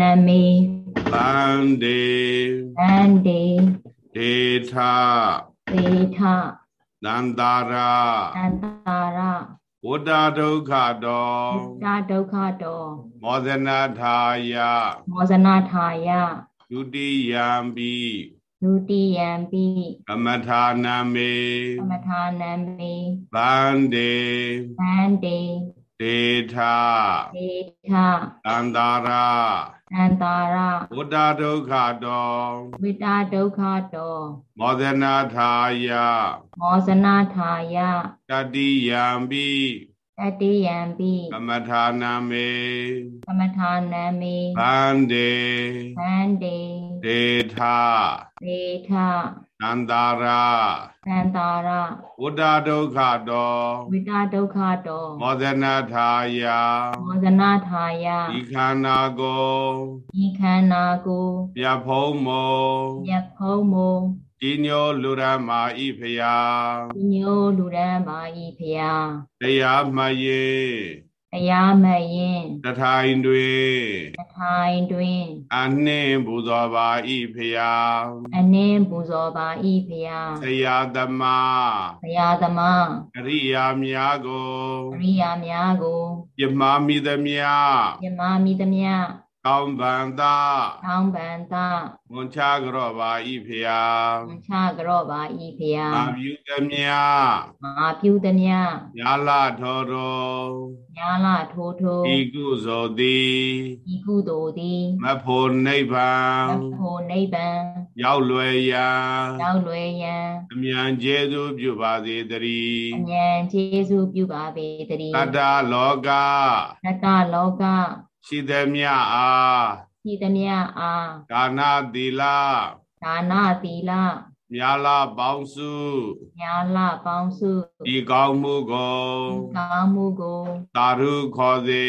နမေသန္တေသန္တေဒေထသေထသန္တာရသန္တာရဝတ္တဒုက္ခတောသာဒုက္ခတောမောဇနာထာယမောဇနာထာယဒုတိယံပိဒုတိယံပိကမထာနာမေသမထာနမေသန္တေသန္တေဒေထသေထသန္တာရ သန္တာရဝတ္တဒုက္ခတောဝိတာဒုက္ခတောမောဇနာထာယမောဇနာထာယတတိယံပိတတိယံပိကမထာနာမေသမထာနမေသန္တေသန္တေဒေထသေထ သန္တာရသန္တာရဝတ္တဒုက္ခတောဝိတာဒုက္ခတောမောဇနာထာယမောဇနာထာယဒီခန္ဓာကိုဤခန္ဓာကိုပြဖုံးမောမြတ်ဖုံးမုံဒီညိုလူရမာဤဖယာဒီညိုလူရန်မာဤဖျာတရားမှတ်ရေ တရားမရင်တထိုင်တွေတထိုင်တွင်အနှင်းပူဇော်ပါဤဖယာအနည်းပူဇော်ပါဤဖျာဆရာသမားဘုရားသမားအရိယာများကိုအရိယာများကိုပြမာမိသမျှမြမမိသမျှ ကောင်းပန်သာထောင်းပန်သာဝန်ချကြောပါဤဖယာမချကြောပါဤဖျာအာပြုသမျှမဟာပြုသမျှညာလာထောတော်ညာလထိုးထိုးဤကုသိုလ်သည်ဤကုသိုလ်သည်မဖို့နိဗ္ဗာန်မဖို့နိဗ္ဗာန်ရောက်လွယ်ရန်ရောက်လွယ်ရန်အမြန်ကျေးဇူးပြုပါစေတည်းအဉာဏ်ကျေးဇူးပြုပါပေတည်းတတ္တလောကတတလောက ရှိသမျှအားဤသမျှအားဒါနသီလဒါနသီလမြာလာပေါင်းစုညာလပေါင်းစုဤကောင်းမှုကိုကောင်းမှုကိုသာဓုခေါ်စေ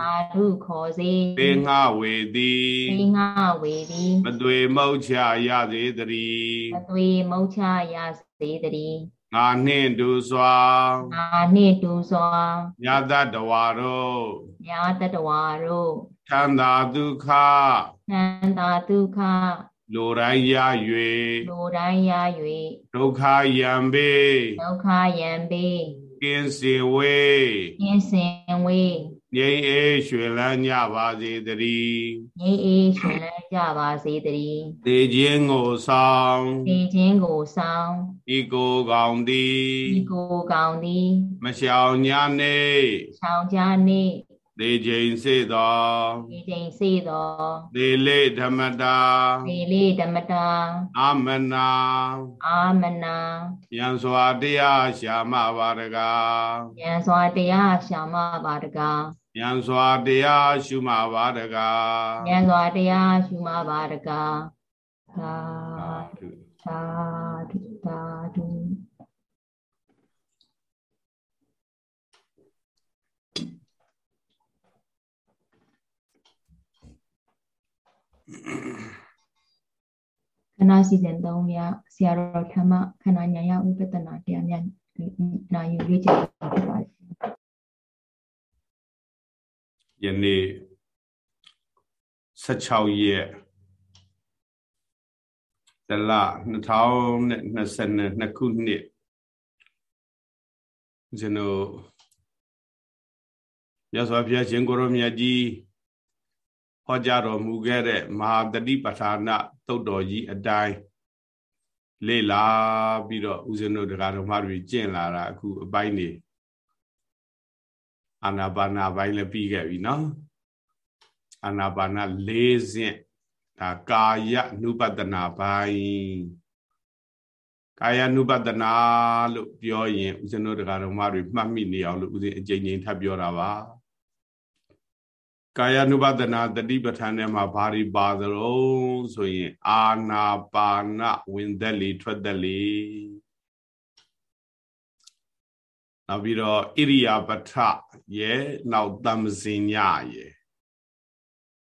အာထုခေါ်စေသေငှဝေသည်သိငှဝေသည်မသွေမုတ်ချရစေတည်းမသွေမုတ်ချရစေတည်းငါနှင့်တူစွာအာနှင့်တူစွာညာတတဝါတို့ ညာတတဝါတို့ချမ်းသာဒုက္ခသန္တာဒုက္ခလိုတိုင်းရလိုတိုင်းရ၍ဒုက္ခယံပေ၍ဒုက္ခယံပေကင်းစင်ဝေပြင်းစင်ဝေငြိမ်းအေးရွှင်လန်းကြပါစေတည်းငြိမ်းအေးရှင်လန်းကြပါစေတည်းသေခြင်းကိုဆောင်သိခြင်းကိုဆောင်ဤကိုယ်ကောင်သည်ဒီကိုယ်ကောင်သည်မရှောင်ညာနေဆောင်ကြနေ သေခြင်းစေသောဒီချိန်စေသောသေလေဓမ္မတာသေလေးဓမ္မတာအာမနာအာမနာယံစွာတရားရှာမပါရကားဉာဏ်စွာတရားရှာမပါတကားယံစွာတရားရှုမပါရကားဉာဏ်စွာတရားရှုမပါတကားသာဓုသာဓုသာဓု ခဏစီစဉ်၃ရဆရာတော်ဓမ္မခန္ဓာဉာဏ်ရဥပဒနာတရားများနာယူလေ့ကျင့်ဖြစ်ပါတယ်ယနေ့16ရက်တလ2022ခုနှစ်ကျွန်တော်ရသော်ဘုရားရှင်ကိုရောမြတ်ကြီး ဟောကြားတော်မူခဲ့တဲ့မဟာတတိပဋ္ဌာနသုတ်တော်ကြီးအတိုင်းလေ့လာပြီးတော့ဦးဇင်းတို့တရားတော်မှတွေကျင့်လာတာအခုအပိုင်းနေအာနာပါနာပိုင်းလည်းပြီးခဲ့ပြီနော်အာနာပါနာ၄ဆင့်ဒါကာယ ानु ပတနာပိုင်းကာယ ानु ပတနာလို့ပြောရင်ဦးဇင်းတို့တရားတော်မှတွေမှတ်မိနေအောင်လို့ဦးဇင်းအကြိမ်ကြိမ်ထပ်ပြောတာပါ ကာယ ानु ပတနာတတိပဋ္ဌာန်ထဲမှာဘာတွေပါသလဲဆိုရင် အာနာပါနဝင်သက်လေထွက်သက်လေနောက်ပြီးတော့ဣရိယာပထရဲ့နောက်တမ္ပဇင်ညရဲ့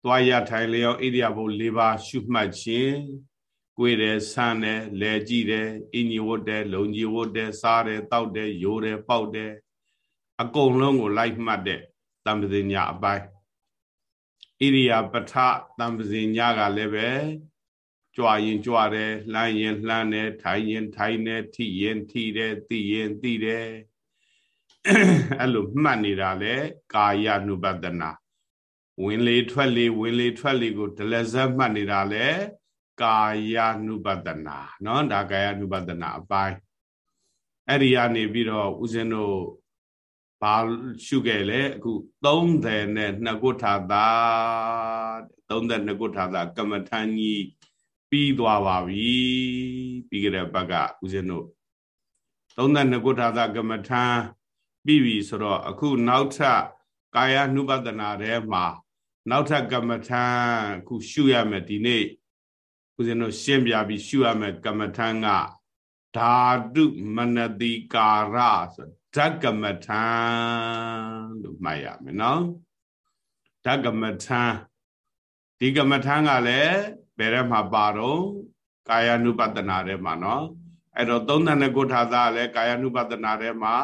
သွားရထိုင်လျောဣရိယာပု၄ပါးရှုမှတ်ခြင်းကိုယ်တယ်ဆန်းတယ်လဲကြည့်တယ်အင်ကြီးဝတ်တယ်လုံကြီးဝတ်တယ်စားတယ်တောက်တယ်ယိုတယ်ပေါက်တယ်အကုန်လုံးကိုလိုက်မှတ်တဲ့တမ္ပဇင်ညအပိုင်း ရိယာပထတံပဇင်ညကလည်းပဲကြွရင်ကြွတယ်လှမ်းရင်လှမ်းတယ်ထိုင်ရင်ထိုင်တယ်ထိရင်ထိတယ်သိရင်သိတယ်အဲ့လိုမှတ်နေတာလေကာယ ानु ပတနာဝင်လေထွက်လေဝင်လေထွက်လေကိုဒလဇတ်မှတ်နေတာလေကာယ ानु ပတနာเนาะဒါကာယ ानु ပတနာအပိုင်းအဲ့ဒီကနေပြီးတော့ဦးဇင်းတို့ ဘာရှုခဲ့လဲအခု30နဲ့2ခုထာတာ32ခုထာတာကမ္မထန်ကြီးပြီးသွားပါပြီပြီးကြတဲ့ဘက်ကဦးဇင်းတို့32ခုထာတာကမ္မထန်ပြီးပြီဆိုတော့အခုနောက်ထပ်ကာယ ानु ပတနာထဲမှာနောက်ထပ်ကမ္မထံခုရှုရမယ်ဒီနေ့ဦးဇင်းတို့ရှင်းပြပြီးရှုရမယ်ကမ္မထံကဓာတုမနတိကာရဆို ဓကမ္မထံလို့မှတ်ရမယ်နော်ဓကမ္မထံဒီကမ္မထံကလည်းဘယ်ထဲမှာပါတော့ကာယ ानु ပတနာထဲမှာနော်အဲ့တော့သုံးသဏ္ဍကုထာသာလည်းကာယ ानु ပတနာထဲမှာ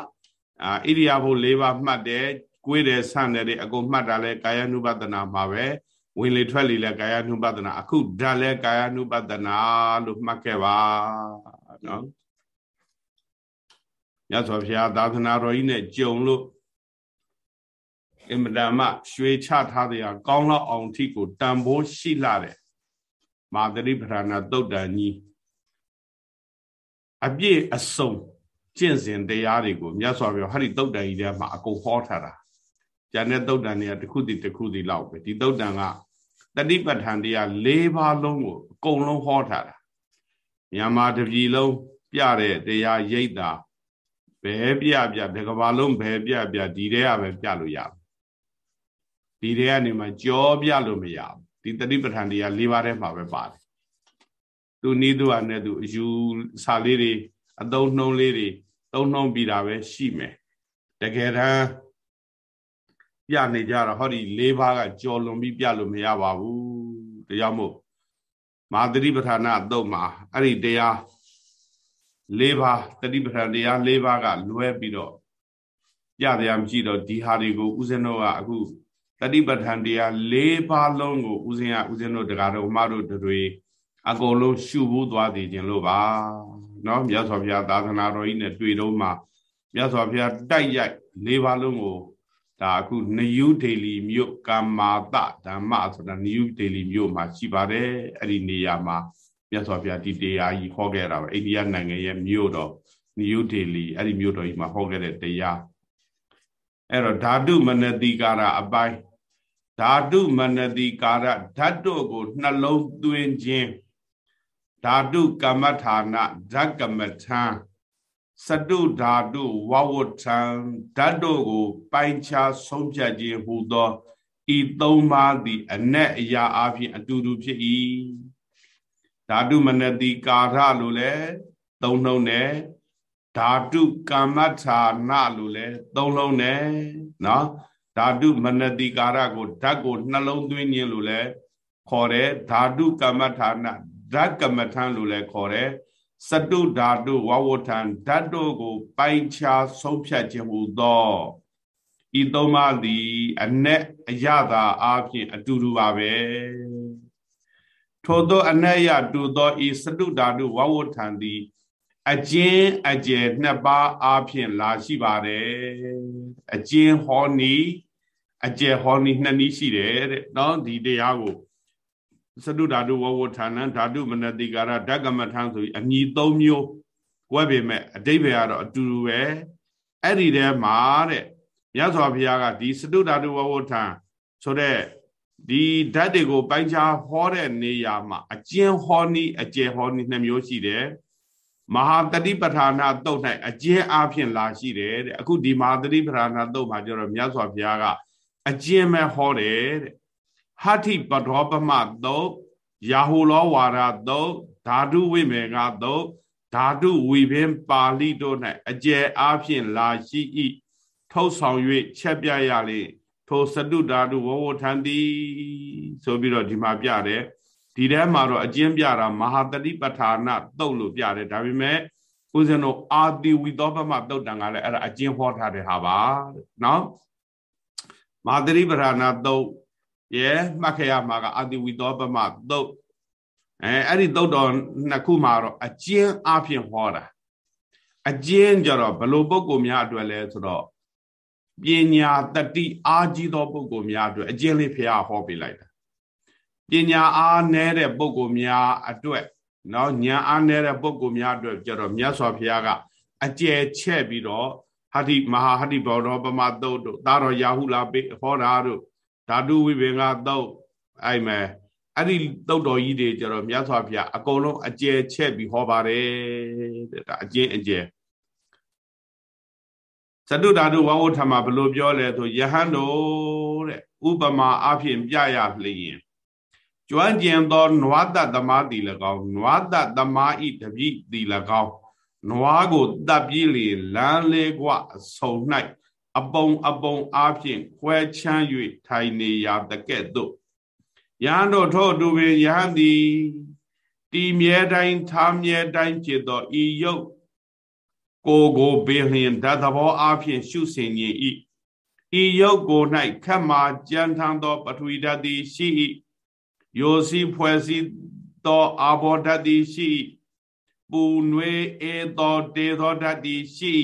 အာဣရိယာပု၄ပါးမှတ်တယ်ကိုယ်တယ်ဆန့်တယ်အကုန်မှတ်တာလဲကာယ ानु ပတနာမှာပဲဝင်လေထွက်လေလဲကာယ ानु ပတနာအခုဓာတ်လဲကာယ ानु ပတနာလို့မှတ်ခဲ့ပါနော် မြတ်စွာဘုရားသာသနာတော်ကြီးနဲ့ကြုံလို့အင်မတန်မှရွှေချထားတဲ့အကောင်းလောက်အောင်ထိကိုတန်ဖိုးရှိလာတဲ့မာသရိပဌာနာတုတ်တန်ကြီးအပြည့်အစုံကျင့်စဉ်တရားတွေကိုမြတ်စွာဘုရားဟာဒီတုတ်တန်ကြီးထဲမှာအကုန်ဟောထားတာကျန်တဲ့တုတ်တန်တွေကတစ်ခုတည်းတစ်ခုတည်းလောက်ပဲဒီတုတ်တန်ကတတိပဋ္ဌာန်တရား၄ပါးလုံးကိုအကုန်လုံးဟောထားတာမြန်မာတပြည်လုံးပြတဲ့တရားရိပ်တာ ဘယ်ပြပြတကဘာလုံးဘယ်ပြပြဒီတဲကပဲပြလို့ရဒီတဲကနေမှကြောပြလို့မရဘူးဒီတတိပဋ္ဌာန်တရား၄ပါးထဲမှာပဲပါတယ်သူနီးသူကနဲ့သူအယူစာလေးတွေအသုံးနှုံးလေးတွေသုံးနှုံးပြီးတာပဲရှိမယ်တကယ်တမ်းပြနေကြတော့ဟောဒီ၄ပါးကကြော်လွန်ပြီးပြလို့မရပါဘူးဒါကြောင့်မို့မာသတိပဋ္ဌာနာအတုတ်မှာအဲ့ဒီတရား ၄ပါးတတိပဋ္ဌာန်တရား၄ပါးကလွဲပြီးတော့ပြတရားမရှိတော့ဒီဟာတွေကိုဦးဇင်းတို့ကအခုတတိပဋ္ဌာန်တရား၄ပါးလုံးကိုဦးဇင်းကဦးဇင်းတို့တရားတော်မတို့တွေအကုန်လုံးရှုဖို့သွားတည်ခြင်းလို့ပါเนาะမြတ်စွာဘုရားသာသနာတော်ကြီးနဲ့တွေ့တော့မှမြတ်စွာဘုရားတိုက်ရိုက်၄ပါးလုံးကိုဒါအခုနယူဒေလီမြို့ကမ္မာတဓမ္မဆိုတာနယူဒေလီမြို့မှာရှိပါတယ်အဲ့ဒီနေရာမှာ မြတ်စွာဘုရားဒီတရားကြီးဟောခဲ့တာပဲအိန္ဒိယနိုင်ငံရဲ့မြို့တော်နယူဒေလီအဲ့ဒီမြို့တော်ကြီးမှာဟောခဲ့တဲ့တရားအဲ့တော့ဓာတုမနတိကာရအပိုင်းဓာတုမနတိကာရဓာတ်တို့ကိုနှလုံးသွင်းခြင်းဓာတုကမ္မဌာနဓာတ်ကမ္မထံစတုဓာတုဝဝထံဓာတ်တို့ကို ပိုင်းခြားဆုံးဖြတ်ခြင်းဟူသောဤသုံးပါးသည်အ내အရာအဖြစ်အတူတူဖြစ်၏ ဓာတုမနတိကာရလို့လဲသုံးနှုံးတယ်ဓာတုကမ္မဌာနလို့လဲသုံးလုံးတယ်နော်ဓာတုမနတိကာရကိုဓာတ်ကိုနှလုံးသွင်းခြင်းလို့လဲခေါ်တယ်ဓာတုကမ္မဌာနဓာတ်ကမ္မထံလို့လည်းခေါ်တယ်စတုဓာတုဝဝထံဓာတ်တို့ကို ပိုင်ခြားဆုံးဖြတ်ခြင်းဟူသောဤသုံးပါးသည်အ내အရသာအားဖြင့်အတူတူပါပဲ ထို့သောအ내ရတူသောဤစတုဓာတုဝဝထံသည်အကျဉ်အကျယ်နှစ်ပါးအားဖြင့်လာရှိပါတယ်အကျဉ်ဟောနီအကျယ်ဟောနီနှစ်နည်းရှိတယ်တဲ့နော်ဒီတရားကိုစတုဓာတုဝဝဌာနံဓာတုမနတိကာရဓကမထံဆိုပြီးအမည်၃မျိုးဝက်ပေမဲ့အတိဘယ်ကတော့အတူတူပဲအဲ့ဒီထဲမှာတဲ့မြတ်စွာဘုရားကဒီစတုဓာတုဝဝဌာဆိုတဲ့ ဒီဓာတ်တွေကိုပိုင်းခြားဟောတဲ့နေရာမှာအကျဉ်ဟောနီးအကျယ်ဟောနီးနှစ်မျိုးရှိတယ်မဟာတတိပဌာနာတုတ်၌အကျဉ်းအားဖြင့်လာရှိတယ်တဲ့အခုဒီမဟာတတိပဌာနာတုတ်မှာကျတော့မြတ်စွာဘုရားကအကျဉ်းပဲဟောတယ်တဲ့ဟဋ္ဌိပဒောပမသုတ်ယာဟုလောဝါဒသုတ်ဓာတုဝိမေငါသုတ်ဓာတုဝီပင်ပါဠိတို့၌အကျယ်အားဖြင့်လာရှိ၏ထုတ်ဆောင်၍ချက်ပြရလေ ထိုစတုဓာတုဝဝထံတိဆိုပြီးတော့ဒီမှာပြတယ်ဒီထဲမှာတော့အကျဉ်းပြတာမဟာတတိပဌာနာတုတ်လို့ပြတယ်ဒါပေမဲ့ဦးဇင်းတို့အာတိဝိသောပမတုတ်တံကလည်းအဲ့ဒါအကျဉ်းဟောထားတဲ့ဟာပါနော်မဟာတတိပဌာနာတုတ်ရဲမှတ်ခရမှာကအတိဝိသောပမသုတ်အဲအဲ့ဒီသုတ်တော်နှစ်ခုမှာတော့အကျဉ်းအဖြစ်ဟောတာအကျဉ်းကြတော့ဘလို့ပုဂ္ဂိုလ်များအတွက်လဲဆိုတော့ ပညာတတိအားကြီးသောပုဂ္ဂိုလ်များအတွက်အကျဉ်းလေးဖះဟောပေးလိုက်တာပညာအားနည်းတဲ့ပုဂ္ဂိုလ်များအတွက်နော်ဉာဏ်အားနည်းတဲ့ပုဂ္ဂိုလ်များအတွက်ကြတော့မြတ်စွာဘုရားကအကျယ်ချဲ့ပြီးတော့ဟတိမဟာဟတိဘောဓပမသုတ်တို့သာတော်ရာဟုလာပေးဟောတာတို့ဓာတုဝိပင်္ဂသုတ်အဲ့မဲ့အဲ့ဒီသုတ်တော်ကြီးတွေကြတော့မြတ်စွာဘုရားအကုန်လုံးအကျယ်ချဲ့ပြီးဟောပါတယ်တဲ့ဒါအကျဉ်းအကျယ်သ တုဓာတုဝဝထမဘလို့ပြောလဲဆိုယဟန်တို့တဲ့ဥပမာအဖြစ်ပြရလျင်ကျွမ်းကျင်သောနွားတသမားတီ၎င်းနွားတသမားဤတပိတီ၎င်းနွားကိုတပ်ပြီးလေလမ်းလေးကွအဆုံ၌အပုံအပုံအားဖြင့်ခွဲချမ်း၍ထိုင်နေရာတကဲ့သို့ယဟန်တို့ထို့တူပင်ယဟန်သည်တီမြဲတိုင်းထားမြဲတိုင်းဖြစ်သောဤယုတ် ကိုကိုဘေလျင်ဓာတ်သဘောအားဖြင့်ရှုစင်ခြင်းဤဤယုတ်ကို၌ခက်မှကြမ်းထမ်းသောပထဝီဓာတ်သည်ရှိ၏ယောစီဖွဲ့စည်းသောအာဘောဓာတ်သည်ရှိပူနွေအေသောတေသောဓာတ်သည်ရှိ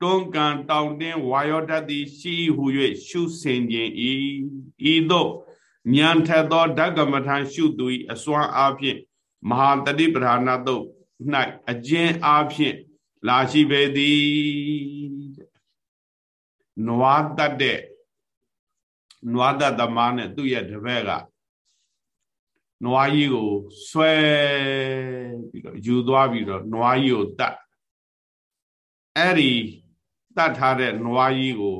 တွန်းကန်တောင်တင်းဝါယောဓာတ်သည်ရှိဟု၍ရှုစင်ခြင်းဤဤသို့ဉာဏ်ထက်သောဓကမထံရှုသူ၏အစွမ်းအားဖြင့်မဟာတတိပဌာနာတုတ်၌အကျဉ်အားဖြင့် လာရှိပေသည်နွားတတ်တဲ့နွားတတ်သမားနဲ့သူ့ရဲ့တပည့်ကနွားကြီးကိုဆွဲပြီးတော့ယူသွားပြီးတော့နွားကြီးကိုတတ်အဲ့ဒီတတ်ထားတဲ့နွားကြီးကို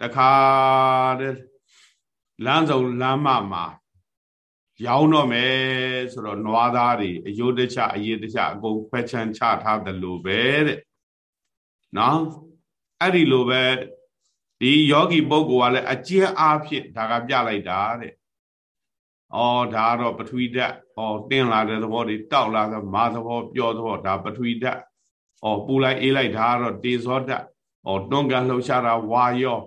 တခါတဲ့လမ်းစုံလမ်းမမှာ ရောင်းတော့မယ်ဆိုတော့နွားသားတွေအယုဒ္ဓချအရေးတချအကုန်ခွဲချမ်းချထားတယ်လို့ပဲတဲ့နော်အဲ့ဒီလိုပဲဒီယောဂီပုဂ္ဂိုလ်ကလည်းအကျဉ်းအားဖြင့်ဒါကပြလိုက်တာတဲ့ဩဒါကတော့ပထဝီဓာတ်ဩတင်းလာတဲ့သဘောတွေတောက်လာတဲ့မာသဘောပျော်သဘောဒါပထဝီဓာတ်ဩပူလိုက်အေးလိုက်ဒါကတော့တေဇောဓာတ်ဩတွန်းကန်လှုပ်ရှားတာဝါယော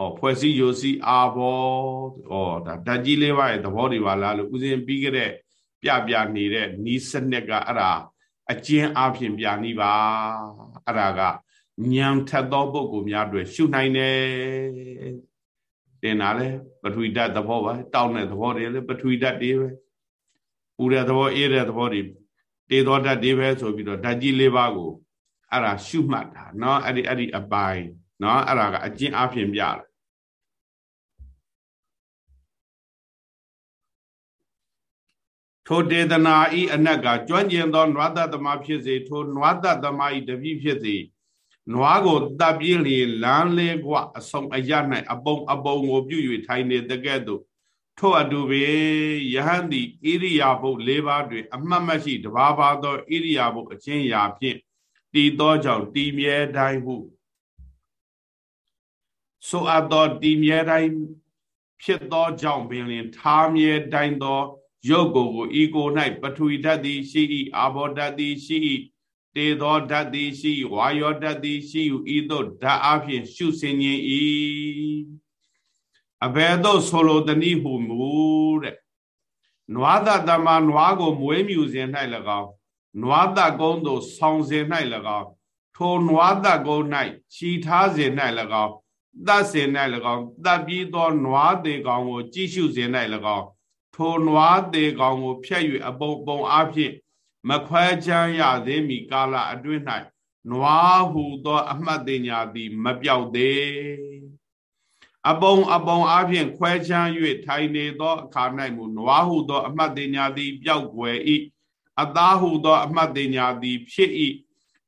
ဩဖွဲ့စည်းယိုစီအာဘောဩဒါဓာတ်ကြီးလေးပါးရဲ့သဘောတွေပါလားလို့ဥစဉ်ပြီးကြတဲ့ပြပြနေတဲ့နီးစနစ်ကအဲ့ဒါအကျဉ်းအဖြစ်ပြနိပါအဲ့ဒါကဉာဏ်ထက်သောပုဂ္ဂိုလ်များတွေရှုနိုင်တယ်တင်တာလဲပထဝီဓာတ်သဘောပါတောင်းတဲ့သဘောတွေလဲပထဝီဓာတ်တွေပဲပူတဲ့သဘောအေးတဲ့သဘောတွေတေသောဓာတ်တွေပဲဆိုပြီးတော့ဓာတ်ကြီးလေးပါးကိုအဲ့ဒါရှုမှတ်တာเนาะအဲ့ဒီအဲ့ဒီအပိုင်း နော်အဲ့ဒါကအကျင့်အဖြစ်ပြတယ်ထိုတေသနာဤအနက်ကကြွန့်ကျင်သောနွားတတမဖြစ်စေထိုနွားတတမဤတပည့်ဖြစ်စေနွားကိုတပ်ပြေးလျင်လမ်းလေးကွအဆုံအရ၌အပုံအပုံကိုပြု၍ထိုင်နေတကဲ့သို့ထို့အတူပင်ယဟန်သည်ဣရိယာပုတ်၄ပါးတွင် အမှတ်မရှိတပါးပါသောဣရိယာပုတ်အချင်းရာဖြင့်တည်သောကြောင့်တည်မြဲတိုင်းဟု ဆိုအပ်သောတည်မြဲတိုင်းဖြစ်သောကြောင့်ပင်လင်ထားမြဲတိုင်းသောရုပ်ကိုကိုဤကို၌ပထဝီဓာတ်သည်ရှိ၏အာဘောဓာတ်သည်ရှိ၏တေသောဓာတ်သည်ရှိဝါယောဓာတ်သည်ရှိ၏ဤသို့ဓာတ်အဖြစ်ရှုစင်ခြင်း၏အဘယ်သို့ဆိုလိုသည်နည်းဟုမူတဲ့နွားသတမနွားကိုမွေးမြူစဉ်၌၎င်းနွားသကုန်းသို့ဆောင်းစဉ်၌၎င်းထိုနွားသကုန်း၌ခြီထားစဉ်၌၎င်း သတ်စဉ်၌၎င်းတတ်ပြီးသောနွားသေးကောင်ကို ကြည့်ရှုစဉ်၌၎င်းထိုနွားသေးကောင်ကိုဖျက်၍အပုံပုံအားဖြင့်မခွဲချမ်းရသေးမီကာလအတွင်း၌နွားဟူသော အမှတ်တင်ညာသည် မပြောက်သေးအပုံအပုံအားဖြင့်ခွဲချမ်း၍ထိုင်နေသောအခါ၌မူနွားဟူသော အမှတ်တင်ညာသည်ပျောက်ွယ်၏အသားဟူသော အမှတ်တင်ညာသည် ဖြစ်၏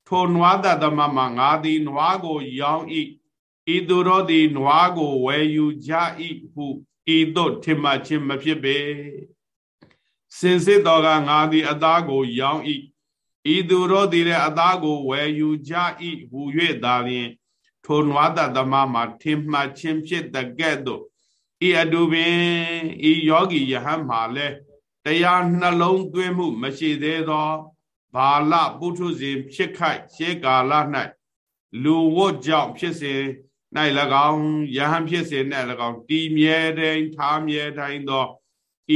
ထိုနွားတသမမငါသည်နွားကို ရောင်း၏ ဤသူတို့သည်နွားကိုဝယ်ယူကြ၏ဟုဤသို့ထင်မှခြင်းမဖြစ်ပေစင်စစ်တော်ကငါသည်အသားကိုရောင်း၏ဤသူတို့သည်လည်းအသားကိုဝယ်ယူကြ၏ဟူ၍သာလျှင်ထိုနွားတသမားမှာထင်မှခြင်းဖြစ်တဲ့ကဲ့သို့ဤအတူပင်ဤယောဂီယဟန်မှာလဲတရားနှလုံးသွင်းမှုမရှိသေးသောဘာလပုထုဇဉ်ဖြစ်ခိုက်ရှေးကာလ၌လူဝတ်ကြောင့်ဖြစ်စဉ်၌၎ င်းယဟန်ဖြစ်စေ၌၎င်းတည်မြဲတိုင်းထားမြဲတိုင်းသော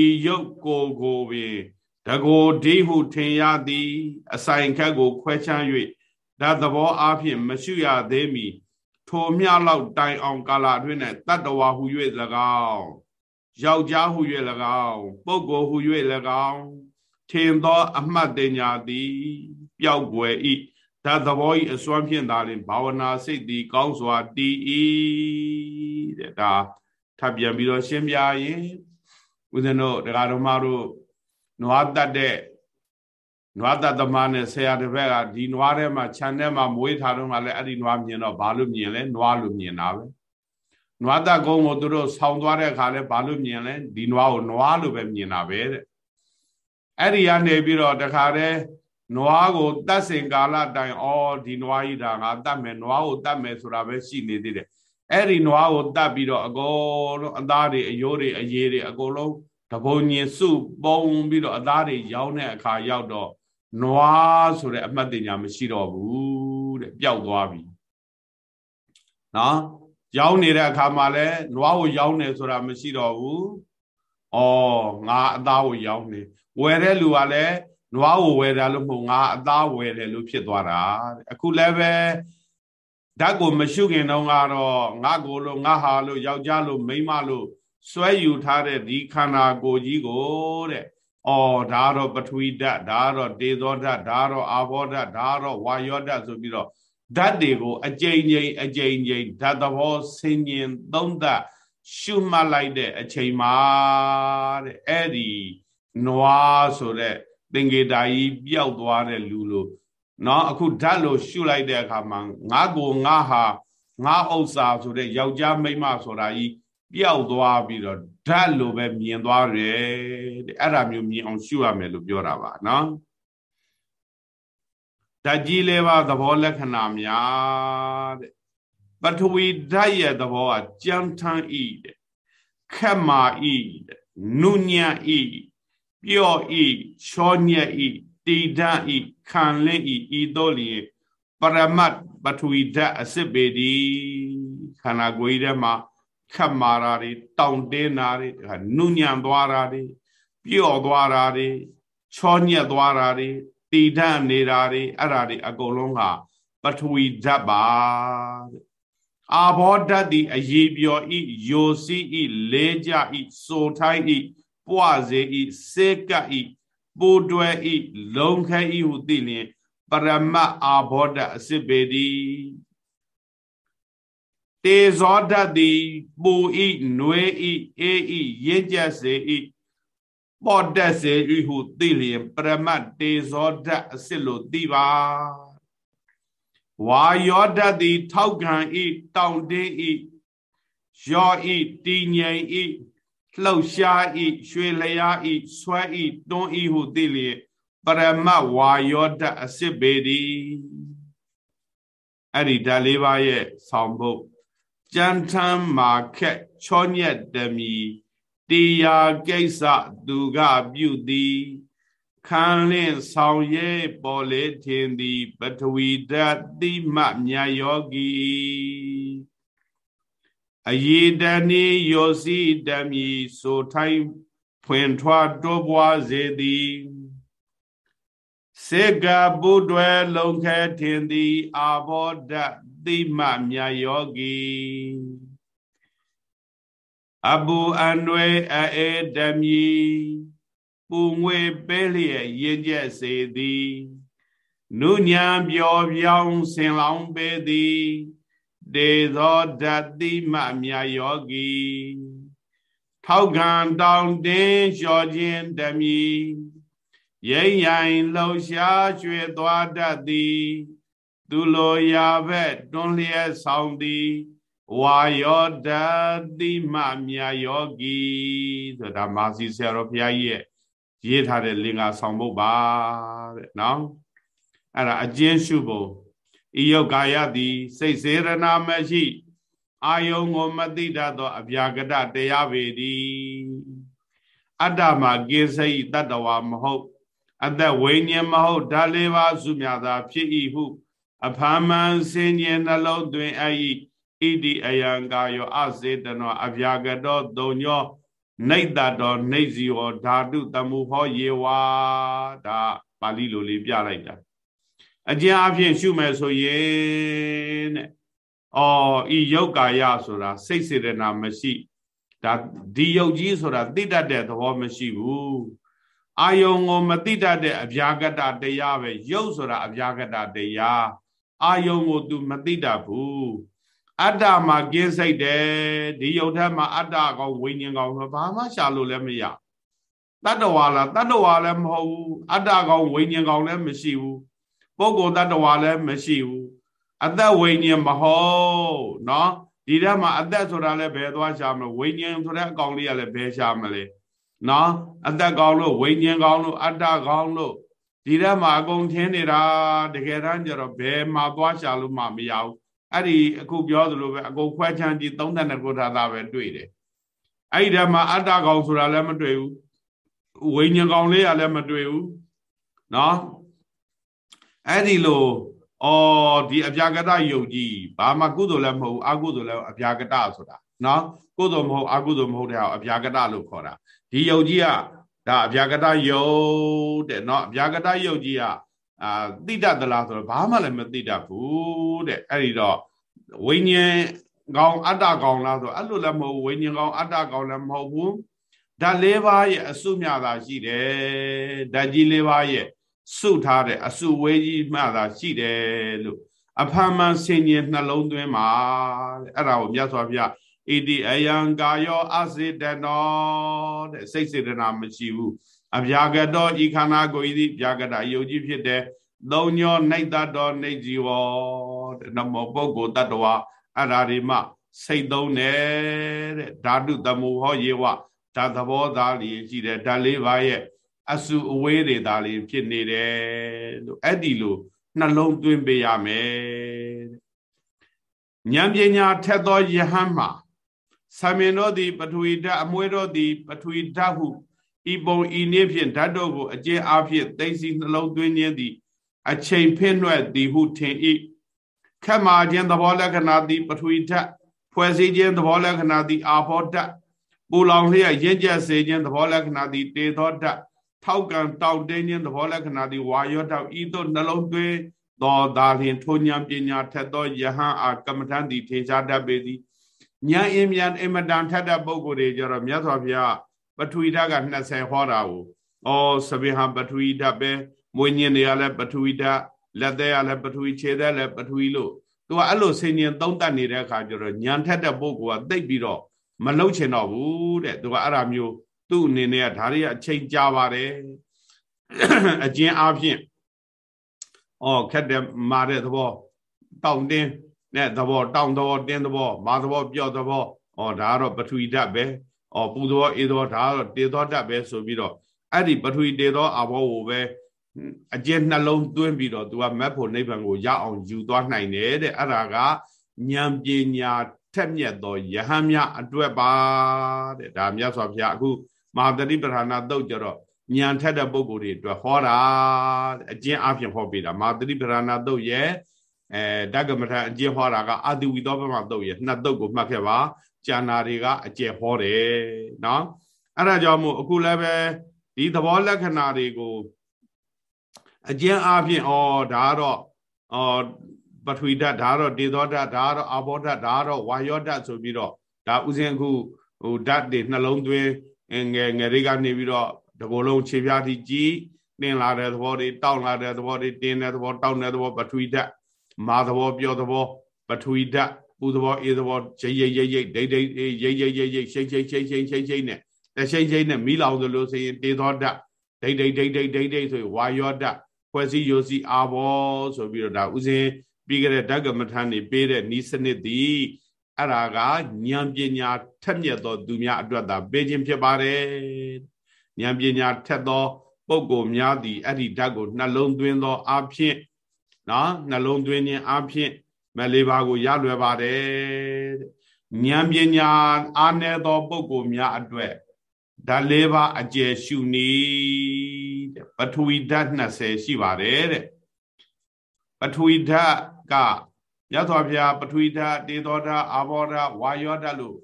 ဤယုတ်ကိုကိုပင်တကိုဒီဟုထင်ရသည် အဆိုင်ခက်ကို ခွဲခြမ်း၍ဓာတ်သဘောအားဖြင့်မရှိရသေးမီထိုမြလောက်တိုင်အောင်ကာလအတွင်း၌တတ္တဝါဟု၍၎င်းယောက်ျားဟု၍၎င်းပုဂ္ဂိုလ်ဟု၍၎င်းထင်သော အမှတ်တင်ညာသည် ပျောက်ွယ်ဤ ဓာတ်သဘောဤအစွမ်းဖြင့်သာလင်ဘာဝနာစိတ်သည်ကောင်းစွာတည်ဤတဲ့ဒါထပ်ပြန်ပြီးတော့ရှင်းပြရင်ဦးဇင်းတို့တရားတော်မတို့နွားတတ်တဲ့နွားတတ်သမားနဲ့ဆရာတစ်ဘက်ကဒီနွားထဲမှာခြံထဲမှာမွေးထားတော့မှလည်းအဲ့ဒီနွားမြင်တော့ဘာလို့မြင်လဲနွားလို့မြင်တာပဲနွားတတ်ကုန်းကိုသူတို့ဆောင်းသွားတဲ့အခါလဲဘာလို့မြင်လဲဒီနွားကိုနွားလို့ပဲမြင်တာပဲတဲ့အဲ့ဒီကနေပြီးတော့တခါတည်း နွားကိုတတ်စင်ကာလတိုင်ဩဒီနွားကြီးဒါငါတတ်မယ်နွားကိုတတ်မယ်ဆိုတာပဲရှိနေသေးတယ်အဲ့ဒီနွားကိုတတ်ပြီးတော့အကုန်လုံးအသားတွေအယိုးတွေအရေးတွေအကုန်လုံးတပုံညင်စုပုံပြီးတော့အသားတွေရောင်းတဲ့အခါရောက်တော့နွားဆိုတဲ့အမှတ်တင်ညာမရှိတော့ဘူးတဲ့ပျောက်သွားပြီနော်ရောင်းနေတဲ့အခါမှာလဲနွားကိုရောင်းနေဆိုတာမရှိတော့ဘူးဩငါအသားကိုရောင်းနေဝယ်တဲ့လူကလည်း နွားကိုဝယ်တာလို့မဟုတ်ငါအသားဝယ်တယ်လို့ဖြစ်သွားတာအခုလည်းပဲဓာတ်ကိုမရှုခင်တုန်းကတော့ငါကိုလို့ငါဟာလို့ယောက်ျားလို့မိန်းမလို့စွဲယူထားတဲ့ဒီခန္ဓာကိုယ်ကြီးကိုတဲ့အော်ဒါတော့ပထဝီဓာတ်ဒါတော့တေဇောဓာတ်ဒါတော့အာဘောဓာတ်ဒါတော့ဝါယောဓာတ်ဆိုပြီးတော့ဓာတ်တွေကိုအကြိမ်ကြိမ်အကြိမ်ကြိမ်ဓာတ်သဘောဆင်ញင်သုံးသပ်ရှုမှတ်လိုက်တဲ့အချိန်မှာတဲ့အဲ့ဒီနွားဆိုတဲ့ သင်္ကေတာကြီးပျောက်သွားတဲ့လူလို့နော်အခုဓာတ်လို့ရှုလိုက်တဲ့အခါမှာငါကိုငါဟာငါဥစ္စာဆိုတဲ့ယောက်ျားမိန်းမဆိုတာကြီးပျောက်သွားပြီးတော့ဓာတ်လိုပဲမြင်သွားတယ်တဲ့အဲ့ဒါမျိုးမြင်အောင်ရှုရမယ်လို့ပြောတာပါနော်ဓာတ်ကြီးလေးပါသဘောလက္ခဏာများတဲ့ပထဝီဓာတ်ရဲ့သဘောကကြမ်းထမ်းဤတဲ့ခက်မာဤတဲ့နုညံ့ဤ ပြော့ဤချောညက်ဤတည်ဓာတ်ဤခံလင့်ဤဤတို့လျင်ပရမတ်ပထဝီဓာတ်အစစ်ပေဒီခန္ဓာကိုယ်ကြီးထဲမှာခတ်မာတာတွေတောင့်တင်းတာတွေဒါနုညံသွားတာတွေပြော့သွားတာတွေချောညက်သွားတာတွေတည်ဓာတ်နေတာတွေအဲ့ဒါတွေအကုန်လုံးကပထဝီဓာတ်ပါတဲ့အာဘောဓာတ်ဒီအရေးပြောဤယိုစီဤလေးကြဤစိုးထိုင်းဤ ပွားစေဤစေကဤပူတွဲဤလုံခဲဤဟုသိလျင်ပရမတ်အာဘောဓာတ်အစစ်ပေသည်တေဇောဓာတ်သည်ပူဤနွေဤအေးဤရင့်ကျက်စေဤပေါ်တတ်စေဤဟုသိလျင်ပရမတ်တေဇောဓာတ်အစစ်လို့သိပါဝါယောဓာတ်သည်ထောက်ခံဤတောင့်တင်းဤယောဤတည်ငြိမ်ဤ လှုပ်ရှားဤရွှေလျားဤဆွဲဤတွန်းဤဟုသိလျင်ပရမတ်ဝါယောဓာတ်အစစ်ပေသည်အဲ့ဒီဓာတ်လေးပါးရဲ့ဆောင်ဖို့ကြမ်းထမ်းမာခက်ချောညက်တမီတရားကိစ္စသူကပြုသည်ခံလင့်ဆောင်ရဲပေါ်လေထင်သည်ပထဝီဓာတ်တိမမြတ်ယောဂီ အယေတနေယောစီတမီဆိုထိုင်းဖွင့်ထွားတိုးပွားစေသည်စေကဘုဒ္ဓေလုံခဲထင်သည်အာဘောဓတိမမြတ်ယောဂီအဘူအနွေအေတမီပူငွေပဲလျက်ရင်ကျက်စေသည်နုညာပြောင်ပြောင်းဆင်လောင်ပေသည် ဒေသောဓာတိမမြတ်ယောဂီထောက်ခံတောင်းတင်းလျှော်ခြင်းတမီရိမ့်ရိုင်လှုပ်ရှားရွှေသွားတတ်သည်သူလိုရာဘက်တွန်းလျက်ဆောင်သည်ဝါယောဓာတိမမြတ်ယောဂီဆိုတာမာစီဆရာတော်ဘုရားကြီးရဲ့ရေးထားတဲ့လင်္ကာဆောင်ဖို့ပါတဲ့နော်အဲ့ဒါအကျဉ်းရှုဖို့ ဤယုတ်ကာယသည်စိတ်စေရနာမရှိအာယုံကိုမသိတတ်သောအဗျာကတတရားပေသည်အတ္တမှာကိစ္စဤတတ္တဝါမဟုတ် အသက်ဝိညာဉ်မဟုတ်ဓာလေးပါးစုမြသာဖြစ်၏ဟု အဖမ်းမှန်စင်ញနှလုံးသွင်းအပ်၏ဣတိအယံကာယောအစေတနောအဗျာကတောသုံညောနေတတောနေဇီဝဓာတုတမှုဟောယေဝါဒါပါဠိလိုလေးပြလိုက်တာ အကျဉ်းအဖြစ်ရှုမယ်ဆိုရင်တဲ့အော်ဤယုတ်ကာယဆိုတာစိတ်စေတနာမရှိဒါဒီယုတ်ကြီးဆိုတာသိတတ်တဲ့သဘောမရှိဘူးအာယုံကိုမသိတတ်တဲ့အဗျာကတတရားပဲယုတ်ဆိုတာအဗျာကတတရားအာယုံကို तू မသိတတ်ဘူးအတ္တမှာကင်းစိတ်တယ်ဒီယုတ်ထက်မှာအတ္တကောင်ဝိညာဉ်ကောင်ဆိုဘာမှရှာလို့လည်းမရတတ္တဝါလားတတ္တဝါလည်းမဟုတ်ဘူးအတ္တကောင်ဝိညာဉ်ကောင်လည်းမရှိဘူး ပုဂ္ဂိုလ်တ attva လည်းမရှိဘူးအသက်ဝိညာဉ်မဟုတ်နော်ဒီထဲမှာအသက်ဆိုတာလည်းဘယ်သွားရှာမလဲဝိညာဉ်ဆိုတဲ့အကောင်လေးကလည်းဘယ်ရှာမလဲနော်အသက်ကောင်းလို့ဝိညာဉ်ကောင်းလို့အတ္တကောင်းလို့ဒီထဲမှာအကုန်ထင်းနေတာတကယ်တမ်းကျတော့ဘယ်မှာသွားရှာလို့မှမရဘူးအဲ့ဒီအခုပြောသလိုပဲအကုန်ခွဲခြမ်းကြည့်32ခုထာသာပဲတွေ့တယ်အဲ့ဒီထဲမှာအတ္တကောင်ဆိုတာလည်းမတွေ့ဘူးဝိညာဉ်ကောင်လေးကလည်းမတွေ့ဘူးနော် အဲ့ဒီလိုအော်ဒီအပြာကတယုတ်ကြီးဘာမှကုသိုလ်လည်းမဟုတ်ဘူးအကုသိုလ်လည်းအပြာကတဆိုတာနော်ကုသိုလ်မဟုတ်အကုသိုလ်မဟုတ်တဲ့ဟာအပြာကတလို့ခေါ်တာဒီယုတ်ကြီးကဒါအပြာကတယုတ်တဲ့နော်အပြာကတယုတ်ကြီးကအာတိတသလားဆိုတော့ဘာမှလည်းမတိတဘူးတဲ့အဲ့ဒီတော့ဝိညာဉ်ကောင်အတ္တကောင်လားဆိုအဲ့လိုလည်းမဟုတ်ဝိညာဉ်ကောင်အတ္တကောင်လည်းမဟုတ်ဘူးဓာတ်၄ပါးရဲ့အစုမြတာရှိတယ်ဓာတ်ကြီး၄ပါးရဲ့ စုထားတဲ့အစုဝေးကြီးမှသာရှိတယ်လို့အဖမ်းမှန်ဆင်ញင်နှလုံးသွင်းမှာအဲ့ဒါကိုမြတ်စွာဘုရားဣတိအယံကာယောအစေတနောတဲ့စိတ်စေတနာမရှိဘူးအဗျာကတောဤခန္ဓာကိုယ်ဤဗျာကတယုတ်ကြီးဖြစ်တယ်သုံးညောနှိတ်တတော်နှိတ်ကြီးဝတဲ့နမောပုဂ္ဂိုလ်တ attva အဲ့ဒါဒီမှစိတ်သုံးတယ်တဲ့ဓာတုတမုဟောယေဝဓာသဘောသားလေးရှိတယ်ဓာလေးပါရဲ့ အစုအဝေးတွေသားလေးဖြစ်နေတယ်လို့အဲ့ဒီလိုနှလုံးသွင်းပေးရမယ်ဉာဏ်ပညာထက်သောယဟန်မှာသမင်တို့သည်ပထဝီဓာတ်အမွေတို့သည်ပထဝီဓာတ်ဟုဤပုံဤနည်းဖြင့်ဓာတ်တို့ကိုအကျဉ်းအားဖြင့်သိသိနှလုံးသွင်းခြင်းသည် အချိန်ဖင့်နှဲ့သည်ဟုထင်၏ခက်မာခြင်းသဘောလက္ခဏာသည်ပထဝီဓာတ်ဖွဲ့စည်းခြင်းသဘောလက္ခဏာသည်အာဘောဓာတ်ပူလောင်လျက်ရင့်ကျက်စေခြင်းသဘောလက္ခဏာသည်တေသောဓာတ် ထောက်ကံတောက်တင်းခြင်းသဘောလက္ခဏာသည်ဝါယောဓာတ်ဤသို့နှလုံးသွင်းသောသာလျင်ထိုဉာဏ်ပညာထက်သောယဟန်အာကမ္မထံသည်ထင်ရှားတတ်ပေသည်ဉာဏ်အင်းမြန်အင်မတန်ထက်တဲ့ပုဂ္ဂိုလ်တွေကြတော့မြတ်စွာဘုရားပထဝီဓာတ်က20ဟောတာကိုဩစပိဟံပထဝီဓာတ်ပဲမွေညင်တွေကလည်းပထဝီဓာတ်လက်သေးကလည်းပထဝီခြေသေးလည်းပထဝီလို့သူကအဲ့လိုဆင်ញင်သုံးတတ်နေတဲ့အခါကျတော့ညံထက်တဲ့ပုဂ္ဂိုလ်ကသိပ်ပြီးတော့မလှုပ်ချင်တော့ဘူးတဲ့သူကအဲ့ဒါမျိုး သူ့အနေနဲ့ကဒါတွေအချိန်ကြာပါတယ်အကျဉ်းအားဖြင့်ဩခက်တယ်မာတဲ့သဘောတောင့်တင်းနဲ့သဘောတောင့်သဘောတင်းသဘောမာသဘောပြော့သဘောဩဒါကတော့ပထဝီဓာတ်ပဲဩပူသဘောအေးသဘောဒါကတော့တေသောဓာတ်ပဲဆိုပြီးတော့အဲ့ဒီပထဝီတေသောအဘောကိုပဲအကျဉ်းနှလုံးသွင်းပြီးတော့ तू ကမက်ဖို့နိဗ္ဗာန်ကိုရအောင်ယူသွားနိုင်တယ်တဲ့အဲ့ဒါကဉာဏ်ပညာထက်မြက်သောယဟန်မြအတွက်ပါတဲ့ဒါမြတ်စွာဘုရားအခု မဟာတတိပဌာနာတုတ်ကြတော့ဉာဏ်ထက်တဲ့ပုဂ္ဂိုလ်တွေအတွက်ဟောတာအကျဉ်းအပြင်ဟောပေးတာမဟာတတိပဌာနာတုတ်ရဲ့အဲဓကမထအကျဉ်းဟောတာကအတုဝီသောပမတုတ်ရဲ့နှစ်တုတ်ကိုမှတ်ခဲ့ပါကျန်နာတွေကအကျယ်ဟောတယ်နော်အဲ့ဒါကြောင့်မို့အခုလည်းပဲဒီသဘောလက္ခဏာတွေကိုအကျဉ်းအားဖြင့်ဩဒါကတော့ဩပထဝီဓာတ်ဒါကတော့ဒေသောဓာတ်ဒါကတော့အာဘောဓာတ်ဒါကတော့ဝါယောဓာတ်ဆိုပြီးတော့ဒါဥစဉ်အခုဟိုဓာတ်တွေနှလုံးသွင်း ငယ်ငယ်လေးကနေပြီးတော့တကိုယ်လုံးခြေပြားထိကြီးတင်လာတဲ့သဘောတွေတောက်လာတဲ့သဘောတွေတင်းတဲ့သဘောတောက်တဲ့သဘောပထဝီဓာတ်မာသဘောပြောသဘောပထဝီဓာတ်ပူသဘောအေးသဘောရိတ်ရိတ်ရိတ်ရိတ်ဒိတ်ဒိတ်ရိတ်ရိတ်ရိတ်ရိတ်ရှိတ်ရှိတ်ရှိတ်ရှိတ်ရှိတ်ရှိတ်နဲ့တရှိတ်ရှိတ်နဲ့မီးလောင်သလိုဆိုရင်တေသောဓာတ်ဒိတ်ဒိတ်ဒိတ်ဒိတ်ဒိတ်ဒိတ်ဆိုရင်ဝါယောဓာတ်ဖွဲ့စည်းယိုစီအာဘောဆိုပြီးတော့ဒါဥစဉ်ပြီးကြတဲ့ဓကမထန်နေပေးတဲ့ဤစနစ်သည် အဲ့ဒါကဉာဏ်ပညာထက်မြက်သောသူများအတွက်သာပေးခြင်းဖြစ်ပါတယ်ဉာဏ်ပညာထက်သောပုဂ္ဂိုလ်များသည်အဲ့ဒီဓာတ်ကိုနှလုံးသွင်းသောအဖြစ်နော်နှလုံးသွင်းခြင်းအဖြစ်မလေးပါကိုရလွယ်ပါတယ်ဉာဏ်ပညာအားနည်းသောပုဂ္ဂိုလ်များအတွက်ဓာတ်လေးပါအကျယ်ရှုနေတဲ့ပထဝီဓာတ်20ရှိပါတယ်တဲ့ပထဝီဓာတ်က မြတ်စွာဘုရားပထဝီဓာတ်တေသောဓာတ်အာဘောဓာတ်ဝါယောဓာတ်လို့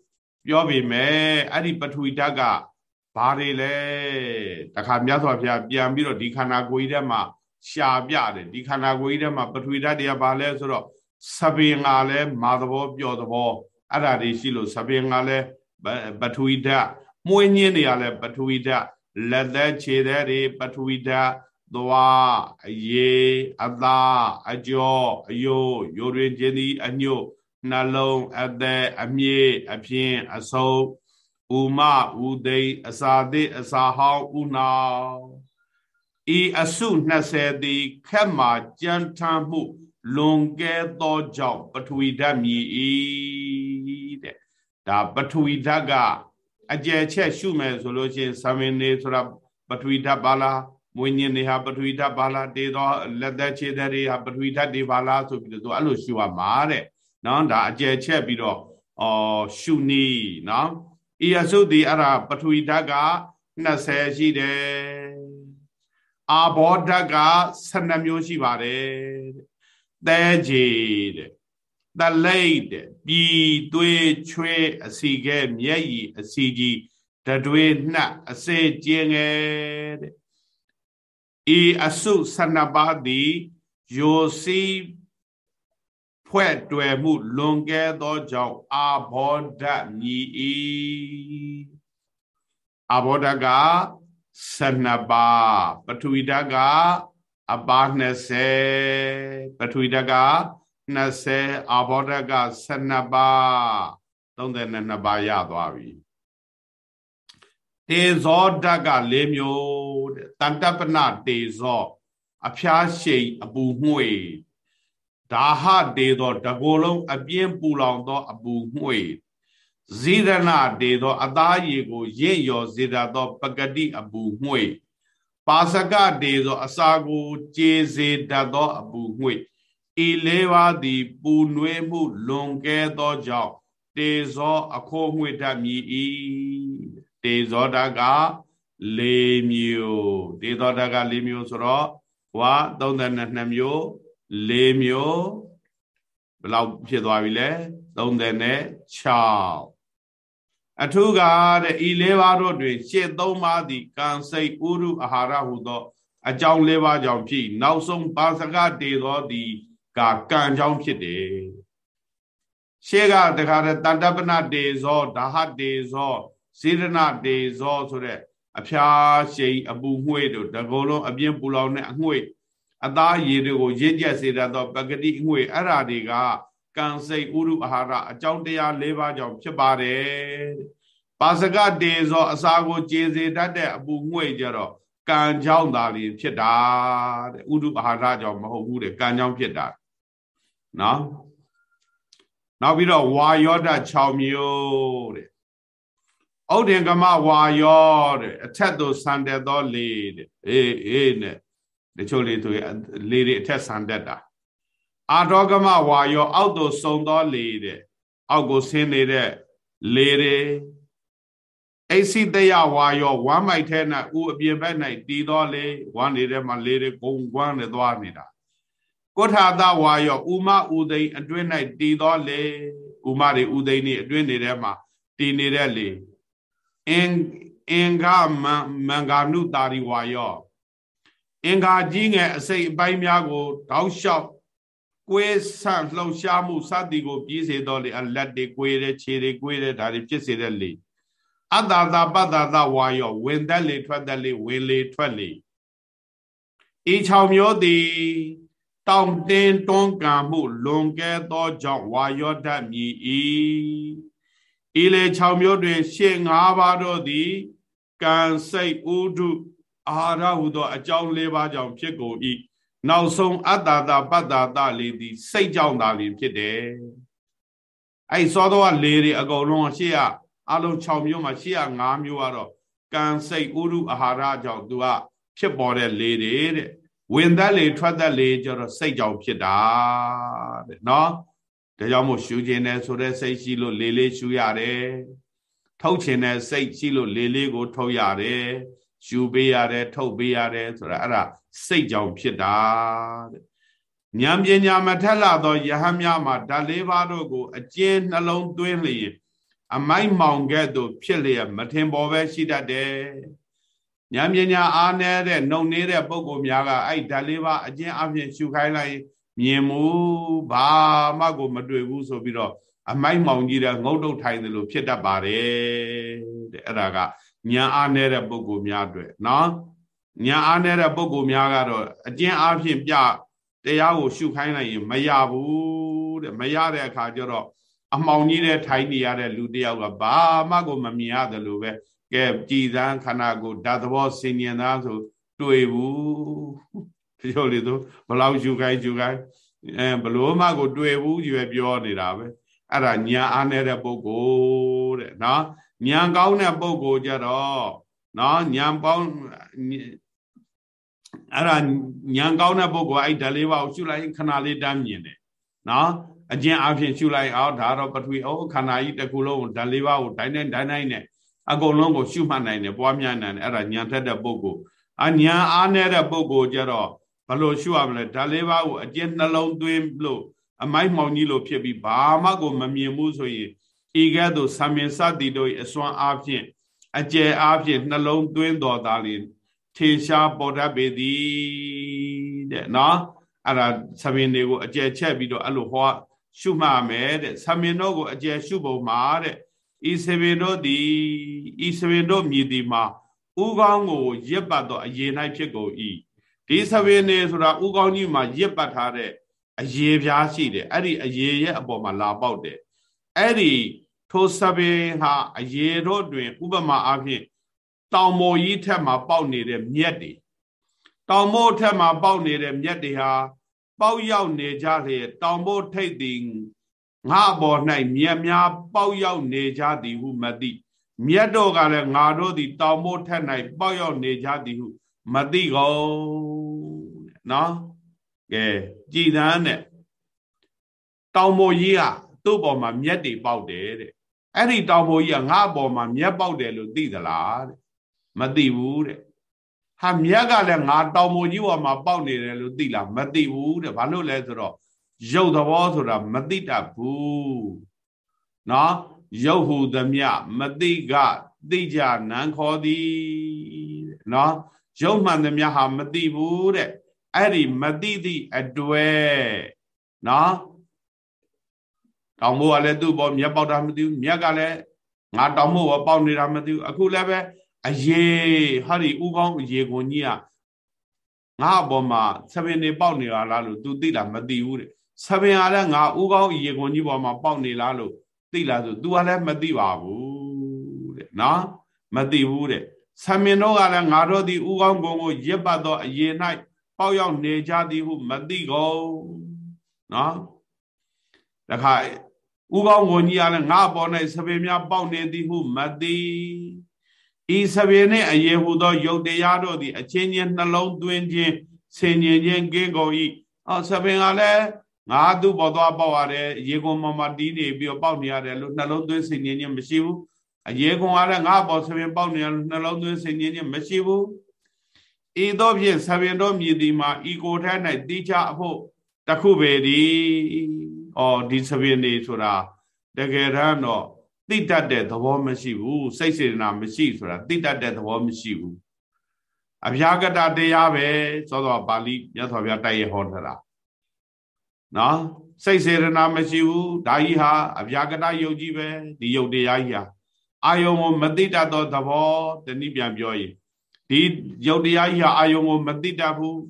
ပြောပေမဲ့အဲ့ဒီပထဝီဓာတ်ကဘာတွေလဲတခါမြတ်စွာဘုရားပြန်ပြီးတော့ဒီခန္ဓာကိုယ်ကြီးထဲမှာရှာပြတယ်ဒီခန္ဓာကိုယ်ကြီးထဲမှာပထဝီဓာတ်တွေကဘာလဲဆိုတော့စပင်ကလည်းမာသဘောပျော်သဘောအဲ့ဒါတွေရှိလို့စပင်ကလည်းပထဝီဓာတ်မွေးညင်းတွေကလည်းပထဝီဓာတ်လက်သက်ခြေသက်တွေပထဝီဓာတ် သွားအရေအသားအကြောအယိုးယိုတွင်ခြင်းသည်အညွတ်နှလုံးအသက်အမြင့်အပြင်းအဆုပ်ဥမဥသိအစာသည့်အစာဟောင်းဥနောင်ဤအစု20သည်ခက်မှကြမ်းထမ်းမှု လွန်ကဲသောကြောင့်ပထဝီဓာတ်မြည်၏တဲ့ဒါပထဝီဓာတ်ကအကျယ်ချက်ရှုမယ်ဆိုလို့ရှိရင်သမင်နေဆိုတာပထဝီဓာတ်ပါလား မွေညင်တွေဟာပထဝီဓာတ်ပါလားတေသောလက်သက်ခြေသက်တွေဟာပထဝီဓာတ်တွေပါလားဆိုပြီးတော့သူအဲ့လိုရှုရမှာတဲ့နော်ဒါအကျယ်ချက်ပြီးတော့အော်ရှုနီးနော်ဤအစုဒီအဲ့ဒါပထဝီဓာတ်က20ရှိတယ်အာဘောဓာတ်က12မျိုးရှိပါတယ်တဲ့သဲကြီးတဲ့တလိတ်တဲ့ပြည်သွေးချွေးအစီခဲမျက်ရည်အစီကြီးတတွေနှက်အစေကျင်းငယ်တဲ့ ဤအစု12ပါးသည်ယိုစီဖွဲ့တွယ်မှုလွန်ကဲသောကြောင့်အာဘောဓမြည်၏အာဘောဓက12ပါးပထဝီဓကအပါ20ပထဝီဓက20အာဘောဓက12ပါး32ပါးရသွားပြီ တေဇောဓက၄မျိုးတဲ့တန်တပနတေဇောအဖျားရှိန်အပူမှွေဒါဟတေသောတကိုယ်လုံးအပြင်းပူလောင်သော အပူမှွေဇိရဏတေသောအသားရည်ကိုရင့်ရော်စေတတ်သော ပကတိအပူမှွေပါစကတေသောအစာကိုကျေစေတတ်သော အပူမှွေဤလေးပါးသည် ပူနွေးမှု လွန်ကဲသောကြောင့်တေဇော အခိုးမှွေတတ်မည်၏ တေဇောဓက၄မျိုးတေဇောဓက၄မျိုးဆိုတော့ဝါ32မျိုး၄မျိုးဘယ်လောက်ဖြစ်သွားပြီလဲ36အထုကတဲ့ဤလေးပါးတို့တွင်ရှစ်သုံးပါးသည်ကံစိတ်ဥရုအာဟာရဟုသော အကြောင်းလေးပါးကြောင့်ဖြစ်နောက်ဆုံးပါစကတေသောသည်ကကံကြောင့်ဖြစ်တယ်ရှေးကတခါတည်းတန်တပနတေဇောဒါဟတေဇော စေရဏတေဇောဆိုတဲ့အဖျားရှိန်အပူငွေ့တို့တကုံလုံးအပြင်းပူလောင်တဲ့အငွေ့အသားရည်တွေကိုရင့်ကျက်စေတတ်သောပဂတိငွေ့အဲ့ဓာတွေကကံစိတ်ဥရုအာဟာရအကြောင်းတရား၄ပါးကြောင့်ဖြစ်ပါတယ်ပါစကတေဇောအစာကိုကျေစေတတ်တဲ့အပူငွေ့ကြတော့ကံကြောင့်သာလျင်ဖြစ်တာတဲ့ဥရုအာဟာရကြောင့်မဟုတ်ဘူးတဲ့ကံကြောင့်ဖြစ်တာနော်နောက်ပြီးတော့ဝါယောဓာ6မျိုးတဲ့ ဩဒင်ကမဝါယောတဲ့အထက်သို့ဆန်တက်သောလေတဲ့အေးအေးနဲ့တချို့လေသူလေတွေအထက်ဆန်တက်တာအာတောကမဝါယောအောက်သို့စုံသောလေတဲ့အောက်ကိုဆင်းနေတဲ့လေတွေအိစီတယဝါယောဝမ်းမိုက်ထဲ၌ဥအပြင်ဘက်၌တည်သောလေဝမ်းနေတဲ့မှာလေတွေဂုံကွမ်းနေသွားနေတာကောထာတဝါယောဥမဥသိန်အတွင်း၌တည်သောလေဥမတွေဥသိန်နေအတွင်းနေတဲ့မှာတည်နေတဲ့လေ အင်အင်္ဂမမင်္ဂာနုတာရိဝါယောအင်္ဂါကြီးငယ်အစိတ်အပိုင်းများကိုတောက်လျှောက်ကွေးဆန့်လှုပ်ရှားမှုစသည်ကိုပြည့်စေတော်လေအလက်တွေကွေးတယ်ခြေတွေကွေးတယ်ဒါတွေဖြစ်စေတဲ့လေအတ္တသာပတ္တသာဝါယောဝင်သက်လေထွက်သက်လေဝင်လေထွက်လေဤ၆မျိုးသည်တောင့်တင်းတွန်းကန်မှုလွန်ကဲသောကြောင့်ဝါယောဓာတ်မြည်၏ ဤလေ6မျိုးတွင် ရှေ့5ပါးတို့သည်ကံစိတ်ဥဒုအာဟာရဟုသော အကြောင်း၄ပါးကြောင့်ဖြစ်ကုန်၏နောက်ဆုံးအတ္တတာပတ္တာတလေးသည် စိတ်ကြောင့်သာလျှင်ဖြစ်တယ်အဲ့စောသောကလေတွေအကုန်လုံးရှေ့ကအလုံး6မျိုးမှာရှေ့က5မျိုးကတော့ကံစိတ်ဥဒုအာဟာရကြောင့်သူကဖြစ်ပေါ်တဲ့လေတွေတဲ့ဝင်သက်လေထွက်သက်လေကျတော့စိတ်ကြောင့်ဖြစ်တာတဲ့နော် ဒါကြောင့်မို့ရှူခြင်းနဲ့ဆိုတဲ့စိတ်ရှိလို့လေလေးရှူရတယ်ထုတ်ခြင်းနဲ့စိတ်ရှိလို့လေလေးကိုထုတ်ရတယ်ရှူပေးရတယ်ထုတ်ပေးရတယ်ဆိုတာအဲ့ဒါစိတ်ကြောင့်ဖြစ်တာတဲ့ဉာဏ်ပညာမထက်လာသောယဟန်များမှာဓာတ်လေးပါးတို့ကိုအကျဉ်းနှလုံးသွင်းလျင်အမိုက်မောင်ကဲ့သို့ဖြစ်လျက်မထင်ပေါ်ပဲရှိတတ်တယ်ဉာဏ်ပညာအားနည်းတဲ့နှုံနေတဲ့ပုံကိုများကအဲ့ဓာတ်လေးပါးအကျဉ်းအပြင်ရှုခိုင်းလိုက် မြင်မှုဘာမှကိုမတွေ့ဘူးဆိုပြီးတော့အမိုက်မောင်ကြီးတဲ့ငုတ်တုတ်ထိုင်တယ်လို့ဖြစ်တတ်ပါတယ်တဲ့အဲ့ဒါကဉာဏ်အားနည်းတဲ့ပုဂ္ဂိုလ်များအတွက်နော်ဉာဏ်အားနည်းတဲ့ပုဂ္ဂိုလ်များကတော့အကျဉ်းအားဖြင့်ပြတရားကိုရှုခိုင်းလိုက်ရင်မရဘူးတဲ့မရတဲ့အခါကျတော့အမှောင်ကြီးတဲ့ထိုင်နေရတဲ့လူတယောက်ကဘာမှကိုမမြင်ရတယ်လို့ပဲကဲကြည်သန်းခန္ဓာကိုဓာတ်သဘောဆင်ញင်သားဆိုတွေ့ဘူး ပြောလေသူဘလောက်ရှုခိုင်းရှုခိုင်းအဲဘလို့မှကိုတွေ့ဘူးရွယ်ပြောနေတာပဲအဲ့ဒါညာအားနေတဲ့ပုဂ္ဂိုလ်တဲ့နော်ညာကောင်းတဲ့ပုဂ္ဂိုလ်ကြတော့နော်ညာပေါင်းအဲ့ဒါညံကောင်းတဲ့ပုဂ္ဂိုလ်အဲ့ဓာလေးပါကိုရှုလိုက်ခဏလေးတမ်းမြင်တယ်နော်အကျဉ်းအဖြစ်ရှုလိုက်အောင်ဒါတော့ပထဝီဩခန္ဓာကြီးတစ်ခုလုံးဓာလေးပါကိုတိုင်းတိုင်းတိုင်းတိုင်းနဲ့အကုန်လုံးကိုရှုမှတ်နိုင်တယ်ပွားများနိုင်တယ်အဲ့ဒါညံထက်တဲ့ပုဂ္ဂိုလ်အညံအားနေတဲ့ပုဂ္ဂိုလ်ကြတော့ ဘလို့ရှုရမလဲဓာလေးပါကိုအကျဉ်းနှလုံးသွင်းလို့အမိုက်မှောင်ကြီးလို့ဖြစ်ပြီးဘာမှကိုမမြင်ဘူးဆိုရင်ဤကဲ့သို့သံမြင်စသည်တို့အစွမ်းအားဖြင့်အကျယ်အားဖြင့်နှလုံးသွင်းတော်သားလင်ထေရှားပေါ်တတ်ပေသည်တဲ့နော်အဲ့ဒါသမင်တွေကိုအကျယ်ချက်ပြီးတော့အဲ့လိုဟောရှုမှတ်မယ်တဲ့သမင်တို့ကိုအကျယ်ရှုပုံမှာတဲ့ဤသမင်တို့သည်ဤသမင်တို့မြည်သည်မှာဥကောင်းကိုရစ်ပတ်တော့အရင်၌ဖြစ်ကုန်၏ ဒီသမင်နေဆိုတာဥကောင်းကြီးမှာရစ်ပတ်ထားတဲ့အရေပြားရှိတယ်အဲ့ဒီအရေရဲ့အပေါ်မှာလာပေါက်တယ်အဲ့ဒီထိုသပင်ဟာအရေတို့တွင်ဥပမာအားဖြင့်တောင်ပေါ်ကြီးထက်မှာပေါက်နေတဲ့မြက်တွေတောင်မိုးထက်မှာပေါက်နေတဲ့မြက်တွေဟာပေါက်ရောက်နေကြလေတောင်မိုးထိတ်သည်ငါဘော်၌မြက်များပေါက်ရောက်နေကြသည်ဟုမသိမြက်တို့ကလည်းငါတို့သည်တောင်မိုးထက်၌ပေါက်ရောက်နေကြသည်ဟုမသိကုန် နော်ကဲကြည်သန်းနဲ့တောင်မိုးကြီးကသူ့ပေါ်မှာမြက်တွေပေါက်တယ်တဲ့အဲ့ဒီတောင်မိုးကြီးကငါ့ပေါ်မှာမြက်ပေါက်တယ်လို့သိသလားတဲ့မသိဘူးတဲ့ဟာမြက်ကလည်းငါတောင်မိုကြီးပေါ်မှာပေါက်နေတယ်လို့သိလားမသိဘူးတဲ့ဘာလို့လဲဆိုတော့ရုပ်သဘောဆိုတာမသိတတ်ဘူးနော်ရုပ်ဟူသမျှမသိကသိကြနံခေါ်သည်နော်ရုပ်မှန်သမျှဟာမသိဘူးတဲ့ အဲ့ဒီမသိသည့်အတွေ့နော်တောင်မိုးကလည်းသူ့ပေါ်မြက်ပေါက်တာမသိဘူးမြက်ကလည်းငါတောင်မိုးပေါ်ပေါက်နေတာမသိဘူးအခုလည်းပဲအရေးဟာဒီဥကောင်းအရေးကိုကြီးကငါအပေါ်မှာဆပင်နေပေါက်နေလားလို့ तू သိလားမသိဘူးတဲ့ဆပင်ကလည်းငါဥကောင်းအရေးကိုကြီးပေါ်မှာပေါက်နေလားလို့သိလားဆို तू ကလည်းမသိပါဘူးတဲ့နော်မသိဘူးတဲ့ဆမင်တို့ကလည်းငါတို့သည်ဥကောင်းဘုံကိုရစ်ပတ်သောအရေး၌ ပေါက်ရောက်နေကြသည်ဟုမသိကုန်နော်တခါဥကောင်းကိုကြီးကလည်းငါပေါ်၌ဆပင်များပေါက်နေသည်ဟုမသိဤစပင်နှင့်အယေဟုသောယုတ်တရားတို့သည်အချင်းချင်းနှလုံးသွင်းခြင်းဆင်ញင်ခြင်းကင်းကုန်၏အော်စပင်ကလည်းငါသူ့ပေါ်သွားပေါက်ရတယ်ရေကုန်မမတီးနေပြီးတော့ပေါက်နေရတယ်လို့နှလုံးသွင်းဆင်ញင်ခြင်းမရှိဘူးအရေကုန်ကလည်းငါပေါ်စပင်ပေါက်နေရလို့နှလုံးသွင်းဆင်ញင်ခြင်းမရှိဘူး ဤသောဖြင့်စပင်တို့မြည်သည်မှာဤကိုထဲ၌တိချအဖို့တခုပဲဒီဩဒီစပင်နေဆိုတာတကယ်တမ်းတော့သိတတ်တဲ့သဘောမရှိဘူးစိတ်စေတနာမရှိဆိုတာသိတတ်တဲ့သဘောမရှိဘူးအဗျာကတတရားပဲသောသောပါဠိမြတ်စွာဘုရားတိုက်ရဟောထားတာနော်စိတ်စေတနာမရှိဘူးဒါကြီးဟာအဗျာကတယုတ်ကြီးပဲဒီယုတ်တရားကြီးဟာအာယုံကိုမသိတတ်သောသဘောတနည်းပြန်ပြောရင် ဒီယုတ်တရားကြီးဟာအာယုံကိုမသိတတ်ဘူး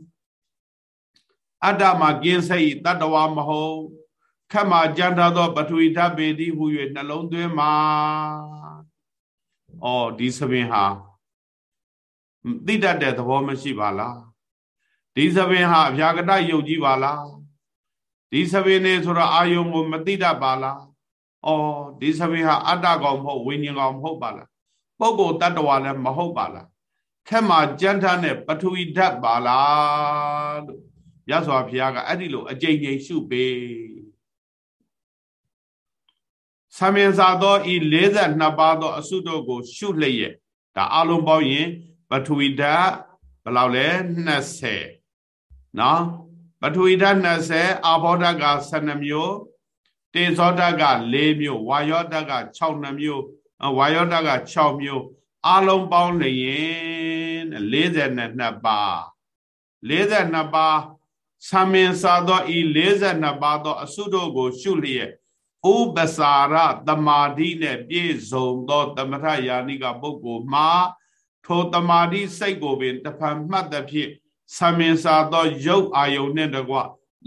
အတ္တမှာကင်းစိတ်တတ္တဝါမဟုတ်ခက်မှကြံထားသောပထဝီဓာတ်ပေသည်ဟူ၍နှလုံးသွင်းမှာဩဒီသပင်ဟာသိတတ်တဲ့သဘောမရှိပါလားဒီသပင်ဟာအဗျာကတယုတ်ကြီးပါလားဒီသပင်နေဆိုတော့အာယုံကိုမသိတတ်ပါလားဩဒီသပင်ဟာအတ္တကောင်မဟုတ်ဝိညာဉ်ကောင်မဟုတ်ပါလားပုဂ္ဂိုလ်တ attva လည်းမဟုတ်ပါလား ခက်မှကြံထားတဲ့ပထဝီဓာတ်ပါလားလို့ရသော်ဘုရားကအဲ့ဒီလိုအကြိမ်ကြိမ်ရှုပေးဆံမြင်စာသောဤ42ပါးသော အစုတို့ကို ရှုလျက်ဒါအလုံးပေါင်းရင်ပထဝီဓာတ်ဘယ်လောက်လဲ20နော်ပထဝီဓာတ်20အာဘောဓာတ်က12မျိုးတေဇောဓာတ်က4မျိုးဝါယောဓာတ်က6နှမျိုးဝါယောဓာတ်က6မျိုး အလုံးပေါင်းလျင်42ပါး42ပါးဆံမင်စာသောဤ42ပါးသော အစုတို့ကို ရှုလျက်ဥပစာရတမာတိနဲ့ပြည့်စုံသောသမထယာနိကပုဂ္ဂိုလ်မှာထိုတမာတိစိတ်ကိုပင်တဖန်မှတ်သဖြင့်ဆံမင်စာသောရုပ်အာယုန်နှင့်တကွ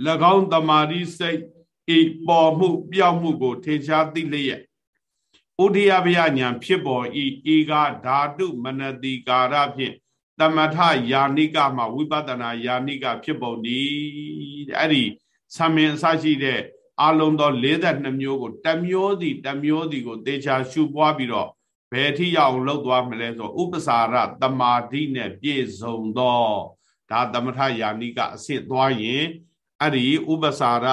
၎င်းတမာတိစိတ်ဤပေါ်မှု ပြောင်းမှုကိုထင်ရှားသိလျက် ဥဒိယဗျာညာဖြစ်ပေါ်ဤဤကဓာတုမနတိကာရဖြင့်တမထယာနိကမှာဝိပဿနာယာနိကဖြစ်ပုံဒီအဲ့ဒီဆံမင်အစရှိတဲ့အလုံးသော42မျိုးကိုတမျိုးစီတမျိုးစီကိုတေချာရှုပွားပြီးတော့ဘယ်ထိရောက်လောက်သွားမလဲဆိုဥပစာရတမာတိနဲ့ပြည့်စုံသောဒါသမထယာနိကအဆင့်သွားရင်အဲ့ဒီဥပစာရ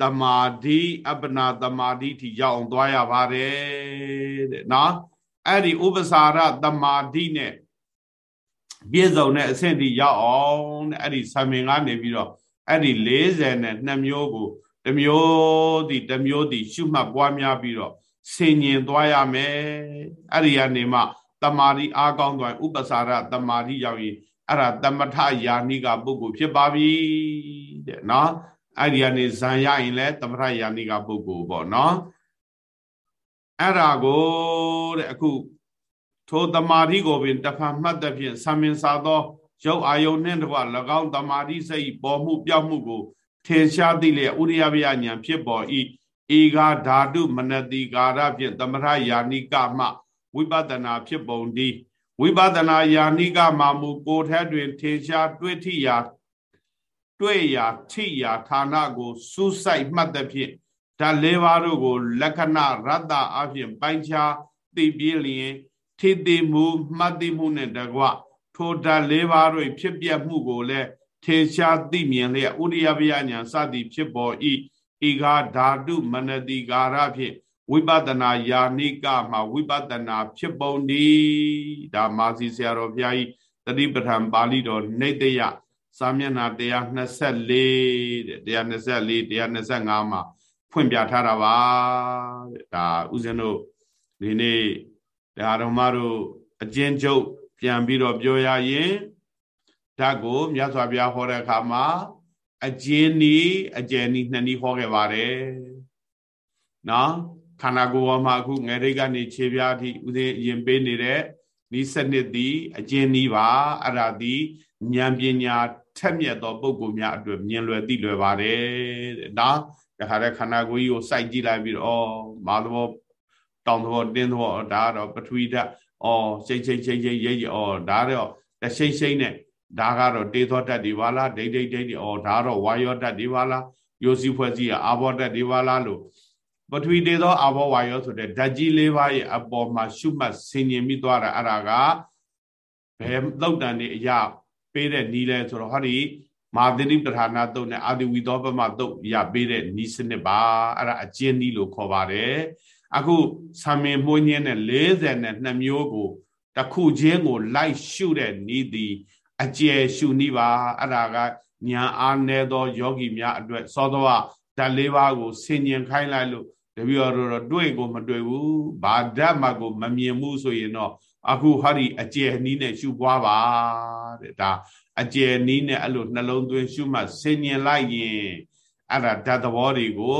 တမာတိအပနာတမာတိထိရောက်အောင်သွားရပါတယ်တဲ့နော်အဲ့ဒီဥပစာရတမာတိနဲ့ပြည့်စုံတဲ့အဆင့်ထိရောက်အောင်တဲ့အဲ့ဒီဆံမင်ကနေပြီးတော့အဲ့ဒီ42မျိုးကိုတမျိုးဒီတမျိုးဒီရှုမှတ်ပွားများပြီးတော့ဆင်ញင်သွားရမယ်အဲ့ဒီကနေမှတမာတိအားကောင်းသွားဥပစာရတမာတိရောက်ရင်အဲ့ဒါတမထယာနိကပုဂ္ဂိုလ်ဖြစ်ပါပြီတဲ့နော် အဲ့ဒီကနေဇံရရင်လည်းတမထယာနိကပုဂ္ဂိုလ်ပေါ့နော်အဲ့ဒါကိုတဲ့အခုထိုတမာတိကိုပင်တဖန်မှတ်တဲ့ဖြင့်ဆံမင်စာသောရုပ်အာယုန်နှင့်တကွ၎င်းတမာတိစိတ်ပေါ်မှုပြောက်မှုကိုထင်ရှားသိလျက်ဥရိယဗျာညာဖြစ်ပေါ်ဤဧကဓာတုမနတိကာရဖြင့်သမထယာနိကမှဝိပဿနာဖြစ်ပုံဒီဝိပဿနာယာနိကမှာမူကိုထက်တွင်ထင်ရှားတွေ့ထိရာ တွေ့ရာထိရာဌာနကိုစူးစိုက်မှတ်သဖြင့်ဓာလေးပါးတို့ကို လက္ခဏာရတ္တအဖြစ်ပိုင်းခြားသိပြလျင်ထိတိမှုမှတ်သိမှုနဲ့တကွထိုဓာလေးပါးတို့ဖြစ်ပြမှုကိုလည်းထေရှားသိမြင်လျက်ဥရိယပယညာစသည်ဖြစ်ပေါ်ဤဤဃာဓာတုမနတိကာရဖြင့်ဝိပဿနာယာနိကမှာဝိပဿနာဖြစ်ပုံဒီဒါမာစီဆရာတော်ဘုရားကြီးတတိပဋ္ဌာန်ပါဠိတော်နေတယ စာမျက်နှာ124တဲ့124 125မှာဖွင့်ပြထားတာပါတဲ့ဒါဥစဉ်တို့ဒီနေ့ဒါတော်မတို့အကျဉ်းချုပ်ပြန်ပြီးတော့ပြောရရင်ဓာတ်ကိုမြတ်စွာဘုရားဟောတဲ့အခါမှာအကျဉ်းနီးအကျယ်နီးနှစ်နည်းဟောခဲ့ပါတယ်နော်ခန္ဓာကိုယ်ပေါ်မှာအခုငယ်ရိတ်ကနေခြေပြားအထိဥစဉ်ရင်ပေးနေတဲ့ဒီစနစ်သည်အကျဉ်းနီးပါအဲ့ဒါသည်ဉာဏ်ပညာ ထက်မြက်သောပုဂ္ဂိုလ်များအတွက်မြင်လွယ်သိလွယ်ပါတယ်တဲ့နော်ဒါခါတဲ့ခန္ဓာကိုယ်ကြီးကိုစိုက်ကြည့်လိုက်ပြီးတော့မာသဘောတောင်သဘောတင်းသဘောဒါကတော့ပထဝီဓာတ်အော်ချိန်ချိန်ချိန်ချိန်ရိပ်အော်ဒါတော့တရှိန်ရှိန်နဲ့ဒါကတော့တေသောဓာတ်တွေပါလားဒိဋ္ဌိဒိဋ္ဌိဩဒါတော့ဝါယောဓာတ်တွေပါလားယောစီဖွဲ့စည်းအာဘောဓာတ်တွေပါလားလို့ပထဝီတေသောအာဘောဝါယောဆိုတဲ့ဓာတ်ကြီးလေးပါးရဲ့အပေါ်မှာရှုမှတ်ဆင်ញင်ပြီးသွားတာအဲ့ဒါကဘယ်သုတ်တန်နေအရာ ပေးတဲ့နီးလဲဆိုတော့ဟောဒီမာသတိပဋ္ဌာနာတုတ်နဲ့အာတိဝီသောပမတုတ်ရပေးတဲ့နီးစနစ်ပါအဲ့ဒါအကျဉ်းနီးလို့ခေါ်ပါတယ်အခုဆံမင်မှုညင်းနဲ့42မျိုးကိုတစ်ခုချင်းကိုလိုက်ရှုတဲ့နီးသည်အကျယ်ရှုနိပါအဲ့ဒါကညာအားနေသောယောဂီများအတွက်သောသောဓာတ်လေးပါးကိုဆင်ញင်ခိုင်းလိုက်လို့တပည့်တော်တို့တွေ့ကိုမတွေ့ဘူးဘာဓာတ်မှကိုမမြင်ဘူးဆိုရင်တော့ အခုဟာဒီအကျယ်နီးနဲ့ရှုပွားပါတဲ့ဒါအကျယ်နီးနဲ့အဲ့လိုနှလုံးသွင်းရှုမှဆင်ញင်လိုက်ရင်အဲ့ဒါဓာတ်သဘောတွေကို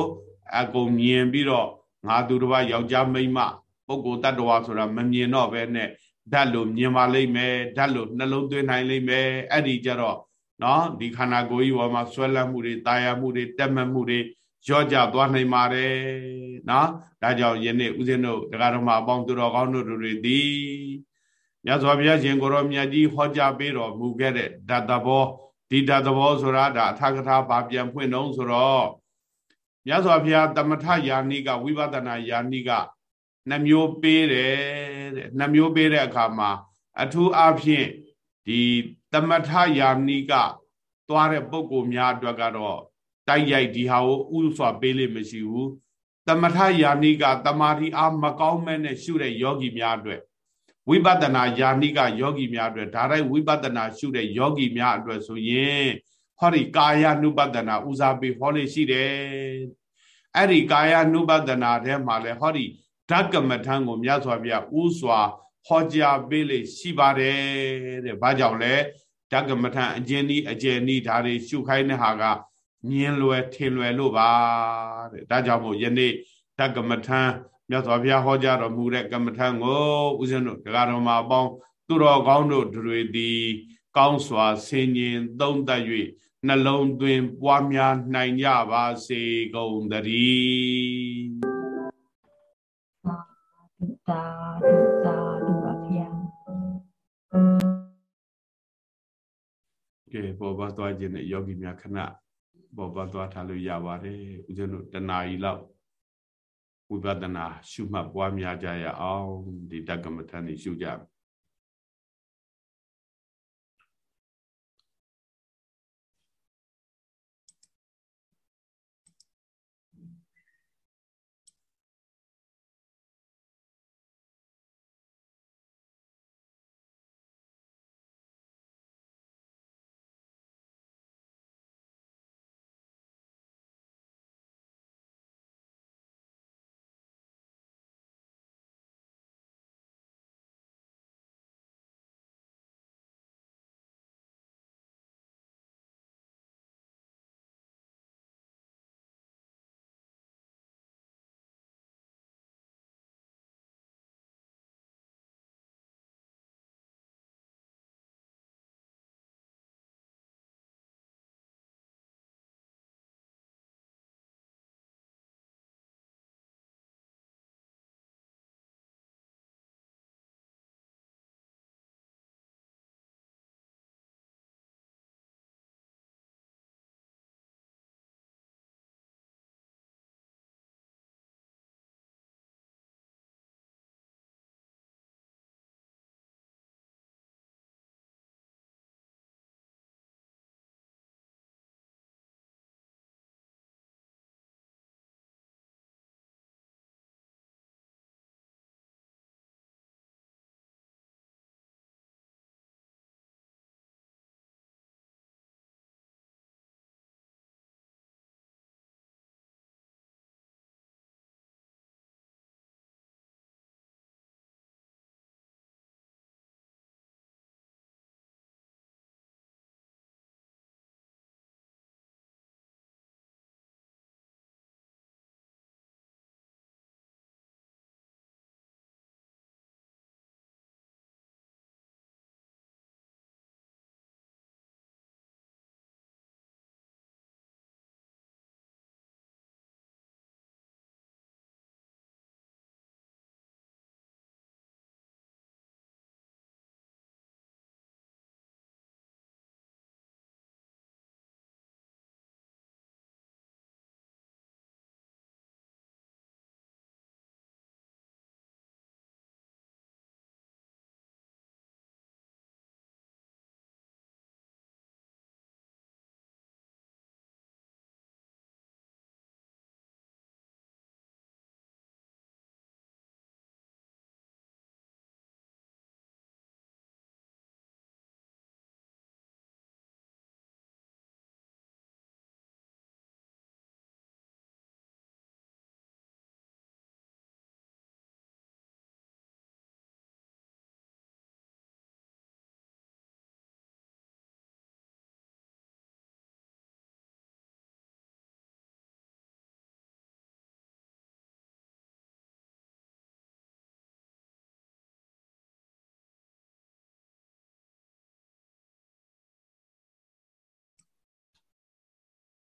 အကုန်မြင်ပြီးတော့ငါသူတစ်ပါးယောက်ျားမိန်းမပုဂ္ဂိုလ်တ attva ဆိုတာမမြင်တော့ဘဲနဲ့ဓာတ်လို့မြင်ပါလိမ့်မယ်ဓာတ်လို့နှလုံးသွင်းနိုင်လိမ့်မယ်အဲ့ဒီကြတော့နော်ဒီခန္ဓာကိုယ်ကြီးပေါ်မှာဆွဲလန်းမှုတွေတာယာမှုတွေတက်မှတ်မှုတွေ ရော့ကြသွားနိုင်ပါတယ်နော်ဒါကြောင့်ယနေ့ဦးဇင်းတို့တရားတော်မှာအပေါင်းသူတော်ကောင်းတို့တွေသည်မြတ်စွာဘုရားရှင်ကိုရောမြတ်ကြီးဟောကြားပေးတော်မူခဲ့တဲ့ဓာတ်သဘောဒီဓာတ်သဘောဆိုတာဒါအထာကထာဘာပြန်ဖွင့်တော့ဆိုတော့မြတ်စွာဘုရားတမထယာနိကဝိပဿနာယာနိကနှမျိုးပေးတယ်တဲ့နှမျိုးပေးတဲ့အခါမှာအထူးအဖြင့်ဒီတမထယာနိကသွားတဲ့ပုံကိုများအတွက်ကတော့ တိုက်ရိုက်ဒီဟာကိုဥစွာပေးလိမ့်မရှိဘူးတမထယာနိကတမာတိအားမကောင်းမဲ့နဲ့ရှုတဲ့ယောဂီများအတွက်ဝိပဿနာယာနိကယောဂီများအတွက်ဒါရိုက်ဝိပဿနာရှုတဲ့ယောဂီများအတွက်ဆိုရင်ဟောဒီကာယ ानु ပဒနာဦးစားပေးဟောလေးရှိတယ်အဲ့ဒီကာယ ानु ပဒနာထဲမှာလဲဟောဒီဓကမထံကိုမြတ်စွာဘုရားဥစွာဟောကြားပေးလေရှိပါတယ်တဲ့ဘာကြောင့်လဲဓကမထံအကျဉ်းဤအကျယ်ဤဒါတွေရှုခိုင်းတဲ့ဟာက မြင်လွယ်ထင်လွယ်လို့ပါတဲ့ဒါကြောင့်မို့ယနေ့ဓကမထံမြတ်စွာဘုရားဟောကြားတော်မူတဲ့ကမ္မထံကိုဦးဇင်းတို့တရားတော်မှာအပေါင်းသူတော်ကောင်းတို့တွေသည်ကောင်းစွာဆင်ញင်သုံးသပ်၍နှလုံးသွင်းပွားများနိုင်ကြပါစေကုန်သတည်းသာဓုသာဓုပါဗျာကဲပေါ်ပါသွားခြင်းနဲ့ယောဂီများခဏ ပေါ်ပါသွားထားလို့ရပါတယ်ဦးဇင်းတို့တဏှာကြီးလောက်ဝိပဿနာရှုမှတ်ပွားများကြရအောင်ဒီတက္ကမထန်နေရှုကြ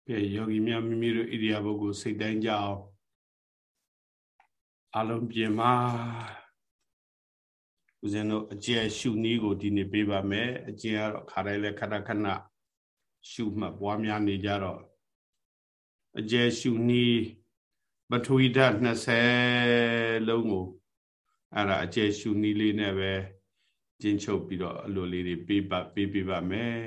ကဲယောဂီများမိမိတို့ဣရိယာပုဂ္ဂိုလ်စိတ်တိုင်းကြအောင်အလုံးပြင်ပါဦးဇင်းတို့အကျယ်ရှုနည်းကိုဒီနေ့ပေးပါမယ်အကျယ်ကတော့ခါတိုင်းလဲခဏခဏရှုမှတ်ပွားများနေကြတော့အကျယ်ရှုနည်းပထဝီဓာတ်20လုံးကိုအဲ့ဒါအကျယ်ရှုနည်းလေးနဲ့ပဲကျင်းချုပ်ပြီးတော့အလိုလေးတွေပေးပါပေးပေးပါမယ်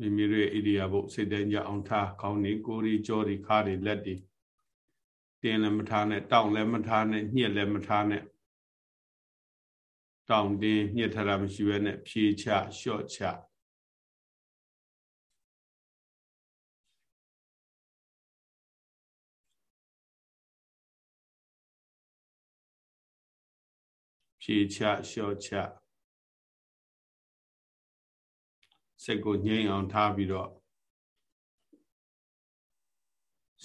မိမိတို့ဣရိယာပုစိတ်တိုင်းကြအောင်ထားခေါင်းနေကိုယ်ရီကြောရီခါရီလက်တွေတင်းလည်းမထားနဲ့တောင်းလည်းမထားနဲ့ညှက်လည်းမထားနဲ့တောင်းတင်းညှက်ထားတာမရှိဘဲနဲ့ဖြေချလျှော့ချဖြေချလျှော့ချ စိတ်ကိုငြိမ်အောင်ထားပြီးတော့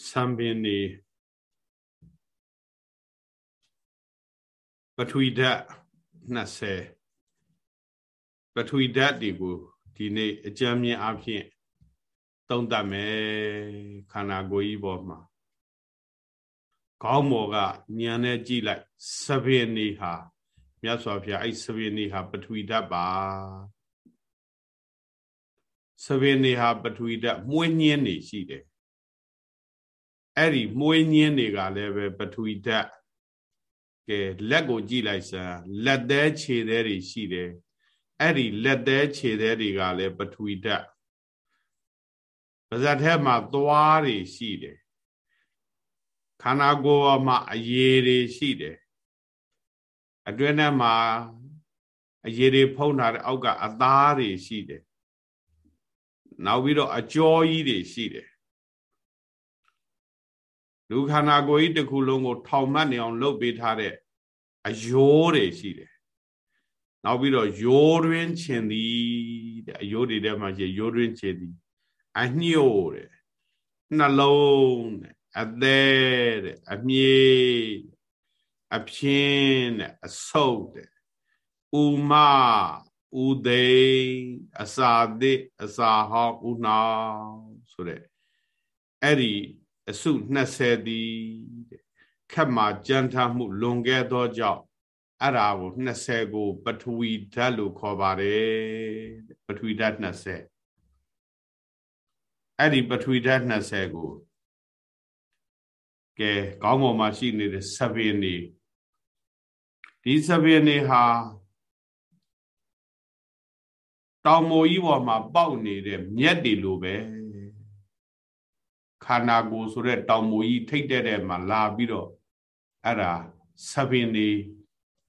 စံပင်နေပထဝီဓာတ်20ပထဝီဓာတ်တွေကိုဒီနေ့အကြမ်းမြင်အဖြစ်သုံးသပ်မယ်ခန္ဓာကိုယ်ကြီးပေါ်မှာခေါင်းပေါ်ကညံနဲ့ကြည့်လိုက်စပင်နေဟာမြတ်စွာဘုရားအဲ့စပင်နေဟာပထဝီဓာတ်ပါ စပင်နေဟာပထဝီဓာတ်မှုညင်းနေရှိတယ်အဲ့ဒီမှုညင်းတွေကလည်းပဲပထဝီဓာတ်ကဲလက်ကိုကြည့်လိုက်စမ်းလက်သေးခြေသေးတွေရှိတယ်အဲ့ဒီလက်သေးခြေသေးတွေကလည်းပထဝီဓာတ်ပါဇက်ထဲမှာသွားတွေရှိတယ်ခန္ဓာကိုယ်မှာအရေတွေရှိတယ်အတွင်းထဲမှာအရေတွေဖုံးထားတဲ့အောက်ကအသားတွေရှိတယ် နောက်ပြီးတော့အကျော်ကြီးတွေရှိတယ်လူခန္ဓာကိုယ်ကြီးတစ်ခုလုံးကိုထောင်မှတ်နေအောင်လုပ်ပေးထားတဲ့အယိုးတွေရှိတယ်နောက်ပြီးတော့ယိုးတွင်ခြင်သည်တဲ့အယိုးတွေထဲမှာရှိယိုးတွင်ခြင်သည်အညို့တဲ့နှလုံးတဲ့အသေးတဲ့အမြေအဖြင်းတဲ့အဆုပ်တဲ့ဥမ ဥသိအစာသစ်အစာဟောင်းဥနောင်ဆိုတဲ့အဲ့ဒီအစု20သည်တဲ့ခက်မှာကြမ်းထားမှုလွန်ခဲ့သောကြောင့်အဲ့ဒါကို20ကို ပထဝီဓာတ်လို့ခေါ်ပါတယ်ပထဝီဓာတ်20အဲ့ဒီပထဝီဓာတ်20ကိုကဲခေါင်းပေါ်မှာရှိနေတဲ့ဆပင်းနေဒီဆပင်းနေဟာ တောင်မိုးကြီးပေါ်မှာပေါက်နေတဲ့မြက်တွေလိုပဲခန္ဓာကိုယ်ဆိုတဲ့တောင်မိုးကြီးထိတ်တဲ့တဲ့မှာလာပြီးတော့အဲ့ဒါဆပင်တွေ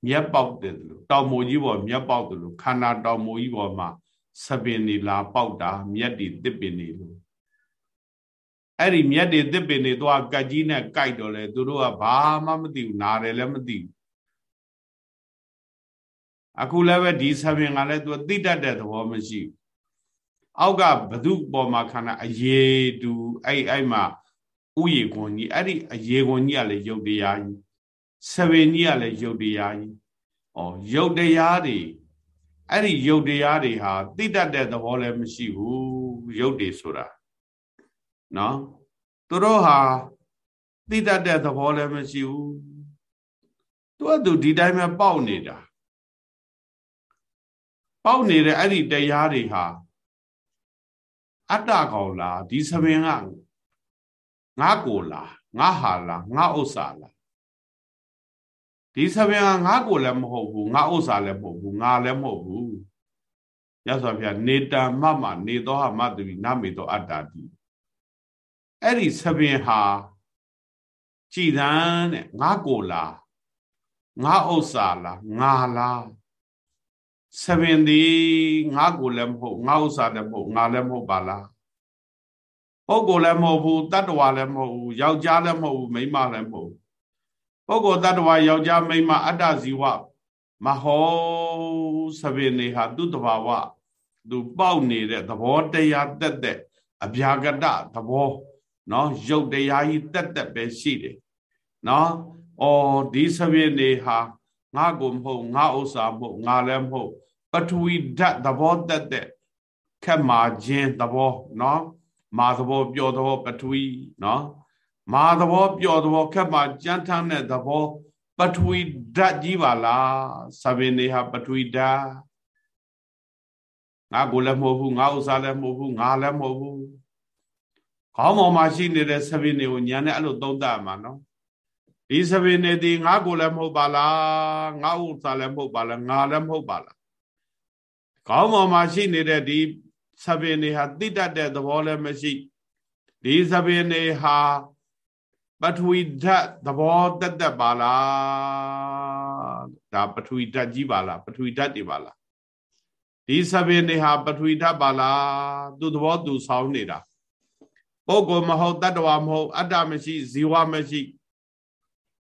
မြက်ပေါက်တယ်လို့တောင်မိုးကြီးပေါ်မြက်ပေါက်တယ်လို့ခန္ဓာတောင်မိုးကြီးပေါ်မှာဆပင်တွေလာပေါက်တာမြက်တွေတစ်ပင်တွေလို့အဲ့ဒီမြက်တွေတစ်ပင်တွေသွားကတ်ကြီးနဲ့ကြိုက်တော့လေသူတို့ကဘာမှမသိဘူးနားတယ်လည်းမသိဘူး အခုလည်းပဲဒီဆပင်ကလည်းသူသိတတ်တဲ့သဘောမရှိဘူးအောက်ကဘသူပေါ်မှာခန္ဓာအရေတူအဲ့အဲ့မှာဥယေခွန်ကြီးအဲ့ဒီအရေခွန်ကြီးကလည်းရုပ်တရားကြီးဆပင်ကြီးကလည်းရုပ်တရားကြီးဩရုပ်တရားတွေအဲ့ဒီရုပ်တရားတွေဟာသိတတ်တဲ့သဘောလည်းမရှိဘူးရုပ်တွေဆိုတာနော်သူတို့ဟာသိတတ်တဲ့သဘောလည်းမရှိဘူးသူကသူဒီတိုင်းပဲပေါက်နေတာ ပေါက်နေတဲ့အဲ့ဒီတရားတွေဟာအတ္တကောင်လားဒီသဘင်ကငါကိုလားငါဟာလားငါဥစ္စာလားဒီသဘင်ကငါကိုလည်းမဟုတ်ဘူးငါဥစ္စာလည်းမဟုတ်ဘူးငါလည်းမဟုတ်ဘူးရသော်ဗျာနေတမမနေသောဟမတုဝိနမေသောအတ္တတိအဲ့ဒီသဘင်ဟာကြည်သန်းတဲ့ငါကိုလားငါဥစ္စာလားငါလား ဆပင်သည်ငါကိုလည်းမဟုတ်ငါဥစ္စာလည်းမဟုတ်ငါလည်းမဟုတ်ပါလားပုဂ္ဂိုလ်လည်းမဟုတ်ဘူးတတ္တဝါလည်းမဟုတ်ဘူးယောက်ျားလည်းမဟုတ်ဘူးမိန်းမလည်းမဟုတ်ဘူးပုဂ္ဂိုလ်တ attva ယောက်ျားမိန်းမအတ္တဇီဝမဟောဆပင်နေဟာသူ့တဘာဝသူပေါက်နေတဲ့သဘောတရားတက်တက်အဗျာကတသဘောနော်ရုပ်တရားကြီးတက်တက်ပဲရှိတယ်နော်အော်ဒီဆပင်နေဟာ ငါကိုမဟုတ်ငါဥစ္စာမဟုတ်ငါလည်းမဟုတ်ပထဝီဓာတ်သဘောတက်တဲ့ခက်မာခြင်းသဘောနော်မာသဘောပျော်သဘောပထဝီနော်မာသဘောပျော်သဘောခက်မာကြမ်းထမ်းတဲ့သဘောပထဝီဓာတ်ကြီးပါလားသဗ္ဗေနေဟာပထဝီဓာတ်ငါကိုလည်းမဟုတ်ဘူးငါဥစ္စာလည်းမဟုတ်ဘူးငါလည်းမဟုတ်ဘူးခေါင်းပေါ်မှာရှိနေတဲ့သဗ္ဗေနေကိုညာနဲ့အဲ့လိုသုံးသပ်မှာနော် ဒီသဗ္ဗေနေဒီငါကိုလည်းမဟုတ်ပါလားငါဥစ္စာလည်းမဟုတ်ပါလားငါလည်းမဟုတ်ပါလားခေါင်းပေါ်မှာရှိနေတဲ့ဒီသဗ္ဗေနေဟာတိတတ်တဲ့သဘောလည်းမရှိဒီသဗ္ဗေနေဟာပထဝီဓာတ်သဘောတက်တက်ပါလားဒါပထဝီဓာတ်ကြီးပါလားပထဝီဓာတ်တွေပါလားဒီသဗ္ဗေနေဟာပထဝီဓာတ်ပါလားသူသဘောသူဆောင်းနေတာပုဂ္ဂိုလ်မဟုတ်တတ္တဝါမဟုတ်အတ္တမရှိဇီဝမရှိ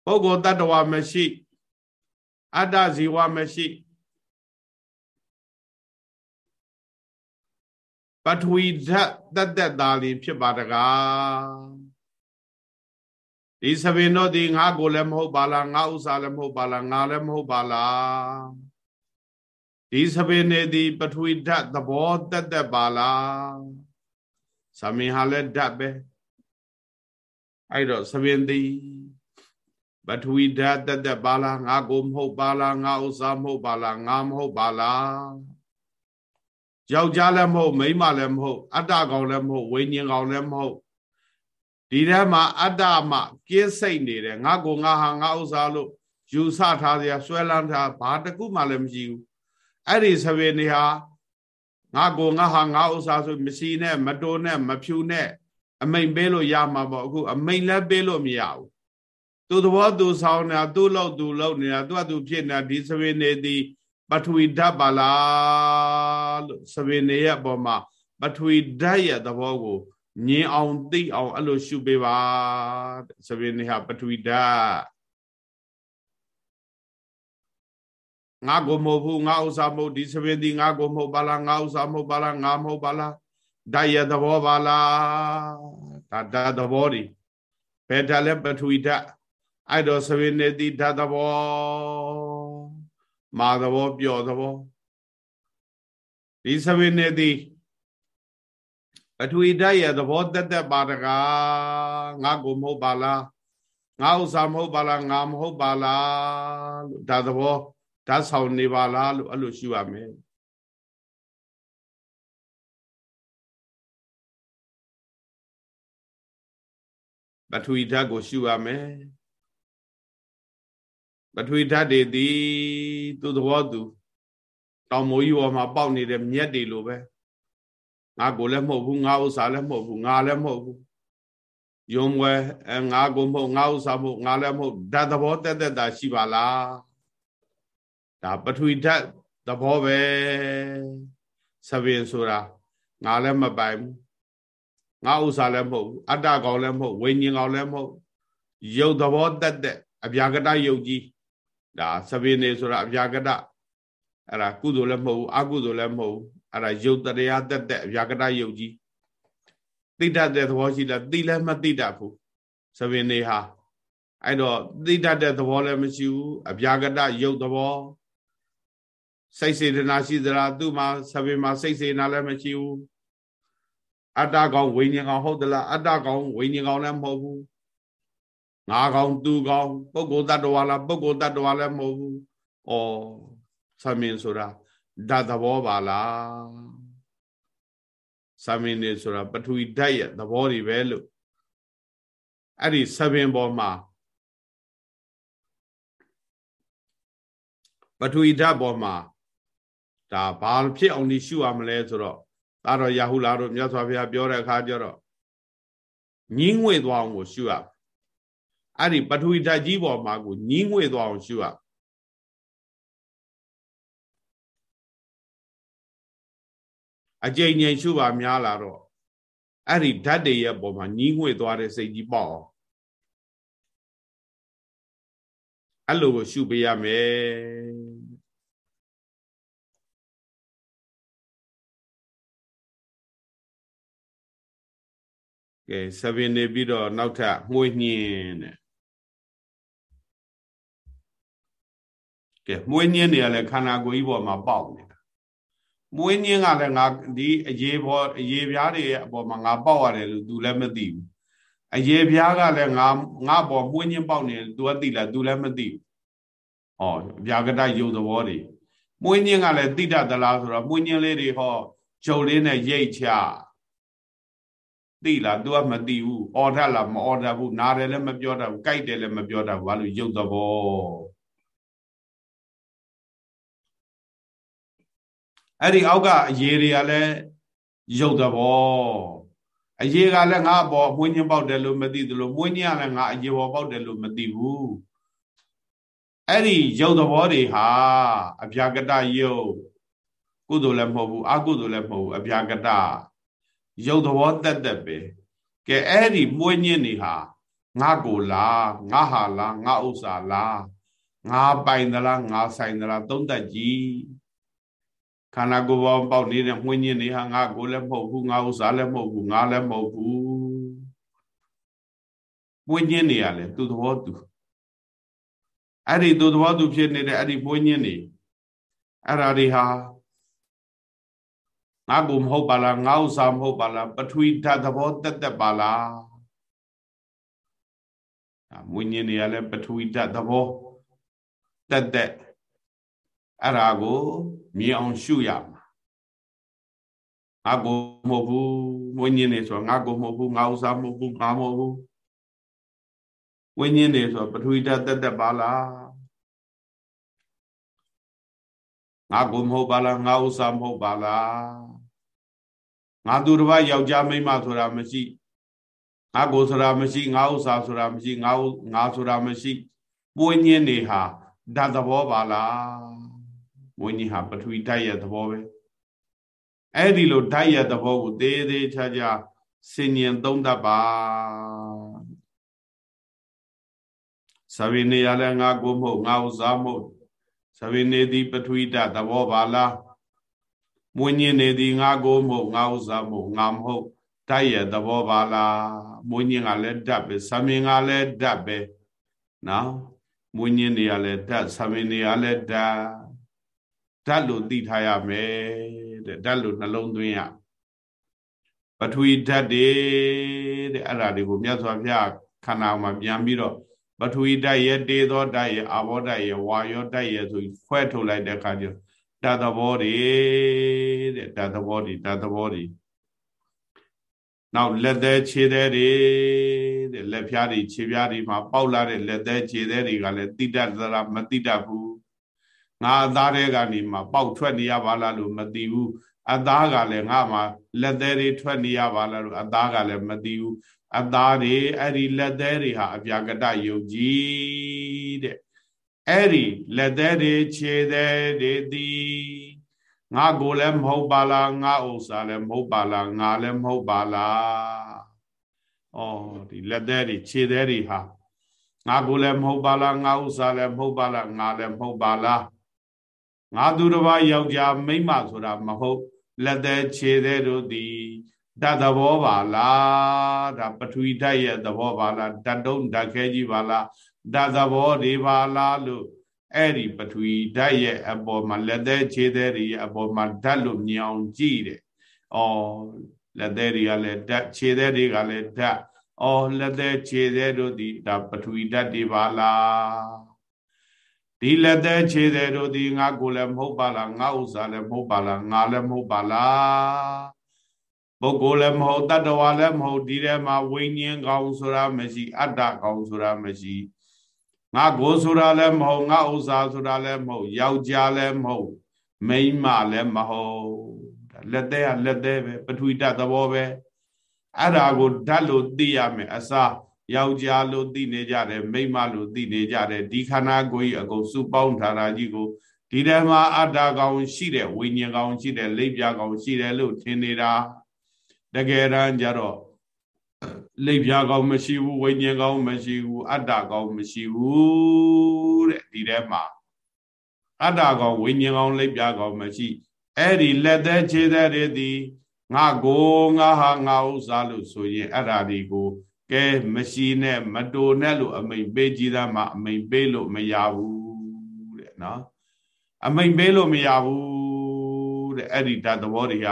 ပုဂ္ဂိုလ်တတ္တဝါမရှိ အတ္တဇီဝမရှိပထဝီဓာတ်တက်တက်သားလေးဖြစ်ပါတကားဒီသဗ္ဗေနောဒီငါကိုလည်းမဟုတ်ပါလားငါဥစ္စာလည်းမဟုတ်ပါလားငါလည်းမဟုတ်ပါလားဒီသဗ္ဗေနေဒီပထဝီဓာတ်သဘောတက်တက်ပါလားသမင်ဟာလည်းဓာတ်ပဲအဲ့တော့သဗ္ဗင်ဒီ ပထဝီဓာတ်တက်တက်ပါလားငါကိုမဟုတ်ပါလားငါဥစ္စာမဟုတ်ပါလားငါမဟုတ်ပါလားယောက်ျားလည်းမဟုတ်မိန်းမလည်းမဟုတ် အတ္တကောင်လည်းမဟုတ်ဝိညာဉ်ကောင်လည်းမဟုတ်ဒီထဲမှာအတ္တမှကင်းစိတ်နေတယ်ငါကိုငါဟာငါဥစ္စာလို့ယူဆထားစရာဆွဲလန်းထားဘာတခုမှလည်းမရှိဘူးအဲ့ဒီသဘေနေဟာငါကိုငါဟာငါဥစ္စာဆိုမရှိနဲ့မတိုးနဲ့မဖြူနဲ့အမိန်ပေးလို့ရမှာပေါ့အခုအမိန်လည်းပေးလို့မရဘူး သူသဘောသူဆောင်နေတာသူ့လို့သူလို့နေတာသူကသူဖြစ်နေတာဒီသဘေနေသည်ပထဝီဓာတ်ပါလားလို့သဘေနေရဲ့အပေါ်မှာပထဝီဓာတ်ရဲ့သဘောကိုမြင်အောင်သိအောင်အဲ့လိုရှုပေးပါသဘေနေဟာပထဝီဓာတ်ငါကိုမဟုတ်ဘူးငါဥစ္စာမဟုတ်ဒီသဘေဒီငါကိုမဟုတ်ပါလားငါဥစ္စာမဟုတ်ပါလားငါမဟုတ်ပါလားဓာတ်ရဲ့သဘောပါလားဒါဓာတ်သဘောတွေဘယ်ဓာတ်လဲပထဝီဓာတ် အဲ့တော့သဘေနေတိဓာတ်သဘောမာသဘောပျော်သဘောဒီသဝိနေတိပထဝီဓာတ်ရဲ့သဘောတက်တက်ပါတကားငါကိုမဟုတ်ပါလားငါဥစ္စာမဟုတ်ပါလားငါမဟုတ်ပါလားလို့ဒါသဘောဓာတ်ဆောင်နေပါလားလို့အဲ့လိုရှုရမယ်ပထဝီဓာတ်ကိုရှုရမယ် ပထဝီဓာတ်တွေသည်သူသဘောသူတောင်မိုးကြီးပေါ်မှာပေါက်နေတဲ့မြက်တွေလိုပဲငါကိုလည်းမဟုတ်ဘူးငါဥစ္စာလည်းမဟုတ်ဘူးငါလည်းမဟုတ်ဘူးယုံဝဲအဲငါကိုမဟုတ်ငါဥစ္စာမဟုတ်ငါလည်းမဟုတ်ဓာတ်သဘောတက်တက်တာရှိပါလားဒါပထဝီဓာတ်သဘောပဲသဗ္ဗင်ဆိုတာငါလည်းမပိုင်ဘူးငါဥစ္စာလည်းမဟုတ်ဘူးအတ္တကောင်လည်းမဟုတ်ဝိညာဉ်ကောင်လည်းမဟုတ်ရုပ်သဘောတက်တက်အပြာကတယုတ်ကြီး ဒါသဗ္ဗေနေဆိုတာအပြာကတအဲ့ဒါကုသိုလ်လည်းမဟုတ်ဘူးအကုသိုလ်လည်းမဟုတ်ဘူးအဲ့ဒါယုတ်တရားတက်တက်အပြာကတယုတ်ကြီးသိတတ်တဲ့သဘောရှိလားသိလည်းမသိတတ်ဘူးသဗ္ဗေနေဟာအဲ့တော့သိတတ်တဲ့သဘောလည်းမရှိဘူးအပြာကတယုတ်သဘောစိတ်စေတနာရှိသလားသူ့မှာသဗ္ဗေမှာစိတ်စေနာလည်းမရှိဘူးအတ္တကောင်ဝိညာဉ်ကောင်ဟုတ်သလားအတ္တကောင်ဝိညာဉ်ကောင်လည်းမဟုတ်ဘူး ငါကောင်သူကောင်ပုဂ္ဂိုလ်တ attva လားပုဂ္ဂိုလ်တ attva လည်းမဟုတ်ဘူး။ဩသမင်ဆိုတာဓာတ်သဘောပါလား။သမင်နေဆိုတာပထဝီဓာတ်ရဲ့သဘောတွေပဲလို့အဲ့ဒီသဘင်ပေါ်မှာပထဝီဓာတ်ပေါ်မှာဒါဘာဖြစ်အောင်ဒီရှုရမလဲဆိုတော့သာတော်ရာဟုလာတို့မြတ်စွာဘုရားပြောတဲ့အခါကျတော့ညင်းငွေသွားအောင်ကိုရှုရ အဲ့ဒီပထဝီဓာတ်ကြီးပေါ်မှာကိုညင်းငွေသွားအောင်ရှုရအကြိမ်ကြိမ်ရှုပါများလာတော့အဲ့ဒီဓာတ်တွေရဲ့ပေါ်မှာညင်းငွေသွားတဲ့စိတ်ကြီးပေါ့အောင်အဲ့လိုကိုရှုပေးရမယ်ကဲဆပင်နေပြီးတော့နောက်ထပ်မှုညင်းတဲ့ ကဲမွေးညင်းနေရလဲခန္ဓာကိုယ်ကြီးပေါ်မှာပေါက်နေတာမွေးညင်းကလည်းငါဒီအရေးပေါ်အရေးပြားတွေရဲ့အပေါ်မှာငါပေါက်ရတယ်လို့ तू လည်းမသိဘူးအရေးပြားကလည်းငါငါပေါ်မွေးညင်းပေါက်နေတယ် तू ကသိလား तू လည်းမသိဘူးဟောဗျာကတယုတ်သဘောတွေမွေးညင်းကလည်းသိတတ်သလားဆိုတော့မွေးညင်းလေးတွေဟောဂျုံလေးနဲ့ရိတ်ချသိလား तू ကမသိဘူးအော်ထလားမအော်ထဘူးနားတယ်လည်းမပြောတတ်ဘူးကြိုက်တယ်လည်းမပြောတတ်ဘူးဘာလို့ရုပ်သဘော အဲ့ဒီအောက်ကအရေတွေကလည်းရုပ်သဘောအရေးကလည်းငါအပေါ်မွေးညင်းပေါက်တယ်လို့မသိသလိုမွေးညင်းကလည်းငါအရေးပေါ်ပေါက်တယ်လို့မသိဘူးအဲ့ဒီရုပ်သဘောတွေဟာအပြာကတရုပ်ကုသိုလ်လည်းမဟုတ်ဘူးအကုသိုလ်လည်းမဟုတ်ဘူးအပြာကတရုပ်သဘောတက်တက်ပဲကဲအဲ့ဒီမွေးညင်းတွေဟာငါကိုလားငါဟာလားငါဥစ္စာလားငါပိုင်သလားငါဆိုင်သလားသုံးသက်ကြည့် ခန္ဓာကိုယ်ပေါ်ပေါက်နေတဲ့မှွင်းညင်းတွေဟာငါကိုလည်းမဟုတ်ဘူးငါဥစ္စာလည်းမဟုတ်ဘူးငါလည်းမဟုတ်ဘူးမှွင်းညင်းတွေရလဲသူ့သဘောသူအဲ့ဒီသူ့သဘောသူဖြစ်နေတဲ့အဲ့ဒီမှွင်းညင်းတွေအဲ့ဓာတွေဟာငါကိုမဟုတ်ပါလားငါဥစ္စာမဟုတ်ပါလားပထဝီဓာတ်သဘောတက်တက်ပါလားမွေးညင်းနေရလဲပထဝီဓာတ်သဘောတက်တက်အဲ့ဒါကို မြင်အောင်ရှုရမှာငါကိုမဟုတ်ဘူးမွေးညင်းနေဆိုငါကိုမဟုတ်ဘူးငါဥစ္စာမဟုတ်ဘူးငါမဟုတ်ဘူးဝိညာဉ်နေဆိုပထဝီဓာတ်တက်တက်ပါလားငါကိုမဟုတ်ပါလားငါဥစ္စာမဟုတ်ပါလားငါသူတစ်ပါးယောက်ျားမိန်းမဆိုတာမရှိငါကိုဆိုတာမရှိငါဥစ္စာဆိုတာမရှိငါငါဆိုတာမရှိပွင့်ညင်းနေဟာဓာတ်သဘောပါလား ဝိညာဉ်ဟာပထဝီဓာတ်ရဲ့သဘောပဲအဲ့ဒီလိုဓာတ်ရဲ့သဘောကိုသေးသေးချာချာဆင်ញင်သုံးတတ်ပါသဗ္ဗေနေရလဲငါကိုမဟုတ်ငါဥစ္စာမဟုတ်သဗ္ဗေနေသည်ပထဝီဓာတ်သဘောပါလားမွေးညင်းနေသည်ငါကိုမဟုတ်ငါဥစ္စာမဟုတ်ငါမဟုတ်ဓာတ်ရဲ့သဘောပါလားမွေးညင်းကလည်းဓာတ်ပဲဆမင်ကလည်းဓာတ်ပဲနော်မွေးညင်းနေရလဲဓာတ်ဆမင်နေရလဲဓာတ် ဓာတ်လို့သိထားရမယ်တဲ့ဓာတ်လို့နှလုံးသွင်းရပထဝီဓာတ်တွေတဲ့အဲ့ဒါတွေကိုမြတ်စွာဘုရားခန္ဓာမှာပြန်ပြီးတော့ပထဝီဓာတ်ရဲ့တေသောဓာတ်ရဲ့အာဘောဓာတ်ရဲ့ဝါယောဓာတ်ရဲ့ဆိုခွဲထုတ်လိုက်တဲ့အခါကျဓာတ်သဘောတွေတဲ့ဓာတ်သဘောတွေဓာတ်သဘောတွေနောက်လက်သေးခြေသေးတွေတဲ့လက်ဖြားတွေခြေဖြားတွေမှာပေါက်လာတဲ့လက်သေးခြေသေးတွေကလည်းတိတတ်သလားမတိတတ်ဘူး ငါအသားတွေကနေမှပေါက်ထွက်နေရပါလားလို့မသိဘူးအသားကလည်းငါမှလက်သေးတွေထွက်နေရပါလားလို့အသားကလည်းမသိဘူးအသားတွေအဲ့ဒီလက်သေးတွေဟာအပြာကတယုတ်ကြီးတဲ့အဲ့ဒီလက်သေးတွေခြေသေးတွေသည်ငါကိုလည်းမဟုတ်ပါလားငါဥစ္စာလည်းမဟုတ်ပါလားငါလည်းမဟုတ်ပါလားဩဒီလက်သေးတွေခြေသေးတွေဟာငါကိုလည်းမဟုတ်ပါလားငါဥစ္စာလည်းမဟုတ်ပါလားငါလည်းမဟုတ်ပါလား ငါသူတစ်ပါးယောက်ျားမိန်းမဆိုတာမဟုတ်လက်သေးခြေသေးတို့သည်ဓာတ်သဘောပါလားဒါပထဝီဓာတ်ရဲ့သဘောပါလားဓာတ်တုံးဓာတ်ခဲကြီးပါလားဓာတ်သဘောတွေပါလားလို့အဲ့ဒီပထဝီဓာတ်ရဲ့အပေါ်မှာလက်သေးခြေသေးတွေရဲ့အပေါ်မှာဓာတ်လို့မြင်အောင်ကြည့်တယ်။အော်လက်သေးတွေကလည်းဓာတ်ခြေသေးတွေကလည်းဓာတ်အော်လက်သေးခြေသေးတို့ဒီဒါပထဝီဓာတ်တွေပါလား။ ဒီလက်သေးခြေသေးတို့ဒီငါကိုလည်းမဟုတ်ပါလားငါဥစ္စာလည်းမဟုတ်ပါလားငါလည်းမဟုတ်ပါလား။ပုဂ္ဂိုလ်လည်းမဟုတ်တတ္တဝါလည်းမဟုတ်ဒီထဲမှာဝိညာဉ်ကောင်ဆိုတာမရှိ အတ္တကောင်ဆိုတာမရှိ။ငါကိုဆိုတာလည်းမဟုတ်ငါဥစ္စာဆိုတာလည်းမဟုတ်ယောက်ျားလည်းမဟုတ်မိန်းမလည်းမဟုတ်လက်သေးကလက်သေးပဲပထဝီတသဘောပဲအဲ့ဒါကိုဓာတ်လို့သိရမယ်အစား ယောက်ျားလို့သိနေကြတယ်မိန်းမလို့သိနေကြတယ်ဒီခန္ဓာကိုယ်ကြီးအကုန်စုပေါင်းထားတာကြီးကိုဒီထဲမှာအတ္တကောင်ရှိတယ်ဝိညာဉ်ကောင်ရှိတယ်လိပ်ပြကောင်ရှိတယ်လို့ထင်နေတာတကယ်တမ်းကျတော့လိပ်ပြားကောင်းမရှိဘူးဝိညာဉ်ကောင်းမရှိဘူးအတ္တကောင်းမရှိဘူးတဲ့ဒီထဲမှာအတ္တကောင်းဝိညာဉ်ကောင်းလိပ်ပြားကောင်းမရှိအဲ့ဒီလက်သက်ခြေသက်တွေသည်ငါကိုငါဟာငါဥစ္စာလို့ဆိုရင်အဲ့ဒါဒီကို ကဲမရှိနဲ့မတူနဲ့လို့အမိန်ပေးကြည်သားမှာအမိန်ပေးလို့မရဘူးတဲ့နော်အမိန်ပေးလို့မရဘူးတဲ့အဲ့ဒီဓာတ်သဘောတွေက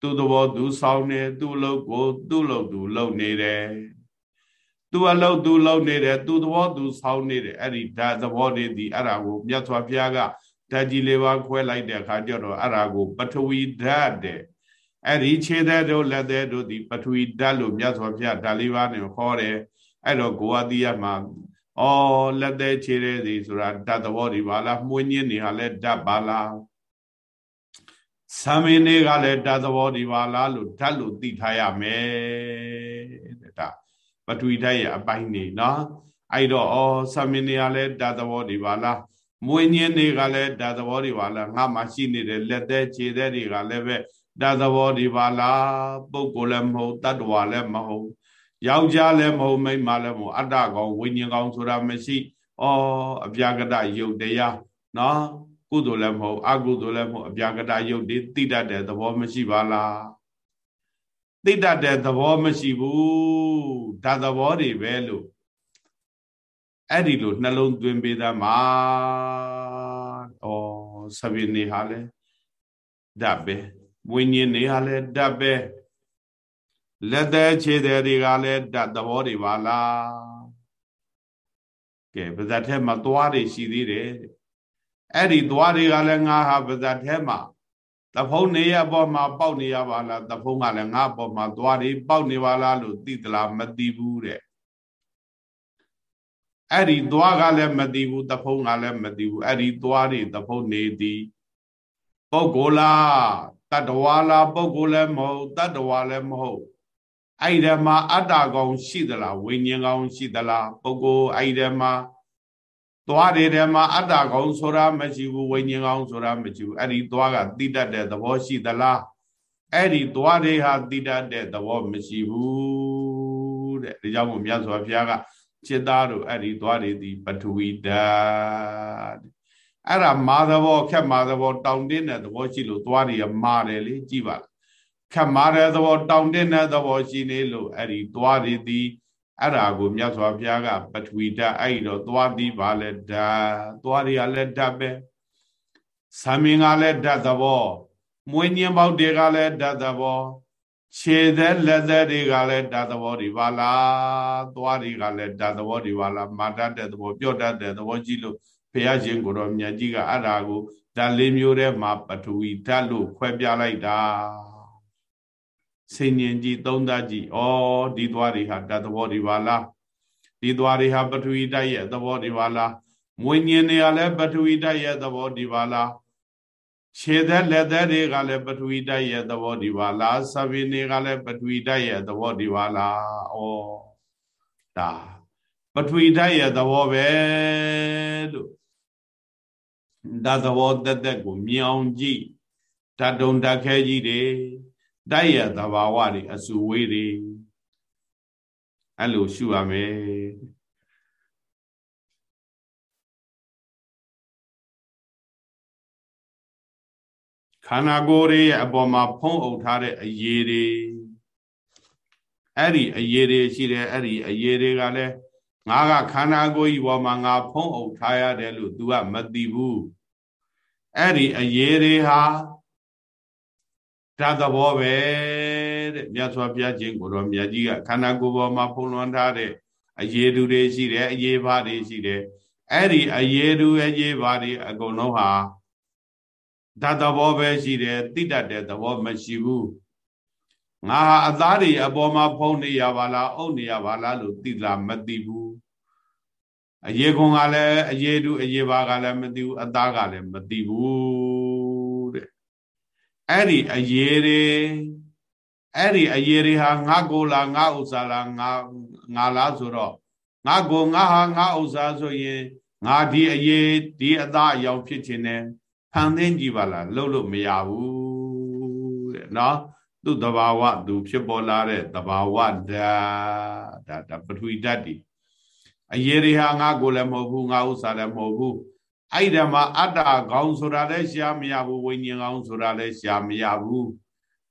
သူ့သဘောသူဆောင်နေသူ့လုပ်ကိုသူ့လုပ်သူလုပ်နေတယ်သူ့အလုပ်သူလုပ်နေတယ်သူ့သဘောသူဆောင်နေတယ်အဲ့ဒီဓာတ်သဘောတွေဒီအဲ့ဒါကိုမြတ်စွာဘုရားကဓာတ်ကြီးလေးပါခွဲလိုက်တဲ့အခါကျတော့အဲ့ဒါကိုပထဝီဓာတ်တဲ့ အဲ့ဒီခြေသက်တို့လက်သက်တို့ဒီပထဝီဓာတ်လို့မြတ်စွာဘုရားဓာတ်လေးပါးနဲ့ခေါ်တယ်အဲ့တော့ကိုအတိယမှာဩလက်သက်ခြေတဲ့စီဆိုတာဓာတ်သဘောတွေပါလားမှုညင်းနေဟာလဲဓာတ်ပါလားသမင်းတွေကလည်းဓာတ်သဘောဒီပါလားလို့ဓာတ်လို့သိထားရမယ်တဲ့ဒါပထဝီဓာတ်ရဲ့အပိုင်းနေနော်အဲ့တော့ဩသမင်းတွေကလည်းဓာတ်သဘောဒီပါလားမွေးညင်းတွေကလည်းဓာတ်သဘောဒီပါလားငါမှရှိနေတဲ့လက်သက်ခြေသက်တွေကလည်းပဲ ဓာတ်သဘောဒီပါလားပုဂ္ဂိုလ်လည်းမဟုတ်တ attva လည်းမဟုတ်ယောက်ျားလည်းမဟုတ်မိန်းမလည်းမဟုတ်အတ္တကောင်ဝိညာဉ်ကောင်ဆိုတာမရှိဩအပြာကတယုတ်တရားနော်ကုသိုလ်လည်းမဟုတ်အကုသိုလ်လည်းမဟုတ်အပြာကတယုတ်တွေသိတတ်တဲ့သဘောမရှိပါလားသိတတ်တဲ့သဘောမရှိဘူးဒါသဘောတွေပဲလို့အဲ့ဒီလိုနှလုံးသွင်းပေးသားမှာဩဆဗိနေဟာလဲဓာတ်ပဲ ဝိညာဉ်နေဟာလဲဓာတ်ပဲလက်သေးခြေသေးတွေကလည်းဓာတ်သဘောတွေပါလားကဲပါဇတ်ထဲမှာသွားတွေရှိသေးတယ်အဲ့ဒီသွားတွေကလည်းငါဟာပါဇတ်ထဲမှာတဖုံးနေရပေါ်မှာပေါက်နေရပါလားတဖုံးကလည်းငါပေါ်မှာသွားတွေပေါက်နေပါလားလို့သိသလားမသိဘူးတဲ့အဲ့ဒီသွားကလည်းမသိဘူးတဖုံးကလည်းမသိဘူးအဲ့ဒီသွားတွေတဖုံးနေသည်ပုဂ္ဂိုလ်လား တတ္တဝါလားပုဂ္ဂိုလ်လည်းမဟုတ်တတ္တဝါလည်းမဟုတ်အဲ့ဒီမှာအတ္တကောင်ရှိသလားဝိညာဉ်ကောင်ရှိသလားပုဂ္ဂိုလ်အဲ့ဒီမှာသွားတယ်ထဲမှာအတ္တကောင်ဆိုတာမရှိဘူးဝိညာဉ်ကောင်ဆိုတာမရှိဘူးအဲ့ဒီသွားကတိတတ်တဲ့သဘောရှိသလားအဲ့ဒီသွားတွေဟာတိတတ်တဲ့သဘောမရှိဘူးတဲ့ဒါကြောင့်မို့မြတ်စွာဘုရားကจิตသားတို့အဲ့ဒီသွားတွေဒီပထဝီဓာတ် အဲ့ဒါမာသဘောခက်မာသဘောတောင်တင်းတဲ့သဘောရှိလို့သွားတွေကမာတယ်လေကြည့်ပါခက်မာတဲ့သဘောတောင်တင်းတဲ့သဘောရှိနေလို့အဲ့ဒီသွားတွေဒီအဲ့ဒါကိုမြတ်စွာဘုရားကပထဝီဓာတ်အဲ့တော့သွားပြီးပါလဲဓာတ်သွားတွေကလည်းဓာတ်ပဲသံမင်ကလည်းဓာတ်သဘောမွေးညင်းပေါက်တွေကလည်းဓာတ်သဘောခြေသက်လက်သက်တွေကလည်းဓာတ်သဘောတွေပါလားသွားတွေကလည်းဓာတ်သဘောတွေပါလားမာတတ်တဲ့သဘောပြော့တတ်တဲ့သဘောကြီးလို့ ဘုရားရှင်ကိုတော်မြတ်ကြီးကအဲ့ဒါကိုဓာတ်လေးမျိုးထဲမှာပထဝီဓာတ်လို့ခွဲပြလိုက်တာစိဉ္ဉ္ကြီးသုံးသပ်ကြည့်ဩဒီသွားတွေဟာဓာတ်သဘောတွေပါလားဒီသွားတွေဟာပထဝီဓာတ်ရဲ့သဘောတွေပါလားမွေညင်တွေကလည်းပထဝီဓာတ်ရဲ့သဘောတွေပါလားခြေသက်လက်သက်တွေကလည်းပထဝီဓာတ်ရဲ့သဘောဒီပါလားသဗ္ဗေနေကလည်းပထဝီဓာတ်ရဲ့သဘောဒီပါလားဩဒါပထဝီဓာတ်ရဲ့သဘောပဲလို့ ဒါသဘောတက်တက်ကိုမြင်အောင်ကြည့်ဓာတ်တုံဓာတ်ခဲကြီးတွေဓာတ်ရဲ့သဘာဝတွေအစုဝေးတွေအဲ့လိုရှုရမယ်ခန္ဓာကိုယ်ရဲ့အပေါ်မှာဖုံးအုပ်ထားတဲ့အရေတွေအဲ့ဒီအရေတွေရှိတယ်အဲ့ဒီအရေတွေကလည်း ငါကခန္ဓာကိုယ်ကြီးပေါ်မှာငါဖုံးအုပ်ထားရတယ်လို့ तू ကမသိဘူးအဲ့ဒီအရေတွေဟာဓာတ်သဘောပဲတဲ့မြတ်စွာဘုရားရှင်ကိုတော်မြတ်ကြီးကခန္ဓာကိုယ်ပေါ်မှာဖုံးလွှမ်းထားတဲ့အရေတူတွေရှိတယ်အရေဘာတွေရှိတယ်အဲ့ဒီအရေတူအရေဘာတွေအကုန်လုံးဟာဓာတ်သဘောပဲရှိတယ်တိတတ်တဲ့သဘောမရှိဘူးငါဟာအသားတွေအပေါ်မှာဖုံးနေရပါလားအုပ်နေရပါလားလို့သိလားမသိဘူး အရေခွန်ကလည်းအရေတူအရေပါကလည်းမသိဘူးအသားကလည်းမသိဘူးတဲ့အဲ့ဒီအရေတွေအဲ့ဒီအရေတွေဟာငါကိုလားငါဥစ္စာလားငါငါလားဆိုတော့ငါကိုငါဟာငါဥစ္စာဆိုရင်ငါဒီအရေဒီအသားအယောင်ဖြစ်ခြင်းနဲ့ဖန်သင်းကြည့်ပါလားလှုပ်လို့မရဘူးတဲ့နော်သူ့တဘာဝသူဖြစ်ပေါ်လာတဲ့တဘာဝဓာဒါဒါပထဝီဓာတ်ဒီ အရေတွေဟာငါကိုလည်းမဟုတ်ဘူးငါဥစ္စာလည်းမဟုတ်ဘူးအဲ့ဒီမှာအတ္တကောင်းဆိုတာလည်းရှားမရဘူးဝိညာဉ်ကောင်းဆိုတာလည်းရှားမရဘူး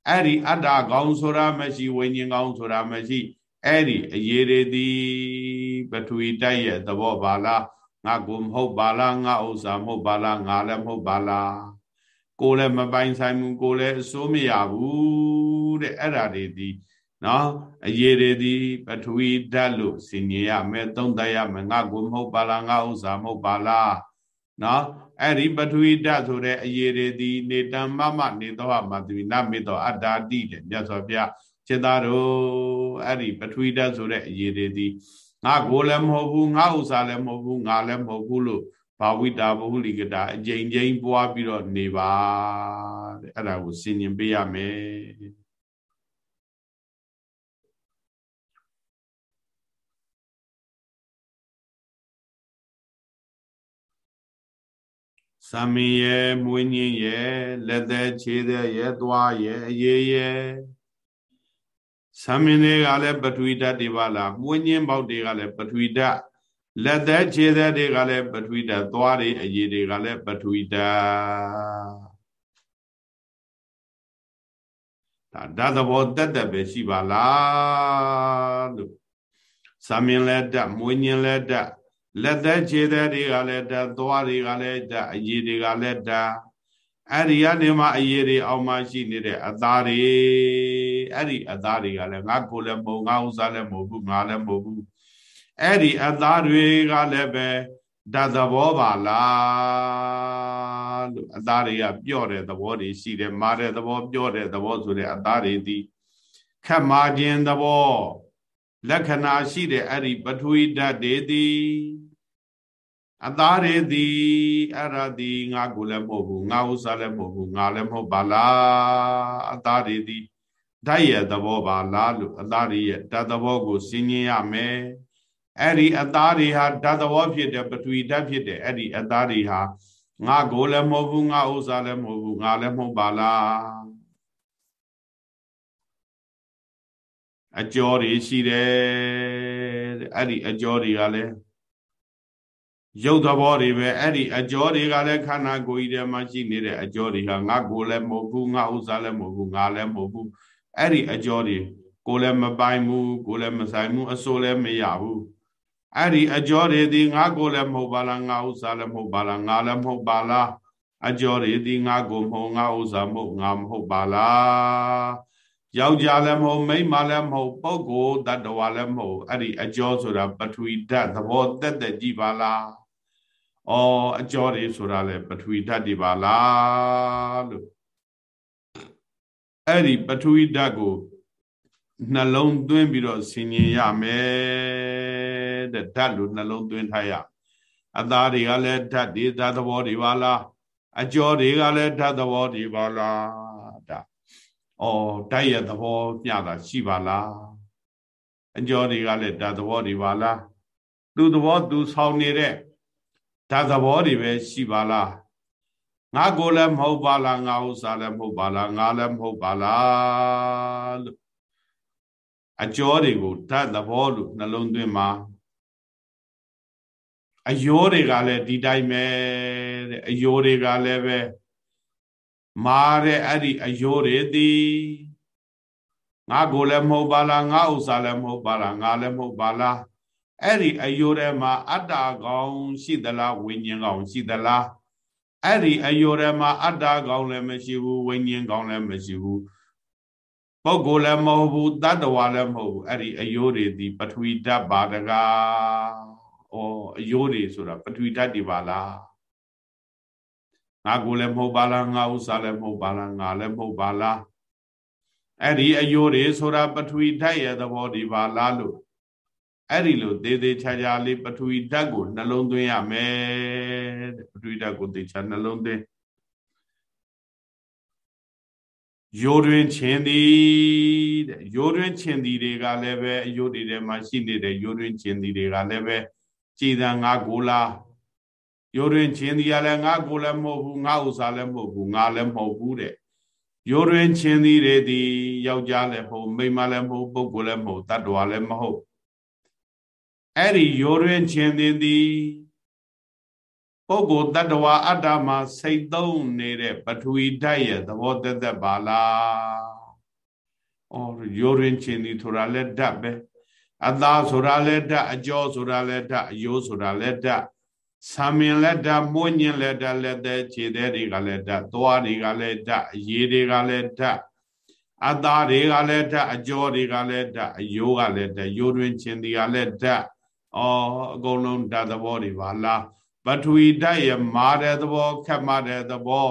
အဲ့ဒီအတ္တကောင်းဆိုတာမရှိဝိညာဉ်ကောင်းဆိုတာမရှိအဲ့ဒီအရေတွေသည်ပထဝီဓာတ်ရဲ့သဘောပါလားငါကိုမဟုတ်ပါလားငါဥစ္စာမဟုတ်ပါလားငါလည်းမဟုတ်ပါလားကိုလည်းမပိုင်ဆိုင်ဘူးကိုလည်းအစိုးမရဘူးတဲ့အဲ့ဒါတွေဒီ နော်အရေးတွေဒီပထဝီဓာတ်လို့စင်ញရမယ်သုံးသပ်ရမယ်ငါကိုမဟုတ်ပါလားငါဥစ္စာမဟုတ်ပါလားနော်အဲ့ဒီပထဝီဓာတ်ဆိုတဲ့အရေးတွေဒီနေတံမမနေတော့မသူနမေတော့အတ္တာတိတဲ့မြတ်စွာဘုရားစေသားတို့အဲ့ဒီပထဝီဓာတ်ဆိုတဲ့အရေးတွေဒီငါကိုလည်းမဟုတ်ဘူးငါဥစ္စာလည်းမဟုတ်ဘူးငါလည်းမဟုတ်ဘူးလို့ဘာဝိတာဘဟုလိကတာအကြိမ်ကြိမ်ပွားပြီးတော့နေပါတဲ့အဲ့ဒါကိုဆင်ញင်ပေးရမယ် သမင်ရဲ့မွေးညင်းရဲ့လက်သက်ခြေသက်ရဲ့သွားရဲ့အရေးရဲ့သမင်တွေကလည်းပထဝီဓာတ်တွေပါလားမွေးညင်းပေါက်တွေကလည်းပထဝီဓာတ်လက်သက်ခြေသက်တွေကလည်းပထဝီဓာတ်သွားတွေအရေးတွေကလည်းပထဝီဓာတ်ဒါဓာတ်သဘောတက်တက်ပဲရှိပါလားလို့သမင်လည်းဓာတ်မွေးညင်းလည်းဓာတ် လက်သက်ခြေသက်တွေကလည်းဓာတ်သွားတွေကလည်းဓာတ်အရည်တွေကလည်းဓာတ်အဲ့ဒီကနေမှအရည်တွေအောင်မှရှိနေတဲ့အသားတွေအဲ့ဒီအသားတွေကလည်းငါကိုယ်လည်းမဟုတ်ငါဥစားလည်းမဟုတ်ဘူးငါလည်းမဟုတ်ဘူးအဲ့ဒီအသားတွေကလည်းပဲဓာတ်သဘောပါလားလို့အသားတွေကပြော့တဲ့သဘောတွေရှိတယ်မာတဲ့သဘောပြော့တဲ့သဘောဆိုတဲ့အသားတွေဒီခက်မာခြင်းသဘောလက္ခဏာရှိတဲ့အဲ့ဒီပထဝီဓာတ်တွေသည် အသားတွေသည်အဲ့ဒါသည်ငါကိုလည်းမဟုတ်ဘူးငါဥစ္စာလည်းမဟုတ်ဘူးငါလည်းမဟုတ်ပါလားအသားတွေသည်ဓာတ်ရဲ့သဘောပါလားလို့အသားတွေရဲ့ဓာတ်သဘောကိုစဉ်းကျင်ရမယ်အဲ့ဒီအသားတွေဟာဓာတ်သဘောဖြစ်တဲ့ပထဝီဓာတ်ဖြစ်တဲ့အဲ့ဒီအသားတွေဟာငါကိုလည်းမဟုတ်ဘူးငါဥစ္စာလည်းမဟုတ်ဘူးငါလည်းမဟုတ်ပါလားအကျော်တွေရှိတယ်အဲ့ဒီအကျော်တွေကလည်း ရုပ်သဘောတွေပဲအဲ့ဒီအကျော်တွေကလည်းခန္ဓာကိုယ်ကြီးထဲမှာရှိနေတဲ့အကျော်တွေဟာငါကိုယ်လည်းမဟုတ်ဘူးငါဥစ္စာလည်းမဟုတ်ဘူးငါလည်းမဟုတ်ဘူးအဲ့ဒီအကျော်တွေကိုယ်လည်းမပိုင်ဘူးကိုယ်လည်းမဆိုင်ဘူးအစိုးလည်းမရဘူးအဲ့ဒီအကျော်တွေဒီငါကိုယ်လည်းမဟုတ်ပါလားငါဥစ္စာလည်းမဟုတ်ပါလားငါလည်းမဟုတ်ပါလားအကျော်တွေဒီငါကိုယ်မဟုတ်ငါဥစ္စာမဟုတ်ငါမဟုတ်ပါလားယောက်ျားလည်းမဟုတ်မိန်းမလည်းမဟုတ်ပုဂ္ဂိုလ်တ attva လည်းမဟုတ်အဲ့ဒီအကျော်ဆိုတာပထဝီဓာတ်သဘောတက်တက်ကြည့်ပါလား ဩအကျော်တွေဆိုတာလေပထဝီဓာတ်တွေပါလားလို့အဲ့ဒီပထဝီဓာတ်ကိုနှလုံးသွင်းပြီးတော့ဆင်ញင်ရမယ်တဲ့ဓာတ်လို့နှလုံးသွင်းထားရအသားတွေကလည်းဓာတ်တွေဓာတ်သဘောတွေပါလားအကျော်တွေကလည်းဓာတ်သဘောတွေပါလားဒါဩဓာတ်ရဲ့သဘောပြတာရှိပါလားအကျော်တွေကလည်းဓာတ်သဘောတွေပါလားသူသဘောသူဆောင်နေတဲ့ ဒါသဘောတွေပဲရှိပါလားငါကိုလည်းမဟုတ်ပါလားငါဥစ္စာလည်းမဟုတ်ပါလားငါလည်းမဟုတ်ပါလားလို့အကျော်တွေကိုဓာတ်သဘောလို့နှလုံးသွင်းမှာအယောတွေကလည်းဒီတိုင်းပဲတဲ့အယောတွေကလည်းပဲမာတဲ့အဲ့ဒီအယောတွေသည်ငါကိုလည်းမဟုတ်ပါလားငါဥစ္စာလည်းမဟုတ်ပါလားငါလည်းမဟုတ်ပါလား အဲ့ဒီအယိုထဲမှာအတ္တကောင်ရှိသလားဝိညာဉ်ကောင်ရှိသလားအဲ့ဒီအယိုထဲမှာအတ္တကောင်လည်းမရှိဘူးဝိညာဉ်ကောင်လည်းမရှိဘူးပုဂ္ဂိုလ်လည်းမဟုတ်ဘူးတတ္တဝါလည်းမဟုတ်ဘူးအဲ့ဒီအယိုတွေဒီပထဝီဓာတ်ပါတကားဩအယိုတွေဆိုတာပထဝီဓာတ်တွေပါလားငါကိုလည်းမဟုတ်ပါလားငါဥစ္စာလည်းမဟုတ်ပါလားငါလည်းမဟုတ်ပါလားအဲ့ဒီအယိုတွေဆိုတာပထဝီဓာတ်ရဲ့သဘောဒီပါလားလို့ အဲ့ဒီလိုသေးသေးချာချာလေးပထဝီဓာတ်ကိုနှလုံးသွင်းရမယ်တဲ့ပထဝီဓာတ်ကိုသေချာနှလုံးသွင်းရိုးတွင်ချင်းသည်တဲ့ရိုးတွင်ချင်းသည်တွေကလည်းပဲအယုတ်တွေထဲမှာရှိနေတဲ့ရိုးတွင်ချင်းသည်တွေကလည်းပဲကြည်သံငါကိုလားရိုးတွင်ချင်းသည်ကလည်းငါကိုလည်းမဟုတ်ဘူးငါဥစားလည်းမဟုတ်ဘူးငါလည်းမဟုတ်ဘူးတဲ့ရိုးတွင်ချင်းသည်တွေသည်ယောက်ျားလည်းမဟုတ်မိန်းမလည်းမဟုတ်ပုဂ္ဂိုလ်လည်းမဟုတ်တ attva လည်းမဟုတ် အဲ့ဒီရိုးတွင်ခြင်းသည်သည်ပုဂ္ဂိုလ်တ attva အတ္တမှာစိတ်သုံးနေတဲ့ပထဝီဓာတ်ရဲ့သဘောတသက်ပါလား။အော်ရိုးတွင်ခြင်းသည်ဆိုတာလည်းဓာတ်ပဲ။အသားဆိုတာလည်းဓာတ်အကျော်ဆိုတာလည်းဓာတ်အယိုးဆိုတာလည်းဓာတ်ဆာမင်လက်ဓာတ်မွညင်လက်ဓာတ်လက်သက်ခြေသက်တွေကလည်းဓာတ်သွားတွေကလည်းဓာတ်အရေးတွေကလည်းဓာတ်အသားတွေကလည်းဓာတ်အကျော်တွေကလည်းဓာတ်အယိုးကလည်းဓာတ်ရိုးတွင်ခြင်းတွေကလည်းဓာတ် အော်အကုန်လုံးဓာတ်သဘောတွေပါလားပထဝီဓာတ်ရဲ့မာတဲ့သဘောခက်မတဲ့သဘော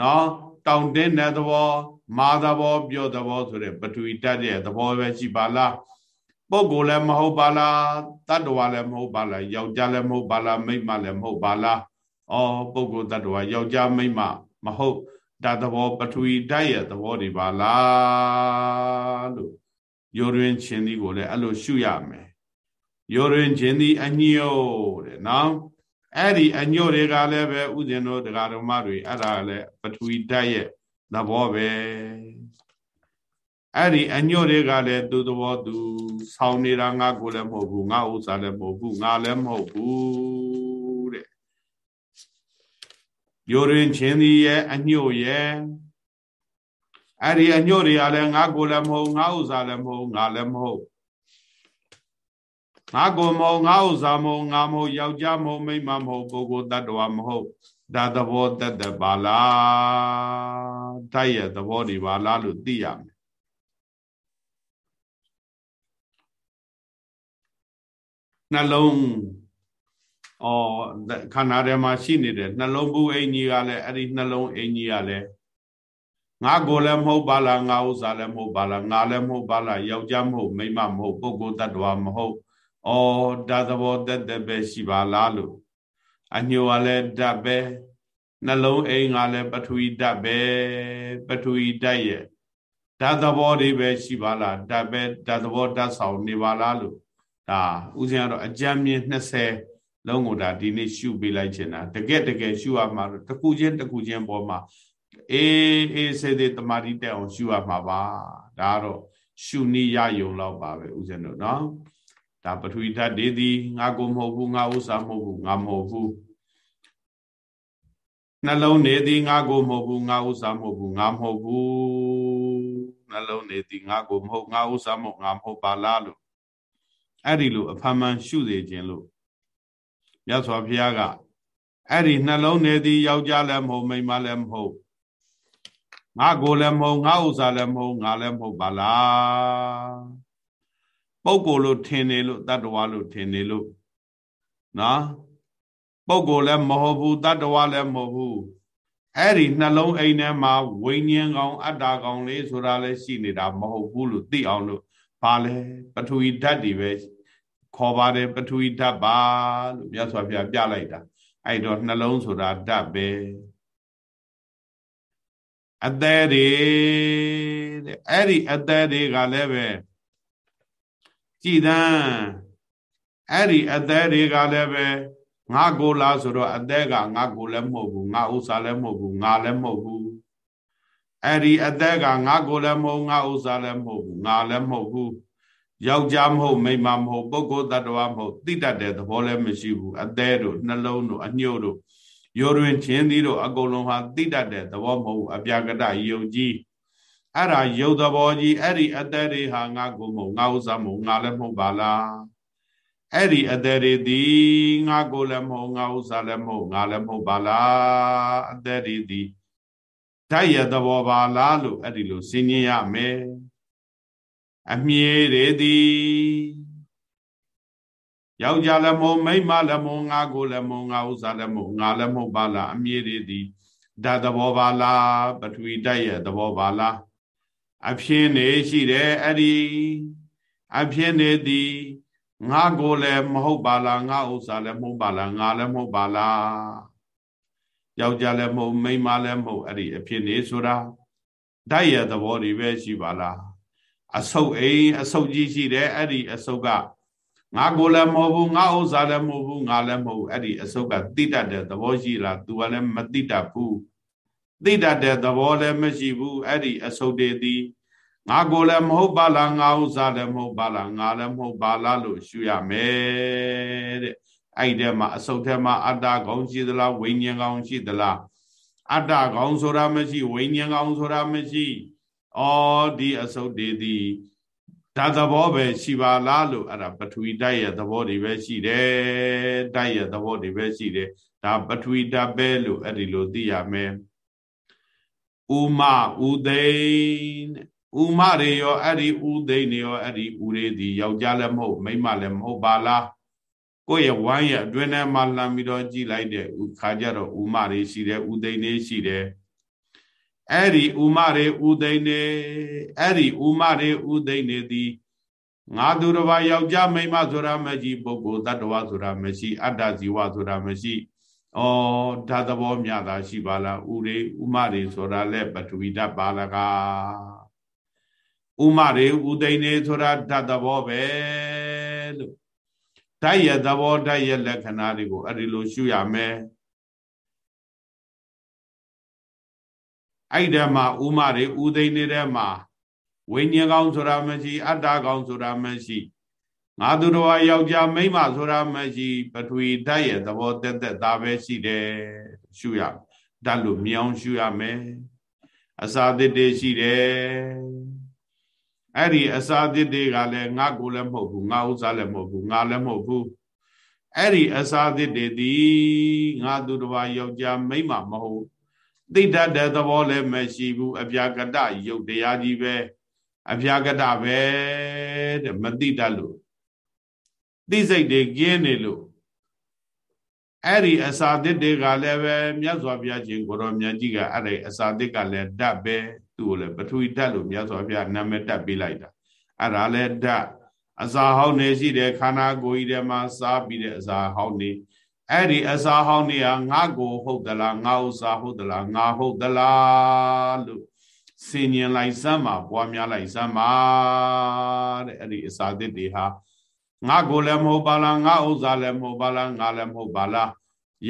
နော်တောင်တင်းတဲ့သဘောမာသဘောပြောသဘောဆိုတဲ့ပထဝီဓာတ်ရဲ့သဘောပဲရှိပါလားပုဂ္ဂိုလ်လည်းမဟုတ်ပါလားတတ္တဝါလည်းမဟုတ်ပါလားယောက်ျားလည်းမဟုတ်ပါလားမိန်းမလည်းမဟုတ်ပါလားအော်ပုဂ္ဂိုလ်တ attva ယောက်ျားမိန်းမမဟုတ်ဒါသဘောပထဝီဓာတ်ရဲ့သဘောတွေပါလားလို့ယောရင်းချင်းဒီကိုလည်းအဲ့လိုရှုရမယ် ယောရင်းချင်းဒီအညို့တဲ့နော်အဲ့ဒီအညို့တွေကလည်းပဲဥစဉ်တို့တရားဓမ္မတွေအဲ့ဒါလည်းပထဝီဓာတ်ရဲ့သဘောပဲအဲ့ဒီအညို့တွေကလည်းသူ့သဘောသူဆောင်းနေတာငါကိုလည်းမဟုတ်ဘူးငါဥစ္စာလည်းမဟုတ်ဘူးငါလည်းမဟုတ်ဘူးတဲ့ယောရင်ချင်းဒီရဲ့အညို့ရဲ့အဲ့ဒီအညို့တွေကလည်းငါကိုလည်းမဟုတ်ငါဥစ္စာလည်းမဟုတ်ငါလည်းမဟုတ် ငါကိုမဟုတ်ငါဥစ္စာမဟုတ်ငါမဟုတ်ယောက်ျားမဟုတ်မိန်းမမဟုတ်ပုဂ္ဂိုလ်တ attva မဟုတ်ဒါသဘောတတ်တယ်ပါလားတိုက်ရဲ့သဘောတွေပါလားလို့သိရမယ်နှလုံးအော်ခန္ဓာထဲမှာရှိနေတဲ့နှလုံးဘူးအင်ကြီးကလည်းအဲ့ဒီနှလုံးအင်ကြီးကလည်းငါကိုလည်းမဟုတ်ပါလားငါဥစ္စာလည်းမဟုတ်ပါလားငါလည်းမဟုတ်ပါလားယောက်ျားမဟုတ်မိန်းမမဟုတ်ပုဂ္ဂိုလ်တ attva မဟုတ် အော်ဒါသဘောတက်တက်ပဲရှိပါလားလို့အညိုကလည်းဓာတ်ပဲနှလုံးအိမ်ကလည်းပထဝီဓာတ်ပဲပထဝီဓာတ်ရဲ့ဓာတ်သဘောတွေပဲရှိပါလားဓာတ်ပဲဓာတ်သဘောဓာတ်ဆောင်နေပါလားလို့ဒါဥစဉ်ကတော့အကြမ်းမြင့်20လုံးကိုဒါဒီနေ့ရှုပေးလိုက်ချင်တာတကယ်တကယ်ရှုရမှာတော့တကူချင်းတကူချင်းပေါ်မှာအေးအေးစေသေးတမာတိတက်အောင်ရှုရမှာပါဒါကတော့ရှုနည်းရယုံလောက်ပါပဲဥစဉ်တို့နော် ဒါပထဝီဓာတ်တွေသည်ငါကိုမဟုတ်ဘူးငါဥစ္စာမဟုတ်ဘူးငါမဟုတ်ဘူးနှလုံးနေသည်ငါကိုမဟုတ်ဘူးငါဥစ္စာမဟုတ်ဘူးငါမဟုတ်ဘူးနှလုံးနေသည်ငါကိုမဟုတ်ငါဥစ္စာမဟုတ်ငါမဟုတ်ပါလားလို့အဲ့ဒီလိုအဖမ်းမှန်ရှုစေခြင်းလို့မြတ်စွာဘုရားကအဲ့ဒီနှလုံးနေသည်ယောက်ျားလည်းမဟုတ်မိန်းမလည်းမဟုတ်ငါကိုလည်းမဟုတ်ငါဥစ္စာလည်းမဟုတ်ငါလည်းမဟုတ်ပါလား ပုဂ္ဂိုလ်လို့ထင်နေလို့တတ္တဝါလို့ထင်နေလို့နော်ပုဂ္ဂိုလ်လည်းမဟုတ်ဘူးတတ္တဝါလည်းမဟုတ်ဘူးအဲ့ဒီနှလုံးအိမ်ထဲမှာဝိညာဉ်ကောင်အတ္တကောင်လေးဆိုတာလည်းရှိနေတာမဟုတ်ဘူးလို့သိအောင်လို့ဘာလဲပထဝီဓာတ်တွေပဲခေါ်ပါတယ်ပထဝီဓာတ်ပါလို့မြတ်စွာဘုရားပြလိုက်တာအဲ့တော့နှလုံးဆိုတာဓာတ်ပဲအသေးတွေတဲ့အဲ့ဒီအသေးတွေကလည်းပဲ ကြည်သန်းအဲ့ဒီအသေးတွေကလည်းပဲငါကိုလားဆိုတော့အသက်ကငါကိုလည်းမဟုတ်ဘူးငါဥစ္စာလည်းမဟုတ်ဘူးငါလည်းမဟုတ်ဘူးအဲ့ဒီအသက်ကငါကိုလည်းမဟုတ်ငါဥစ္စာလည်းမဟုတ်ဘူးငါလည်းမဟုတ်ဘူးယောက်ျားမဟုတ်မိန်းမမဟုတ်ပုဂ္ဂိုလ်တ attva မဟုတ်သိတတ်တဲ့သဘောလည်းမရှိဘူးအသေးတို့နှလုံးတို့အညှို့တို့ယောတွင်ချင်းသီးတို့အကုန်လုံးဟာသိတတ်တဲ့သဘောမဟုတ်ဘူးအပြာကတယုံကြည် အဲ့ဒါယုတ်သဘောကြီးအဲ့ဒီအသေးတွေဟာငါကိုမဟုတ်ငါဥစ္စာမဟုတ်ငါလည်းမဟုတ်ပါလားအဲ့ဒီအသေးတွေသည်ငါကိုလည်းမဟုတ်ငါဥစ္စာလည်းမဟုတ်ငါလည်းမဟုတ်ပါလားအသေးတွေသည်ဓာတ်ရသဘောပါလားလို့အဲ့ဒီလိုစဉ်းကျင်ရမယ်အမြဲတွေသည်ယောက်ျားလည်းမဟုတ်မိန်းမလည်းမဟုတ်ငါကိုလည်းမဟုတ်ငါဥစ္စာလည်းမဟုတ်ငါလည်းမဟုတ်ပါလားအမြဲတွေသည်ဓာတ်သဘောပါလားပထဝီဓာတ်ရဲ့သဘောပါလား အဖြစ်နေရှိတယ်အဲ့ဒီအဖြစ်နေသည်ငါကိုလည်းမဟုတ်ပါလားငါဥစ္စာလည်းမဟုတ်ပါလားငါလည်းမဟုတ်ပါလားယောက်ျားလည်းမဟုတ်မိန်းမလည်းမဟုတ်အဲ့ဒီအဖြစ်နေဆိုတာဓာတ်ရဲ့သဘောတွေပဲရှိပါလားအဆုပ်အိမ်အဆုပ်ကြီးရှိတယ်အဲ့ဒီအဆုပ်ကငါကိုလည်းမဟုတ်ဘူးငါဥစ္စာလည်းမဟုတ်ဘူးငါလည်းမဟုတ်ဘူးအဲ့ဒီအဆုပ်ကတိတတ်တဲ့သဘောရှိလား तू ကလည်းမတိတတ်ဘူး တိတတ်တဲ့သဘောလည်းမရှိဘူးအဲ့ဒီအဆုပ်တွေသည်ငါကိုလည်းမဟုတ်ပါလားငါဥစ္စာလည်းမဟုတ်ပါလားငါလည်းမဟုတ်ပါလားလို့ရှုရမယ်တဲ့အဲ့ဒီမှာအစုပ်ထဲမှာအတ္တကောင်းရှိသလားဝိညာဉ်ကောင်းရှိသလားအတ္တကောင်းဆိုတာမရှိဝိညာဉ်ကောင်းဆိုတာမရှိဩဒီအစုပ်တွေဒီဒါသဘောပဲရှိပါလားလို့အဲ့ဒါပထဝီဓာတ်ရဲ့သဘောတွေပဲရှိတယ်ဓာတ်ရဲ့သဘောတွေပဲရှိတယ်ဒါပထဝီဓာတ်ပဲလို့အဲ့ဒီလိုသိရမယ် ဥမဥသိန်းဥမတွေရောအဲ့ဒီဥသိနေရောအဲ့ဒီဥရေဒီယောက်ျားလည်းမဟုတ်မိန်းမလည်းမဟုတ်ပါလားကိုယ့်ရဲ့ဝမ်းရဲ့အတွင်းထဲမှာလှမ်းပြီးတော့ကြည်လိုက်တဲ့ခါကြတော့ဥမတွေရှိတယ်ဥသိနေရှိတယ်အဲ့ဒီဥမတွေဥသိနေအဲ့ဒီဥမတွေဥသိနေသည်ငါသူတစ်ပါးယောက်ျားမိန်းမဆိုတာမရှိပုဂ္ဂိုလ်တ attva ဆိုတာမရှိ အတ္တဇီဝဆိုတာမရှိ ဩဓာတ်သဘောမြတာရှိပါလားဥရိဥမတွေဆိုတာလဲပထဝီဓာတ်ပါလကားဥမတွေဥသိနေဆိုတာဓာတ်သဘောပဲလို့ဓာတ်ရဲ့သဘောဓာတ်ရဲ့လက္ခဏာတွေကိုအဲ့ဒီလိုရှုရမယ်အဲ့ဒီမှာဥမတွေဥသိနေတဲ့မှာဝိညာဉ်ကောင်းဆိုတာမရှိအတ္တကောင်းဆိုတာမရှိ ငါသူတော်ယောက်ျားမိန်းမဆိုတာမရှိပထဝီဓာတ်ရဲ့သဘောတက်တက်ဒါပဲရှိတယ်ရှုရဓာတ်လို့မြောင်းရှုရမယ်အစာသစ်တွေရှိတယ်အဲ့ဒီအစာသစ်တွေကလည်းငါကိုလည်းမဟုတ်ဘူးငါဥစားလည်းမဟုတ်ဘူးငါလည်းမဟုတ်ဘူးအဲ့ဒီအစာသစ်တွေဒီငါသူတော်ယောက်ျားမိန်းမမဟုတ်သိတတ်တဲ့သဘောလည်းမရှိဘူးအပြာကတယုတ်တရားကြီးပဲအပြာကတပဲတဲ့မသိတတ်လို့ သိစိတ်တွေကျင်းနေလို့အဲ့ဒီအစာသစ်တွေကလည်းပဲမြတ်စွာဘုရားရှင်ကိုရောမြတ်ကြီးကအဲ့ဒီအစာသစ်ကလည်းဓာတ်ပဲသူ့ကိုလည်းပထဝီဓာတ်လို့မြတ်စွာဘုရားနာမည်တက်ပေးလိုက်တာအဲ့ဒါလည်းဓာတ်အစာဟောင်းနေရှိတဲ့ခန္ဓာကိုယ်ကြီးထဲမှာစားပြီးတဲ့အစာဟောင်းနေအဲ့ဒီအစာဟောင်းနေကငါကိုဟုတ်သလားငါဥစားဟုတ်သလားငါဟုတ်သလားလို့စင်ញင်လိုက်စမ်းမှာပွားများလိုက်စမ်းမှာတဲ့အဲ့ဒီအစာသစ်တွေဟာ ငါကိုလည်းမဟုတ်ပါလားငါဥစားလည်းမဟုတ်ပါလားငါလည်းမဟုတ်ပါလား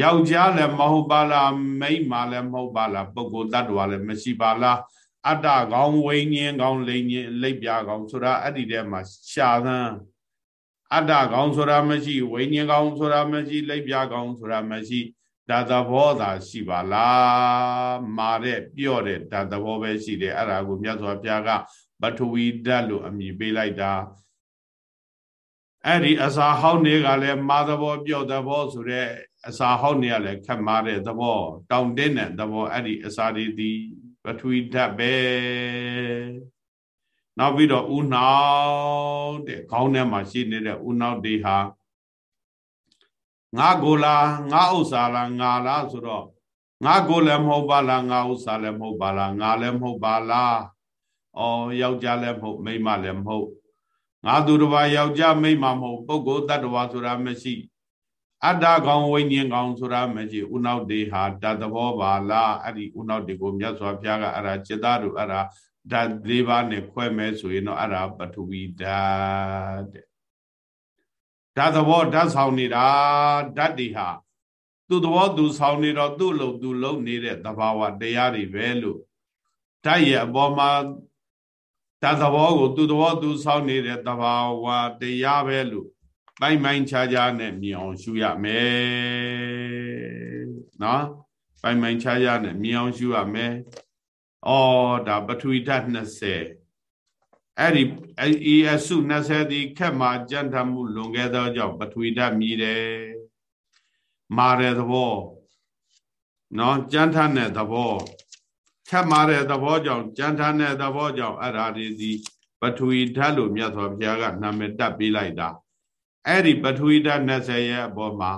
ယောက်ျားလည်းမဟုတ်ပါလားမိန်းမလည်းမဟုတ်ပါလားပုဂ္ဂိုလ်တ attva လည်းမရှိပါလားအတ္တကောင်းဝိညာဉ်ကောင်းလိန်ညင်လိပ်ပြကောင်းဆိုတာအဲ့ဒီထဲမှာရှာသန်းအတ္တကောင်းဆိုတာမရှိဝိညာဉ်ကောင်းဆိုတာမရှိလိပ်ပြကောင်းဆိုတာမရှိဒါသဘောသာရှိပါလားမာတဲ့ပြော့တဲ့ဒါသဘောပဲရှိတယ်အဲ့ဒါကိုမြတ်စွာဘုရားကပထဝီဓာတ်လို့အမည်ပေးလိုက်တာ အဲ့ဒီအစာဟောင်းတွေကလည်းမာသဘောပြော့သဘောဆိုတဲ့အစာဟောင်းတွေကလည်းခက်မာတဲ့သဘောတောင်တင်းတဲ့သဘောအဲ့ဒီအစာတွေဒီပထဝီဓာတ်ပဲနောက်ပြီးတော့ဥနောက်တဲ့ခေါင်းထဲမှာရှိနေတဲ့ဥနောက်တွေဟာငါကိုလားငါဥစ္စာလားငါလားဆိုတော့ငါကိုလည်းမဟုတ်ပါလားငါဥစ္စာလည်းမဟုတ်ပါလားငါလည်းမဟုတ်ပါလားအော်ယောက်ျားလည်းမဟုတ်မိန်းမလည်းမဟုတ် ငါသူတစ်ပါးယောက်ျားမိန်းမမဟုတ်ပုဂ္ဂိုလ်တ attva ဆိုတာမရှိအတ္တကောင်ဝိညာဉ်ကောင်ဆိုတာမရှိဥနောက်တေဟာတသဘောပါလားအဲ့ဒီဥနောက်တေကိုမြတ်စွာဘုရားကအဲ့ဒါจิตတို့အဲ့ဒါဓာတ်၄ပါးနဲ့ခွဲမဲဆိုရင်တော့အဲ့ဒါပထဝီဓာတ်တဲ့ဓာတ်သဘောဓာတ်ဆောင်နေတာဓာတ်တွေဟာသူ့သဘောသူဆောင်နေတော့သူ့လုံသူလုံနေတဲ့သဘာဝတရားတွေပဲလို့ဓာတ်ရဲ့အပေါ်မှာ ဓာတ်သဘောကို သူ့သဘောသူဆောင်နေတဲ့သဘာဝတရားပဲလို့ပိုင်ပိုင်ခြားခြားနဲ့မြင်အောင်ရှုရမယ်နော်ပိုင်ပိုင်ခြားခြားနဲ့မြင်အောင်ရှုရမယ်ဩဒါပထဝီဓာတ်20အဲ့ဒီအေအစု20ဒီခက်မှာကြံ့ထမှုလွန်ခဲ့သောကြောင့်ပထဝီဓာတ်မြည်တယ်မာတဲ့သဘောနော်ကြံ့ထတဲ့သဘော ခက်မာတဲ့သဘောကြောင့်ကြံ့ထတဲ့သဘောကြောင့်အဲ့ဒါဒီဒီပထဝီဓာတ်လို့မြတ်စွာဘုရားကနာမည်တက်ပေးလိုက်တာအဲ့ဒီပထဝီဓာတ်20ရဲ့အပေါ်မှာ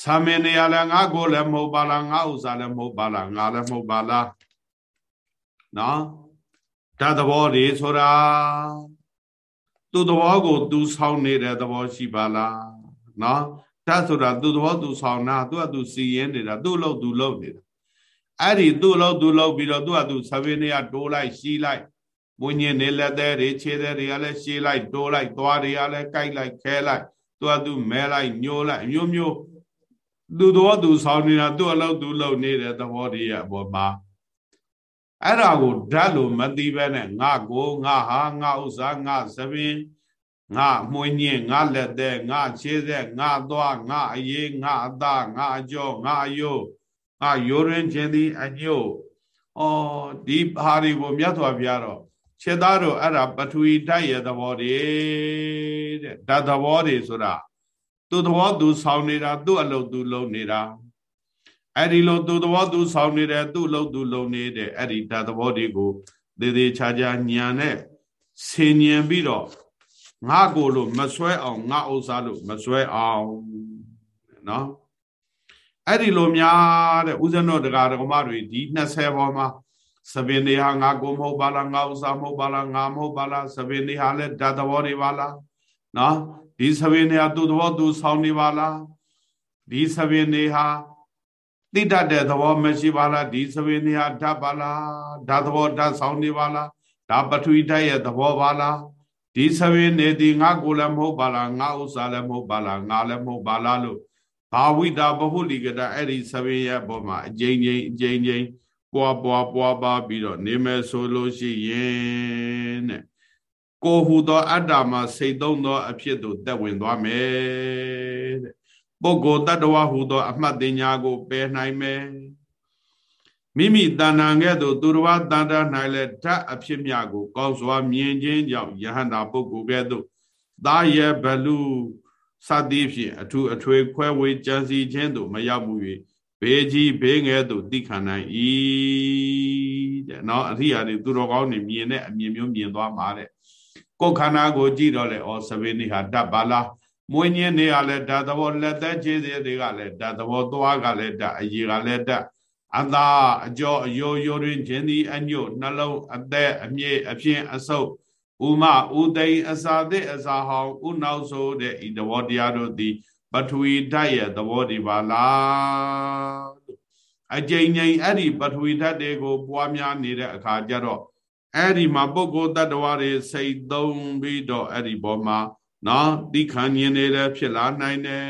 သာမင်နေရလဲငါကိုလည်းမဟုတ်ပါလားငါဥစ္စာလည်းမဟုတ်ပါလားငါလည်းမဟုတ်ပါလားနော်ဓာတ်သဘောတွေဆိုတာသူ့သဘောကို သူဆောင်နေတဲ့သဘောရှိပါလားနော်ဓာတ်ဆိုတာသူ့သဘောသူဆောင်တာသူ့အတူစီရင်နေတာသူ့လို့သူလို့နေတာ အဲ့ဒီသူ့လို့သူလို့ပြီးတော့သူ့အတူသဘေးနေရတိုးလိုက်ရှိလိုက်မွညင်နေလက်သေးတွေခြေသေးတွေကလည်းရှည်လိုက်တိုးလိုက်သွားတွေကလည်းကြိုက်လိုက်ခဲလိုက်သူကသူမဲလိုက်ညှိုးလိုက်အမျိုးမျိုးသူတော်သူဆောင်းနေတာသူ့အလုပ်သူလုပ်နေတဲ့သဘောတွေရဲ့အပေါ်မှာအဲ့ဒါကိုဓာတ်လို့မသိပဲနဲ့ငါကိုငါဟာငါဥစ္စာငါသပင်ငါမွေးညင်ငါလက်သေးငါခြေသက်ငါသွားငါအရေးငါအသားငါအကျော်ငါအယိုး ငါရိုးရင်းခြင်းသည်အညို့ဩဒီဟာတွေကိုမြတ်စွာဘုရားတော့ခြေသားတို့အဲ့ဒါပထဝီဓာတ်ရဲ့သဘောတွေတဲ့ဓာတ်သဘောတွေဆိုတာသူ့သဘောသူဆောင်နေတာသူ့အလုပ်သူလုပ်နေတာအဲ့ဒီလိုသူ့သဘောသူဆောင်နေတယ်သူ့လုပ်သူလုပ်နေတဲ့အဲ့ဒီဓာတ်သဘောတွေကိုသေးသေးချာချာညံနဲ့ဆင်ញင်ပြီးတော့ငါကိုလို့မဆွဲအောင်ငါဥစ္စာလို့မဆွဲအောင်နော် အဲ့ဒီလိုများတဲ့ဥဇဏတော်တရားဓမ္မတွေဒီ20ပေါ်မှာသပင်တွေဟာငါကိုမဟုတ်ပါလားငါဥစ္စာမဟုတ်ပါလားငါမဟုတ်ပါလားသပင်တွေဟာလည်းဓာတ်သဘောတွေပါလားနော်ဒီသပင်တွေဟာသူ့သဘောသူဆောင်နေပါလားဒီသပင်တွေဟာတိတတ်တဲ့သဘောမရှိပါလားဒီသပင်တွေဟာဓာတ်ပါလားဓာတ်သဘောဓာတ်ဆောင်နေပါလားဒါပထဝီဓာတ်ရဲ့သဘောပါလားဒီသပင်တွေဒီငါကိုလည်းမဟုတ်ပါလားငါဥစ္စာလည်းမဟုတ်ပါလားငါလည်းမဟုတ်ပါလားလို့ ဘာဝိတာဘဟုလိကတအဲ့ဒီသပင်ရဲ့ဘောမှာအကျဉ်းချင်းအကျဉ်းချင်းပွားပွားပွားပါပြီးတော့နေမယ်ဆိုလို့ရှိရင်တဲ့ကိုဟူသောအတ္တမှာစိတ်သုံးသော အဖြစ်သို့တက်ဝင်သွားမယ်တဲ့ပုဂ္ဂိုလ်တ attva ဟူသော အမှတ်တင်ညာကိုပယ်နိုင်မယ်မိမိတဏ္ဍာငဲ့သို့သူတော်ဘာတဏ္ဍာ၌လည်းဓာတ်အဖြစ်မြကို ကောင်းစွာမြင်ခြင်းကြောင့်ယဟန္တာပုဂ္ဂိုလ်ကဲ့သို့သာယေဘလူ စသည်ဖြင့်အထူးအထွေခွဲဝေကြံစီခြင်းသို့မရောက်မှု၍ဘေးကြီးဘေးငယ်သို့တိခံနိုင်၏တဲ့နော်အရိယာတွေသူတော်ကောင်းတွေမြင်တဲ့အမြင်မျိုးမြင်သွားမှာတဲ့ကိုယ်ခန္ဓာကိုကြည့်တော့လေဩစပင်းနေဟာတတ်ပါလားမွေးညင်းနေရလဲဓာတ်သဘောလက်သက်ခြေသေးတွေကလည်းဓာတ်သဘောသွားကလည်းဓာတ်အရေကလည်းဓာတ်အသာအကျော်အယိုယိုတွင်ခြင်းသည်အညွတ်နှလုံးအသက်အမြင့်အဖြစ်အဆုပ် ဥမဥသိအစာသည့်အစာဟောင်းဥနောက်ဆိုတဲ့ဤသဘောတရားတို့သည်ပထဝီဓာတ်ရဲ့သဘောဒီပါလားအကျဉ်းငိမ်အဲ့ဒီပထဝီဓာတ်တွေကိုပွားများနေတဲ့အခါကျတော့အဲ့ဒီမှာပုဂ္ဂိုလ်တ attva တွေစိတ်သုံးပြီးတော့အဲ့ဒီဘောမှာနော်တိခံမြင်နေလည်းဖြစ်လာနိုင်တယ်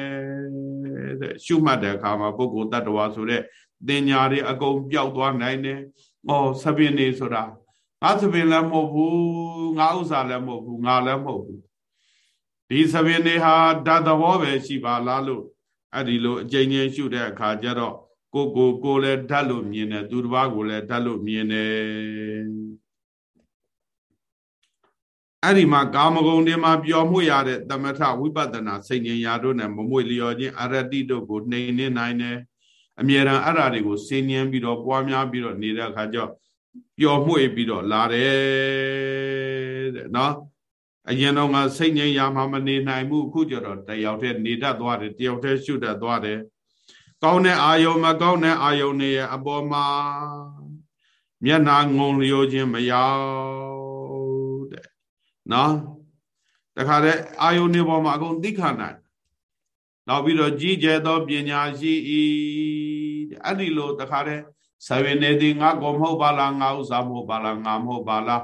တဲ့ရှုမှတ်တဲ့အခါမှာပုဂ္ဂိုလ်တ attva ဆိုတဲ့တင်ညာတွေအကုန်ပျောက်သွားနိုင်တယ်။အော်သပင်နေဆိုတာ ငါသပင်လည်းမဟုတ်ဘူးငါဥစ္စာလည်းမဟုတ်ဘူးငါလည်းမဟုတ်ဘူးဒီသပင်တွေဟာဓာတ်သဘောပဲရှိပါလားလို့အဲ့ဒီလိုအကျဉ်းချင်းရှုတဲ့အခါကျတော့ကိုကိုကိုလည်းဓာတ်လို့မြင်တယ်သူတစ်ပါးကိုလည်းဓာတ်လို့မြင်တယ်အဲ့ဒီမှာကာမဂုဏ်တွေမှာပျော်မှုရတဲ့သမထဝိပဿနာစိတ်ဉာဏ်ရာတို့နဲ့မမွေလျော်ခြင်းအရတိတို့ကိုနှိမ်နေနိုင်တယ်အမြဲတမ်းအဲ့ဓာတွေကိုစင်ញင်းပြီးတော့ပွားများပြီးတော့နေတဲ့အခါကျတော့ ပျော်မှုပြီးတော့လာတယ်တဲ့နော်အရင်တော့ကစိတ်ငြိမ်းရမှမနေနိုင်ဘူးအခုကျတော့တယောက်တည်းနေတတ်သွားတယ်တယောက်တည်းရှုတတ်သွားတယ်ကောင်းတဲ့အာယုံမကောင်းတဲ့အာယုံတွေရဲ့အပေါ်မှာမျက်နာငုံလျောခြင်းမရောက်တဲ့နော်တခါတည်းအာယုန်တွေပေါ်မှာအကုန်သိခနိုင်နောက်ပြီးတော့ကြီးကျယ်သောပညာရှိ၏အဲ့ဒီလိုတခါတည်း ဆဝေနေသည်ငါကောမဟုတ်ပါလားငါဥစ္စာမဟုတ်ပါလားငါမဟုတ်ပါလား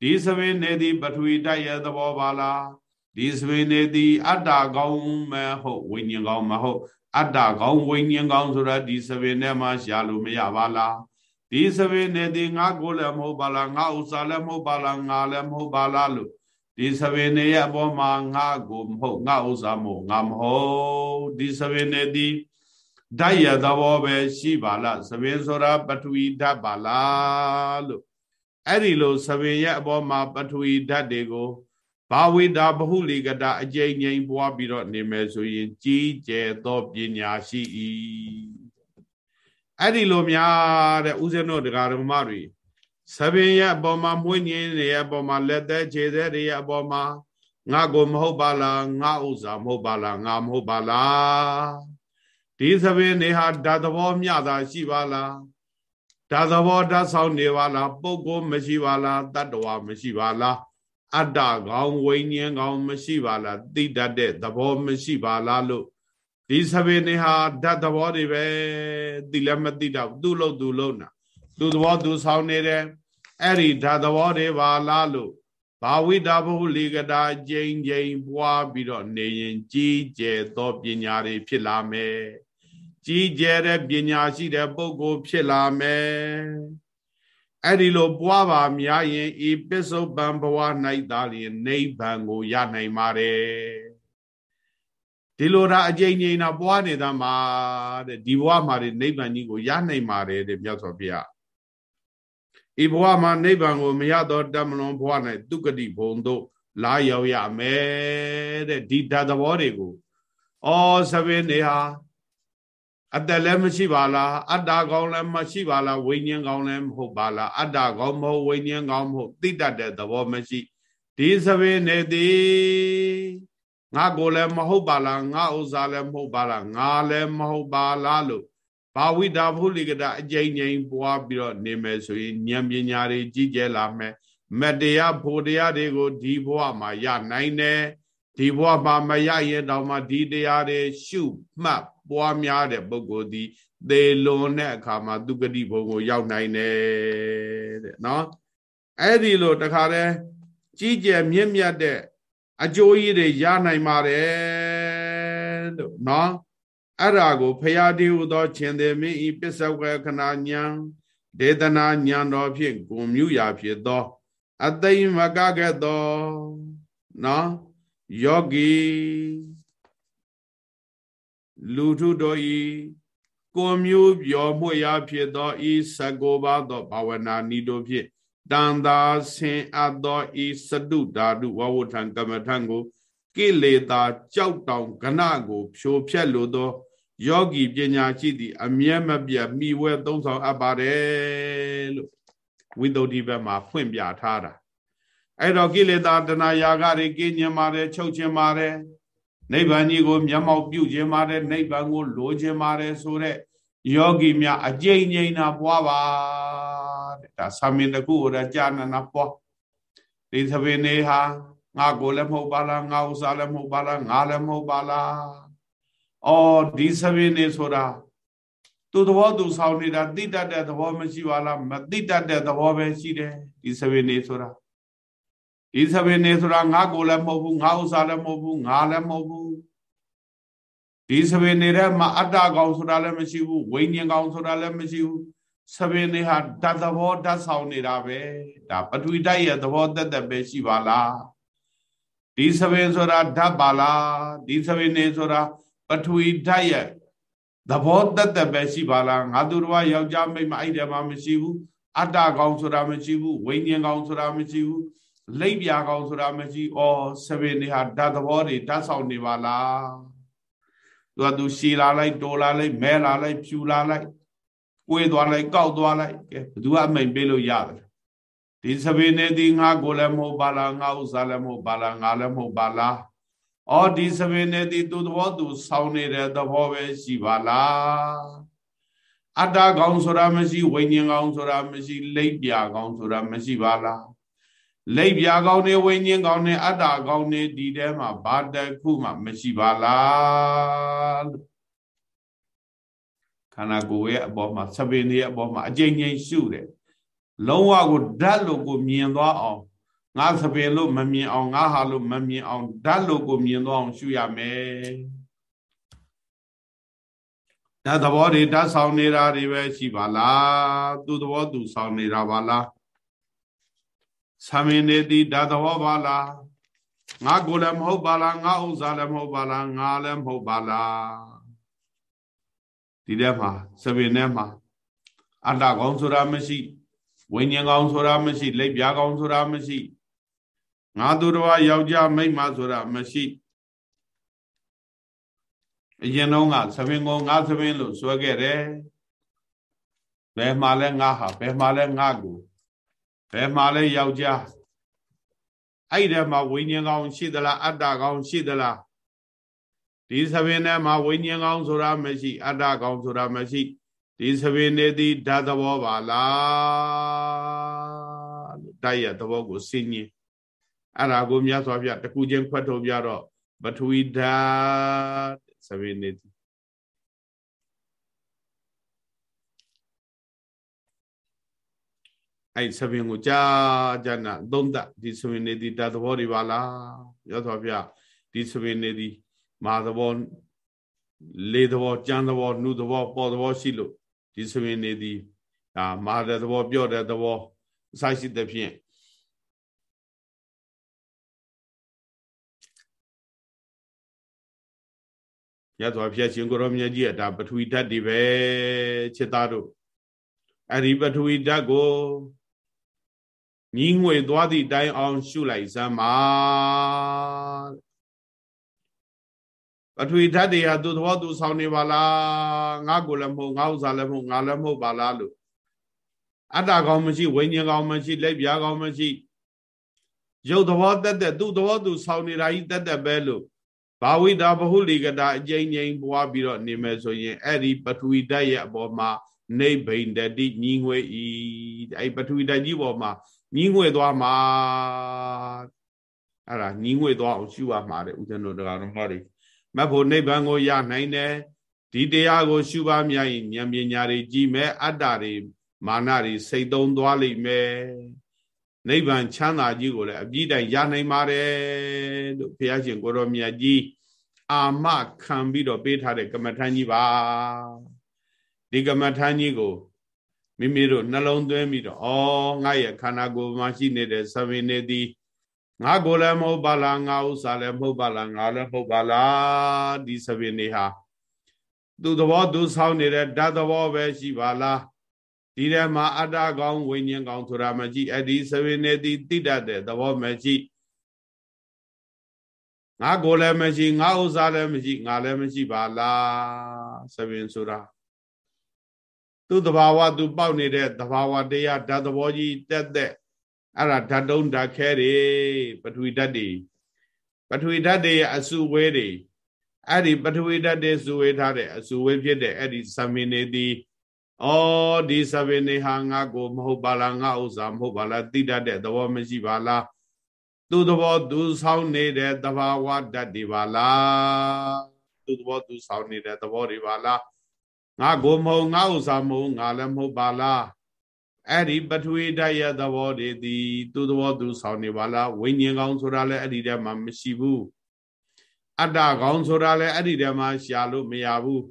ဒီဆဝေနေသည်ပထဝီတိုက်ရဲ့သဘောပါလားဒီဆဝေနေသည်အတ္တကောင်းမဟုတ်ဝိညာဉ်ကောင်းမဟုတ်အတ္တကောင်းဝိညာဉ်ကောင်းဆိုတာဒီဆဝေနဲ့မှရှာလို့မရပါလားဒီဆဝေနေသည်ငါကိုလည်းမဟုတ်ပါလားငါဥစ္စာလည်းမဟုတ်ပါလားငါလည်းမဟုတ်ပါလားလို့ဒီသဘေနေရဲ့အပေါ်မှာငါကိုမဟုတ်ငါဥစ္စာမဟုတ်ငါမဟုတ်ဒီသဘေနေဒီ ဓာတ်ရသဘောပဲရှိပါလားသဘေဆိုတာပထဝီဓာတ်ပါလားလို့အဲ့ဒီလိုသဘေရဲ့အပေါ်မှာပထဝီဓာတ်တွေကိုဘာဝိတာဘဟုလိကတာအကျိန်ငိမ်ပွားပြီးတော့နေမယ်ဆိုရင်ကြီးကျယ်သောပညာရှိ၏အဲ့ဒီလိုများတဲ့ဥစဉ်တို့တရားဓမ္မတွေသဘင်ရဲ့အပေါ်မှာမွေးညင်းတွေရဲ့အပေါ်မှာလက်သက်ခြေသက်တွေရဲ့အပေါ်မှာငါကိုမဟုတ်ပါလားငါဥစ္စာမဟုတ်ပါလားငါမဟုတ်ပါလား ဒီသဘင်တွေဟာဓာတ်သဘောမျှတာရှိပါလားဓာတ်သဘောဓာတ်ဆောင်နေပါလားပုဂ္ဂိုလ်မရှိပါလားတတ္တဝါမရှိပါလားအတ္တကောင်ဝိညာဉ်ကောင်မရှိပါလားသိတတ်တဲ့သဘောမရှိပါလားလို့ဒီသဘင်တွေဟာဓာတ်သဘောတွေပဲသိလည်းမသိတော့သူ့လို့သူ့လို့နာသူသဘောသူဆောင်နေတယ်အဲ့ဒီဓာသဘောတွေပါလားလို့ဘာဝိတာဘုလိကတာကျိန်ကျိန်ပွားပြီးတော့နေရင်ကြီးကျယ်သောပညာတွေဖြစ်လာမယ် ကြီးကျယ်တဲ့ပညာရှိတဲ့ပုဂ္ဂိုလ်ဖြစ်လာမယ်အဲ့ဒီလိုပွားပါများရင်ဤပစ္စုပန်ဘဝ၌သာလျှင်နိဗ္ဗာန်ကိုရနိုင်ပါတယ်ဒီလိုဒါအကျဉ်းချင်းတော့ပွားနေတာမှာတဲ့ဒီဘဝမှာနိဗ္ဗာန်ကြီးကိုရနိုင်ပါတယ်တဲ့မြတ်စွာဘုရားဤဘဝမှာနိဗ္ဗာန်ကိုမရတော့တမလွန်ဘဝ၌ဒုက္ကတိဘုံတို့လာရောက်ရမယ်တဲ့ဒီဓာတ်သဘောတွေကိုဩသဗ္ဗေနေဟာ အတ္တလည်းမရှိပါလားအတ္တကောင်းလည်းမရှိပါလားဝိညာဉ်ကောင်းလည်းမဟုတ်ပါလားအတ္တကောင်းမဟုတ်ဝိညာဉ်ကောင်းမဟုတ်သိတတ်တဲ့သဘောမရှိဒီသဗ္ဗေနေသည်ငါကိုလည်းမဟုတ်ပါလားငါဥစ္စာလည်းမဟုတ်ပါလားငါလည်းမဟုတ်ပါလားလို့ဘာဝိတာဖုလိကတာအကျဉ်းချင်းပွားပြီးတော့နေမယ်ဆိုရင်ဉာဏ်ပညာတွေကြီးကျယ်လာမယ်မတရားဖို့တရားတွေကိုဒီဘဝမှာရနိုင်တယ်ဒီဘဝမှာမရရင်တောင်မှဒီတရားတွေရှုမှတ် ပွားများတဲ့ပုဂ္ဂိုလ်ဒီသေလွန်တဲ့အခါမှာသူဂတိဘုံကိုရောက်နိုင်တယ်တဲ့နော်အဲ့ဒီလိုတခါတည်းကြီးကျယ်မြင့်မြတ်တဲ့အကျိုးကြီးတွေရနိုင်ပါတယ်လို့နော်အဲ့ဒါကိုဖရာတိဟုသောရှင်သေမင်းဤပစ္စဝေခဏညာဒေသနာညာတော်ဖြင့်ဂုံမြူရာဖြစ်သော အသိမကကဲ့သောနော်ယောဂီ လူထုတို့ဤကိုမျိုးပြောမှုရာဖြစ်သောဤသကောပါသောဘာဝနာဤတို့ဖြင့်တန်သာဆင်အပ်သောဤစတုဓာတုဝဝထံကမ္မထံကိုကိလေသာကြောက်တောင်ကဏကို ဖြိုဖျက်လိုသောယောဂီပညာရှိသည် အမြဲမပြတ်မိဝဲသုံးဆောင်အပ်ပါတယ်လို့ဝိသုဒ္ဓိဘက်မှာဖွင့်ပြထားတာအဲ့တော့ကိလေသာတဏှာယာကတွေကင်းညင်ပါတယ်ချုပ်ခြင်းပါတယ် နိဗ္ဗာန်ကြီးကိုမျက်မှောက်ပြုခြင်းပါတယ်နိဗ္ဗာန်ကိုလိုချင်ပါတယ်ဆိုတဲ့ယောဂီများအကျဉ်းငိမ့်တာပွားပါတဲ့ဒါသာမင်တကူရကြာနနာပွားဒီသဘင်နေဟာငါကိုလည်းမဟုတ်ပါလားငါဥစားလည်းမဟုတ်ပါလားငါလည်းမဟုတ်ပါလားအော်ဒီသဘင်နေဆိုတာသူသဘောသူဆောင်နေတာတိတတ်တဲ့သဘောမရှိပါလားမတိတတ်တဲ့သဘောပဲရှိတယ်ဒီသဘင်နေဆိုတာ ဒီသဘင်နေဆိုတာငါကိုလည်းမဟုတ်ဘူးငါဥစားလည်းမဟုတ်ဘူးငါလည်းမဟုတ်ဘူးဒီသဘင်နေတဲ့မှာအတ္တကောင်ဆိုတာလည်းမရှိဘူးဝိညာဉ်ကောင်ဆိုတာလည်းမရှိဘူးသဘင်နေဟာဓာတ်သဘောဓာတ်ဆောင်နေတာပဲဒါပထဝီဓာတ်ရဲ့သဘောတက်တက်ပဲရှိပါလားဒီသဘင်ဆိုတာဓာတ်ပါလားဒီသဘင်နေဆိုတာပထဝီဓာတ်ရဲ့သဘောတက်တက်ပဲရှိပါလားငါတို့တော်ယောက်ျားမိန်းမအဲ့ဒီမှာမရှိဘူးအတ္တကောင်ဆိုတာမရှိဘူးဝိညာဉ်ကောင်ဆိုတာမရှိဘူး လိပ်ပြာကောင်ဆိုတာမရှိဩဆပင်တွေဟာဓာတ်သဘောတွေဓာတ်ဆောင်နေပါလားသူကသူရှည်လာလိုက်တိုလာလိုက်မဲလာလိုက်ဖြူလာလိုက်ကိုယ်သွားလိုက်ကောက်သွားလိုက်ကဲဘသူကအမိန်ပေးလို့ရတယ်ဒီဆပင်နေဒီငါကိုလည်းမဟုတ်ပါလားငါဥစ္စာလည်းမဟုတ်ပါလားငါလည်းမဟုတ်ပါလားဩဒီဆပင်နေဒီသူသဘောသူဆောင်းနေတဲ့သဘောပဲရှိပါလားအတ္တကောင်ဆိုတာမရှိဝိညာဉ်ကောင်ဆိုတာမရှိလိပ်ပြကောင်ဆိုတာမရှိပါလား လိပ်ပြာကောင်းနေဝိညာဉ်ကောင်းနေအတ္တကောင်းနေဒီထဲမှာဘာတခုမှမရှိပါလားလို့ခန္ဓာကိုယ်ရဲ့အပေါ်မှာသပင်ရဲ့အပေါ်မှာအကျဉ်းချင်းရှုတယ်လုံးဝကိုဓာတ်လို့ကိုမြင်သွားအောင်ငါသပင်လို့မမြင်အောင်ငါဟာလို့မမြင်အောင်ဓာတ်လို့ကိုမြင်သွားအောင်ရှုရမယ်ဓာတ်သဘောတွေဓာတ်ဆောင်နေတာတွေပဲရှိပါလားသူသဘောသူဆောင်နေတာပါလား သမင်နေတိဓာတ်သဘောပါလားငါကိုယ်လည်းမဟုတ်ပါလားငါဥစ္စာလည်းမဟုတ်ပါလားငါလည်းမဟုတ်ပါလားဒီထဲမှာသပင်ထဲမှာအတ္တကောင်းဆိုတာမရှိဝိညာဉ်ကောင်းဆိုတာမရှိလက်ပြားကောင်းဆိုတာမရှိငါသူတော်ယောက်ျားမိန်းမဆိုတာမရှိအရင်တော့ကသပင်ကိုငါသပင်လို့ဆွဲခဲ့တယ်ဘယ်မှာလဲငါဟာဘယ်မှာလဲငါကို ဘယ်မှာလဲယောက်ျားအဲ့ဒီမှာဝိညာဉ်ကောင်းရှိသလားအတ္တကောင်းရှိသလားဒီသဘင်ထဲမှာဝိညာဉ်ကောင်းဆိုတာမရှိအတ္တကောင်းဆိုတာမရှိဒီသဘင်နေသည်ဓာတ်သဘောပါလားတိုက်ရသဘောကိုစဉ်းញင်းအဲ့ဒါကိုမြတ်စွာဘုရားတကူချင်းခွတ်ထုတ်ပြတော့ပထဝီဓာတ်သဘင်နေသည် အဲ့သဘင်ကိုကြာကြာနာသုံးသဒီသဘင်နေသည်ဓာတ်သဘောတွေပါလားမြတ်စွာဘုရားဒီသဘင်နေသည်မာသဘောလေသဘောကြမ်းသဘောနှုသဘောပေါ်သဘောရှိလို့ဒီဆိုရင်နေသည်ဒါမာတဲ့သဘောပြော့တဲ့သဘောအစရှိတဲ့ဖြင့်ရသော်ဖြတ်ရှင်ကိုရောမြတ်ကြီးကဒါပထဝီဓာတ်တွေပဲခြေသားတို့အဲ့ဒီပထဝီဓာတ်ကို ညီငွေသွားသည့်တိုင်အောင်ရှုလိုက်စမ်းပါပထဝီဓာတ်တွေဟာသူသဘောသူဆောင်နေပါလားငါကိုလည်းမဟုတ်ငါဥစ္စာလည်းမဟုတ်ငါလည်းမဟုတ်ပါလားလို့အတ္တကောင်မရှိဝိညာဉ်ကောင်မရှိလက်ပြားကောင်မရှိရုပ်သဘောတက်တက်သူ့သဘောသူဆောင်နေတာကြီးတက်တက်ပဲလို့ဘာဝိတာဘဟုလိကတာအကျဉ်းချင်းပွားပြီးတော့နေမယ်ဆိုရင်အဲ့ဒီပထဝီဓာတ်ရဲ့အပေါ်မှာနေဗိန်တတိညီငွေဤအဲ့ပထဝီဓာတ်ကြီးပေါ်မှာ ညီငွေသွားမှာအဲ့ဒါညီငွေသွားအောင်ရှုရမှာတဲ့ဦးဇင်းတို့တရားတော်ဟောတယ်မဖို့နိဗ္ဗာန်ကိုရနိုင်တယ်ဒီတရားကိုရှုပါမြရင်ဉာဏ်ပညာတွေကြီးမဲ့အတ္တတွေမာနတွေစိတ်သုံးသွားလိမ့်မယ်နိဗ္ဗာန်ချမ်းသာကြီးကိုလည်းအပြည့်တိုင်ရနိုင်ပါတယ်လို့ဘုရားရှင်ကိုရောမြတ်ကြီးအာမခံပြီးတော့ပေးထားတဲ့ကမ္မထမ်းကြီးပါဒီကမ္မထမ်းကြီးကို မိမိတို့နှလုံးသွင်းပြီးတော့ဩငါရဲ့ခန္ဓာကိုယ်မှာရှိနေတဲ့သဗ္ဗေနေသည်ငါကိုယ်လည်းမဟုတ်ပါလားငါဥစ္စာလည်းမဟုတ်ပါလားငါလည်းမဟုတ်ပါလားဒီသဗ္ဗေနေဟာသူသဘောသူဆောင်းနေတဲ့ဓာတ်သဘောပဲရှိပါလားဒီထဲမှာအတ္တကောင်ဝိညာဉ်ကောင်ဆိုတာမရှိအဲ့ဒီသဗ္ဗေနေသည်တိတတ်တဲ့သဘောမရှိငါကိုယ်လည်းမရှိငါဥစ္စာလည်းမရှိငါလည်းမရှိပါလားသဗ္ဗင်ဆိုတာ သူ့တဘာဝသူပေါက်နေတဲ့တဘာဝတရားဓာတ်သဘောကြီးတက်တဲ့အဲ့ဒါဓာတ်တုံးဓာတ်ခဲတွေပထဝီဓာတ်တွေပထဝီဓာတ်တွေရဲ့အစုဝဲတွေအဲ့ဒီပထဝီဓာတ်တွေစုဝဲထားတဲ့အစုဝဲဖြစ်တဲ့အဲ့ဒီသမင်နေသည်ဩဒီသမင်နေဟာငါကိုမဟုတ်ပါလားငါဥစ္စာမဟုတ်ပါလားသိတတ်တဲ့သဘောမရှိပါလားသူသဘောသူဆောင်နေတဲ့သဘာဝဓာတ်တွေပါလားသူသဘောသူဆောင်နေတဲ့သဘောတွေပါလား ငါကိုမဟုတ်ငါဥစ္စာမဟုတ်ငါလည်းမဟုတ်ပါလားအဲ့ဒီပထဝီဓာတ်ရဲ့သဘောတွေဒီသူသဘောသူဆောင်နေပါလားဝိညာဉ်ကောင်းဆိုတာလည်းအဲ့ဒီထဲမှာမရှိဘူးအတ္တကောင်းဆိုတာလည်းအဲ့ဒီထဲမှာရှာလို့မရဘူး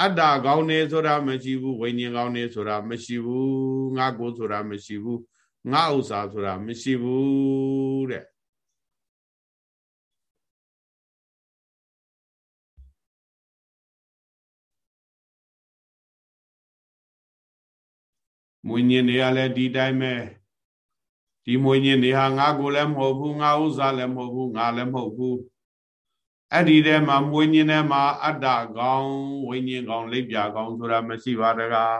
အတ္တကောင်းနေဆိုတာမရှိဘူးဝိညာဉ်ကောင်းနေဆိုတာမရှိဘူးငါကိုဆိုတာမရှိဘူးငါဥစ္စာဆိုတာမရှိဘူးတဲ့ မွေညင်တွေကလည်းဒီတိုင်းပဲဒီမွေညင်တွေဟာငါကိုလည်းမဟုတ်ဘူးငါဥစ္စာလည်းမဟုတ်ဘူးငါလည်းမဟုတ်ဘူးအဲ့ဒီထဲမှာမွေညင်ထဲမှာအတ္တကောင်ဝိညာဉ်ကောင်လိပ်ပြကောင်ဆိုတာမရှိပါတကား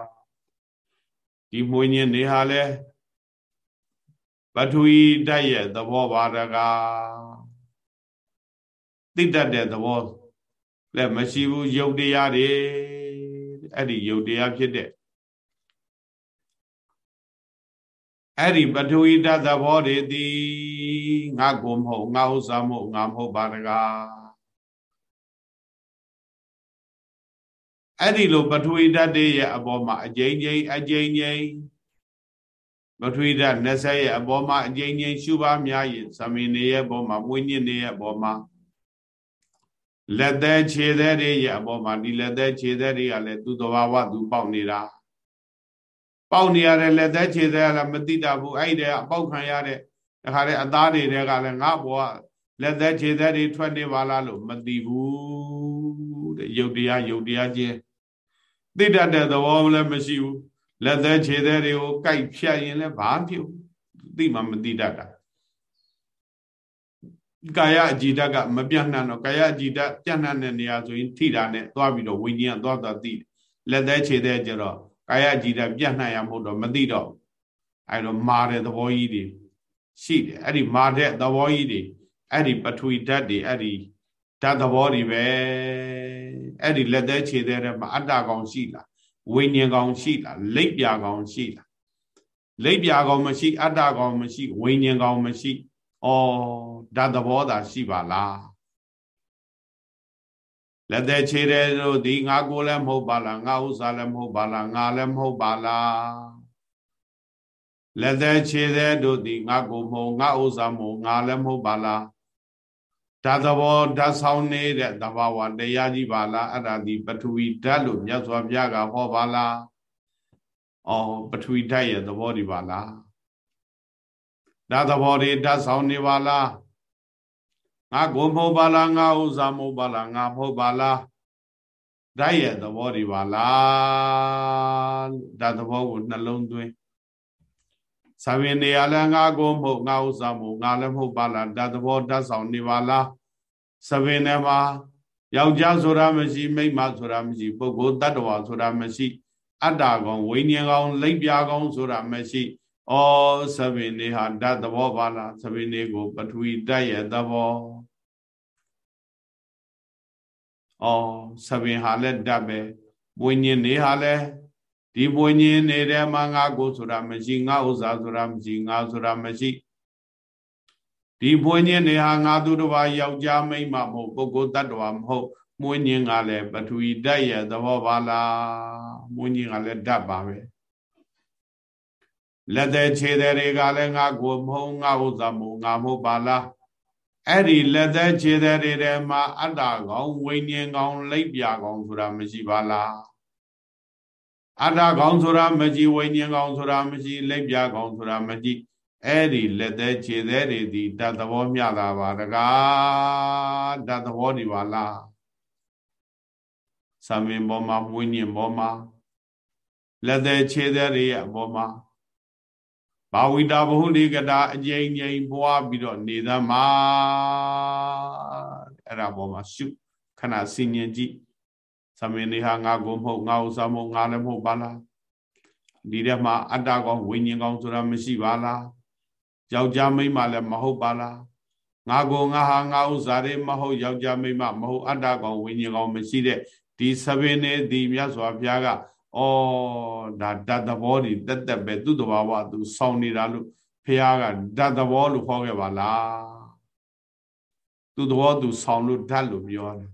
ဒီမွေညင်တွေဟာလည်းပထဝီဓာတ်ရဲ့သဘောပါတကားသိတတ်တဲ့သဘောလည်းမရှိဘူးယုတ်တရားတွေအဲ့ဒီယုတ်တရားဖြစ်တဲ့ အဲ့ဒီပထဝီဓာတ်သဘောတွေသည်ငါကိုမဟုတ်ငါဥစ္စာမဟုတ်ငါမဟုတ်ပါတကားအဲ့ဒီလိုပထဝီဓာတ်တွေရဲ့အပေါ်မှာအကျဉ်းချင်းအကျဉ်းချင်းပထဝီဓာတ်20ရဲ့အပေါ်မှာအကျဉ်းချင်းရှုပါများရင်သမီးနေရဲ့အပေါ်မှာဝိညာဉ်နေရဲ့အပေါ်မှာလက်သက်ခြေသက်တွေရဲ့အပေါ်မှာဒီလက်သက်ခြေသက်တွေကလည်းသူ့သဘာဝသူပေါက်နေတာ ပေါက်နေရတဲ့လက်သက်ခြေသက်ကလည်းမသိတာဘူးအဲ့ဒီအပေါက်ခံရတဲ့တခါလေအသားတွေကလည်းငါဘောကလက်သက်ခြေသက်တွေထွက်နေပါလားလို့မသိဘူးတဲ့ယုတ်တရားယုတ်တရားချင်းသိတတ်တဲ့သဘောလည်းမရှိဘူးလက်သက်ခြေသက်တွေကိုကြိုက်ဖြတ်ရင်လည်းဘာဖြစ်သိမှမသိတတ်တာကာယအကြည်ဓာတ်ကမပြတ်နှံ့တော့ကာယအကြည်ဓာတ်ပြတ်နှံ့တဲ့နေရာဆိုရင်ထိတာနဲ့သွားပြီးတော့ဝိညာဉ်ကသွားသွားသိလက်သက်ခြေသက်ကျတော့ ကာယအကြည်ဓာတ်ပြတ်နှံ့ရမဟုတ်တော့မသိတော့အဲတော့မာတဲ့သဘောကြီးတွေရှိတယ်အဲ့ဒီမာတဲ့သဘောကြီးတွေအဲ့ဒီပထဝီဓာတ်တွေအဲ့ဒီဓာတ်သဘောတွေပဲအဲ့ဒီလက်သက်ခြေသက်ထဲမှာအတ္တကောင်ရှိလားဝိညာဉ်ကောင်ရှိလားလိပ်ပြာကောင်ရှိလားလိပ်ပြာကောင်မရှိ အတ္တကောင်မရှိဝိညာဉ်ကောင်မရှိဩဓာတ်သဘောသာရှိပါလား လက်သက်ခြေတဲ့တို့ဒီငါကိုလည်းမဟုတ်ပါလားငါဥစ္စာလည်းမဟုတ်ပါလားငါလည်းမဟုတ်ပါလားလက်သက်ခြေတဲ့တို့ဒီငါကိုမဟုတ်ငါဥစ္စာမဟုတ်ငါလည်းမဟုတ်ပါလားဓာတ်သဘောဓာတ်ဆောင်နေတဲ့သဘာဝတရားကြီးပါလားအဲ့ဒါဒီပထဝီဓာတ်လို့မြတ်စွာဘုရားကဟောပါလားအော်ပထဝီဓာတ်ရဲ့သဘောဒီပါလားဓာတ်သဘောတွေဓာတ်ဆောင်နေပါလား ငါကိုမဟုတ်ပါလားငါဥစ္စာမဟုတ်ပါလားငါမဟုတ်ပါလားဓာတ်ရဲ့သဘောဒီပါလားဓာတ်သဘောကိုနှလုံးသွင်းသဗ္ဗေနေရလည်းငါကိုမဟုတ်ငါဥစ္စာမဟုတ်ငါလည်းမဟုတ်ပါလားဓာတ်သဘောဓာတ်ဆောင်နေပါလားသဗ္ဗေနေမှာယောက်ျားဆိုတာမရှိမိန်းမဆိုတာမရှိပုဂ္ဂိုလ်တ attva ဆိုတာမရှိ အတ္တကောင်ဝိညာဉ်ကောင်လိပ်ပြာကောင်ဆိုတာမရှိ ဩသဗ္ဗေနေဟာဓာတ်သဘောပါလားသဗ္ဗေနေကိုပထဝီဓာတ်ရဲ့သဘောဩသပင်ဟာလည်းဓာတ်ပဲဝိညာဉ်နေဟာလည်းဒီဝိညာဉ်နေတဲ့မှာငါကိုဆိုတာမရှိငါဥစ္စာဆိုတာမရှိငါဆိုတာမရှိဒီဘွေညင်းနေဟာငါသူတစ်ပါးယောက်ျားမိန်းမမဟုတ်ပုဂ္ဂိုလ်တ attva မဟုတ်မွေးညင်းကလည်းပထဝီဓာတ်ရဲ့သဘောပါလားမွေးညင်းကလည်းဓာတ်ပါပဲ လက်သေးခြေသေးတွေကလည်းငါကိုမဟုတ်ငါဥစ္စာမဟုတ်ငါမဟုတ်ပါလားအဲ့ဒီလက်သေးခြေသေးတွေထဲမှာအတ္တကောင်ဝိညာဉ်ကောင်လိပ်ပြကောင်ဆိုတာမရှိပါလားအတ္တကောင်ဆိုတာမရှိဝိညာဉ်ကောင်ဆိုတာမရှိလိပ်ပြကောင်ဆိုတာမရှိအဲ့ဒီလက်သေးခြေသေးတွေဒီတတ်သဘောမျှတာပါတကားတတ်သဘောဒီပါလားသမင်ပေါ်မှာဝိညာဉ်ပေါ်မှာလက်သေးခြေသေးတွေရဲ့အပေါ်မှာ ဘာဝိတာဘဟုလိကတာအကျဉ်းကျဉ်းပွားပြီးတော့နေသမှာအဲ့ဒါပေါ်မှာရှုခဏစင်ញင်ကြည့်သမင်တွေဟာငါကိုမဟုတ်ငါဥစ္စာမဟုတ်ငါလည်းမဟုတ်ပါလားဒီထဲမှာအတ္တကောင်ဝိညာဉ်ကောင်ဆိုတာမရှိပါလားယောက်ျားမိန်းမလည်းမဟုတ်ပါလားငါကိုငါဟာငါဥစ္စာတွေမဟုတ်ယောက်ျားမိန်းမမဟုတ်အတ္တကောင်ဝိညာဉ်ကောင်မရှိတဲ့ဒီသဘင်နေဒီမြတ်စွာဘုရားက ဩဒါဓာတ်သဘောတွေတက်တက်ပဲသူ့တဘာဝသူစောင်းနေတာလို့ဘုရားကဓာတ်သဘောလို့ခေါ်ခဲ့ပါလားသူ့သဘောသူစောင်းလို့ဓာတ်လို့ပြောတယ်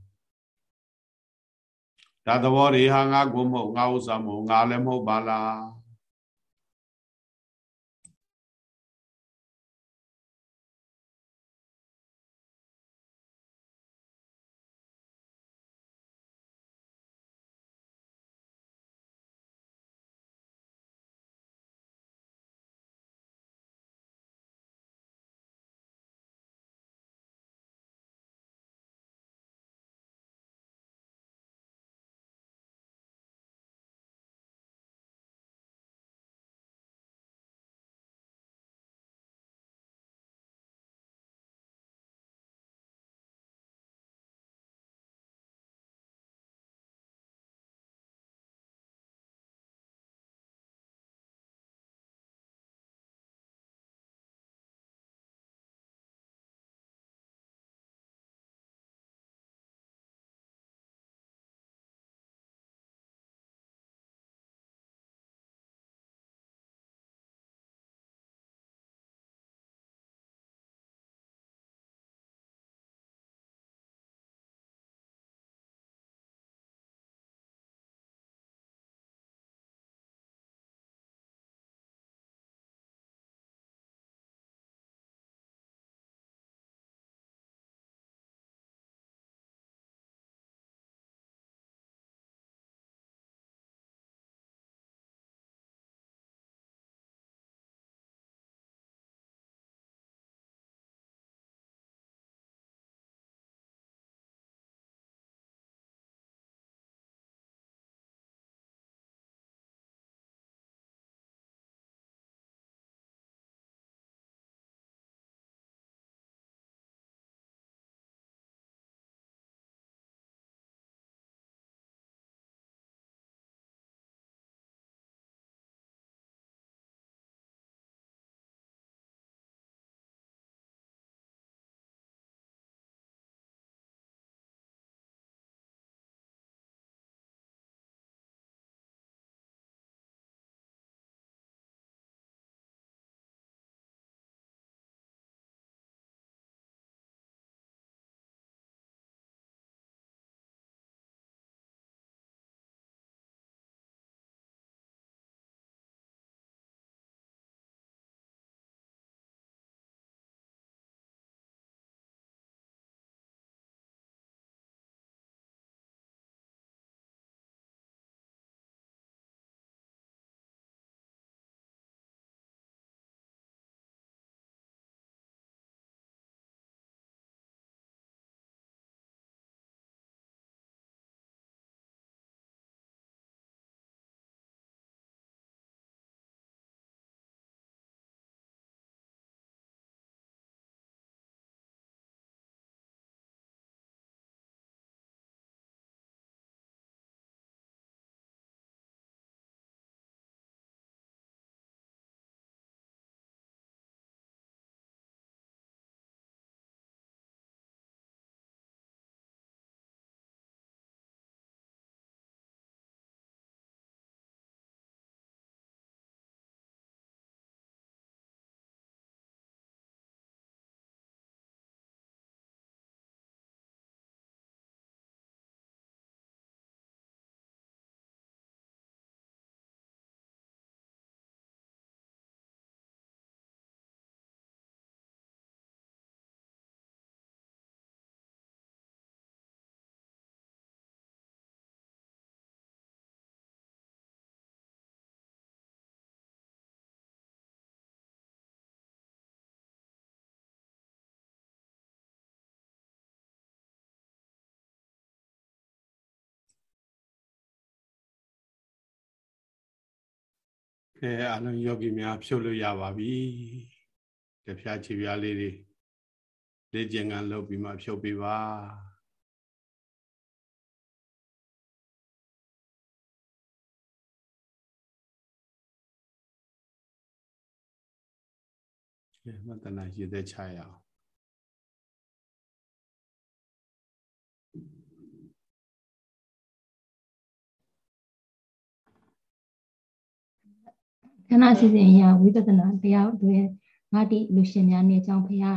ဓာတ်သဘောတွေဟာငါကိုမဟုတ်ငါဥစ္စာမဟုတ်ငါလည်းမဟုတ်ပါလား ကဲအလုံးယောဂီများဖြုတ်လို့ရပါပြီတဖျားခြေပြားလေးတွေလေ့ကျင့်ခန်းလုပ်ပြီးမှဖြုတ်ပေးပါမတနာရည်သက်ချရအောင် ခဏစီစဉ်ရဝိပဿနာတရားတွေငါတိလူရှင်များနဲ့အကြောင်းဖရာ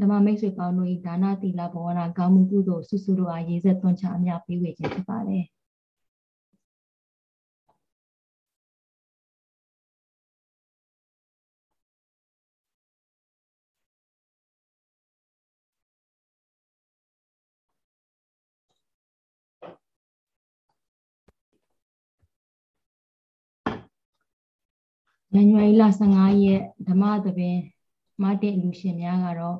ဓမ္မမိတ်ဆွေပေါင်းတို့၏ဒါနသီလဘဝနာကောင်းမှုကုသိုလ်ဆုစုတို့အားရေးဆက်သွန်ချအများပေးဝေခြင်းဖြစ်ပါတယ် ဇန်နဝါရီလ15ရက်ဓမ္မသဘင်မတဲ့လူရှင်များကတော့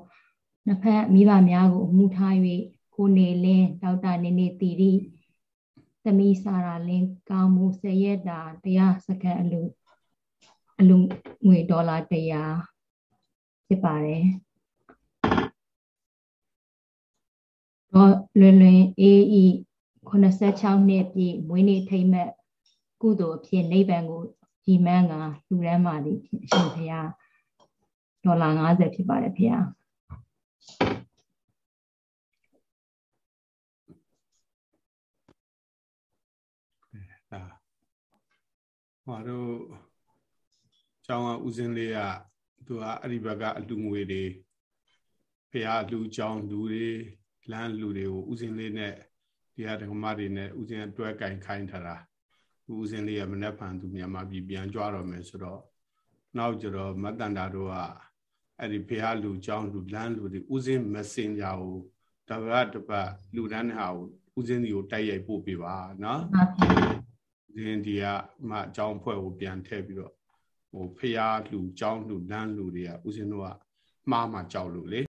နှစ်ဖက်မိဘများကိုအမှုထား၍ကိုနေလင်းဒေါက်တာနေနေတီရီသမီးစာရာလင်းကောင်းမှု၁၀ရက်တာတရားစကန်အလူအလူငွေဒေါ်လာ100ဖြစ်ပါတယ်တော့လွင်လွင်အေးဤ86နှစ်ပြည့်မွေးနေ့ထိမ့်မဲ့ကုသိုလ်အဖြစ်နိဗ္ဗာန်ကို ဒီမန်းကလူရန်မာသည်အရှင်ဖရာဒေါ်လာ90ဖြစ်ပါတယ်ဖရာဒါဟောတို့ကျောင်းကဦးစင်းလေးကသူကအဲ့ဒီဘက်ကအလူငွေတွေဖရာလူကျောင်းလူတွေလမ်းလူတွေကိုဦးစင်းလေးနဲ့ဒီဟာဓမ္မတွေနဲ့ဦးစင်းတွဲကင်ခိုင်းထားတာ ဦးစင်းလေးကမနေ့ဖန်သူမြန်မာပြည်ပြန်ကြွတော့မယ်ဆိုတော့နောက်ကျတော့မတန်တာတို့ကအဲ့ဒီဖះလူเจ้าလူလမ်းလူတွေဦးစင်း messenger ကိုတပတ်တပတ်လူတန်းဟာကိုဦးစင်းဒီကိုတိုက်ရိုက်ပို့ပေးပါနော်ဦးစင်းဒီကမှအကြောင်းဖွဲ့ကိုပြန်ထည့်ပြီးတော့ဟိုဖះလူเจ้าလူလမ်းလူတွေကဦးစင်းတို့ကမှားမှကြောက်လို့လေ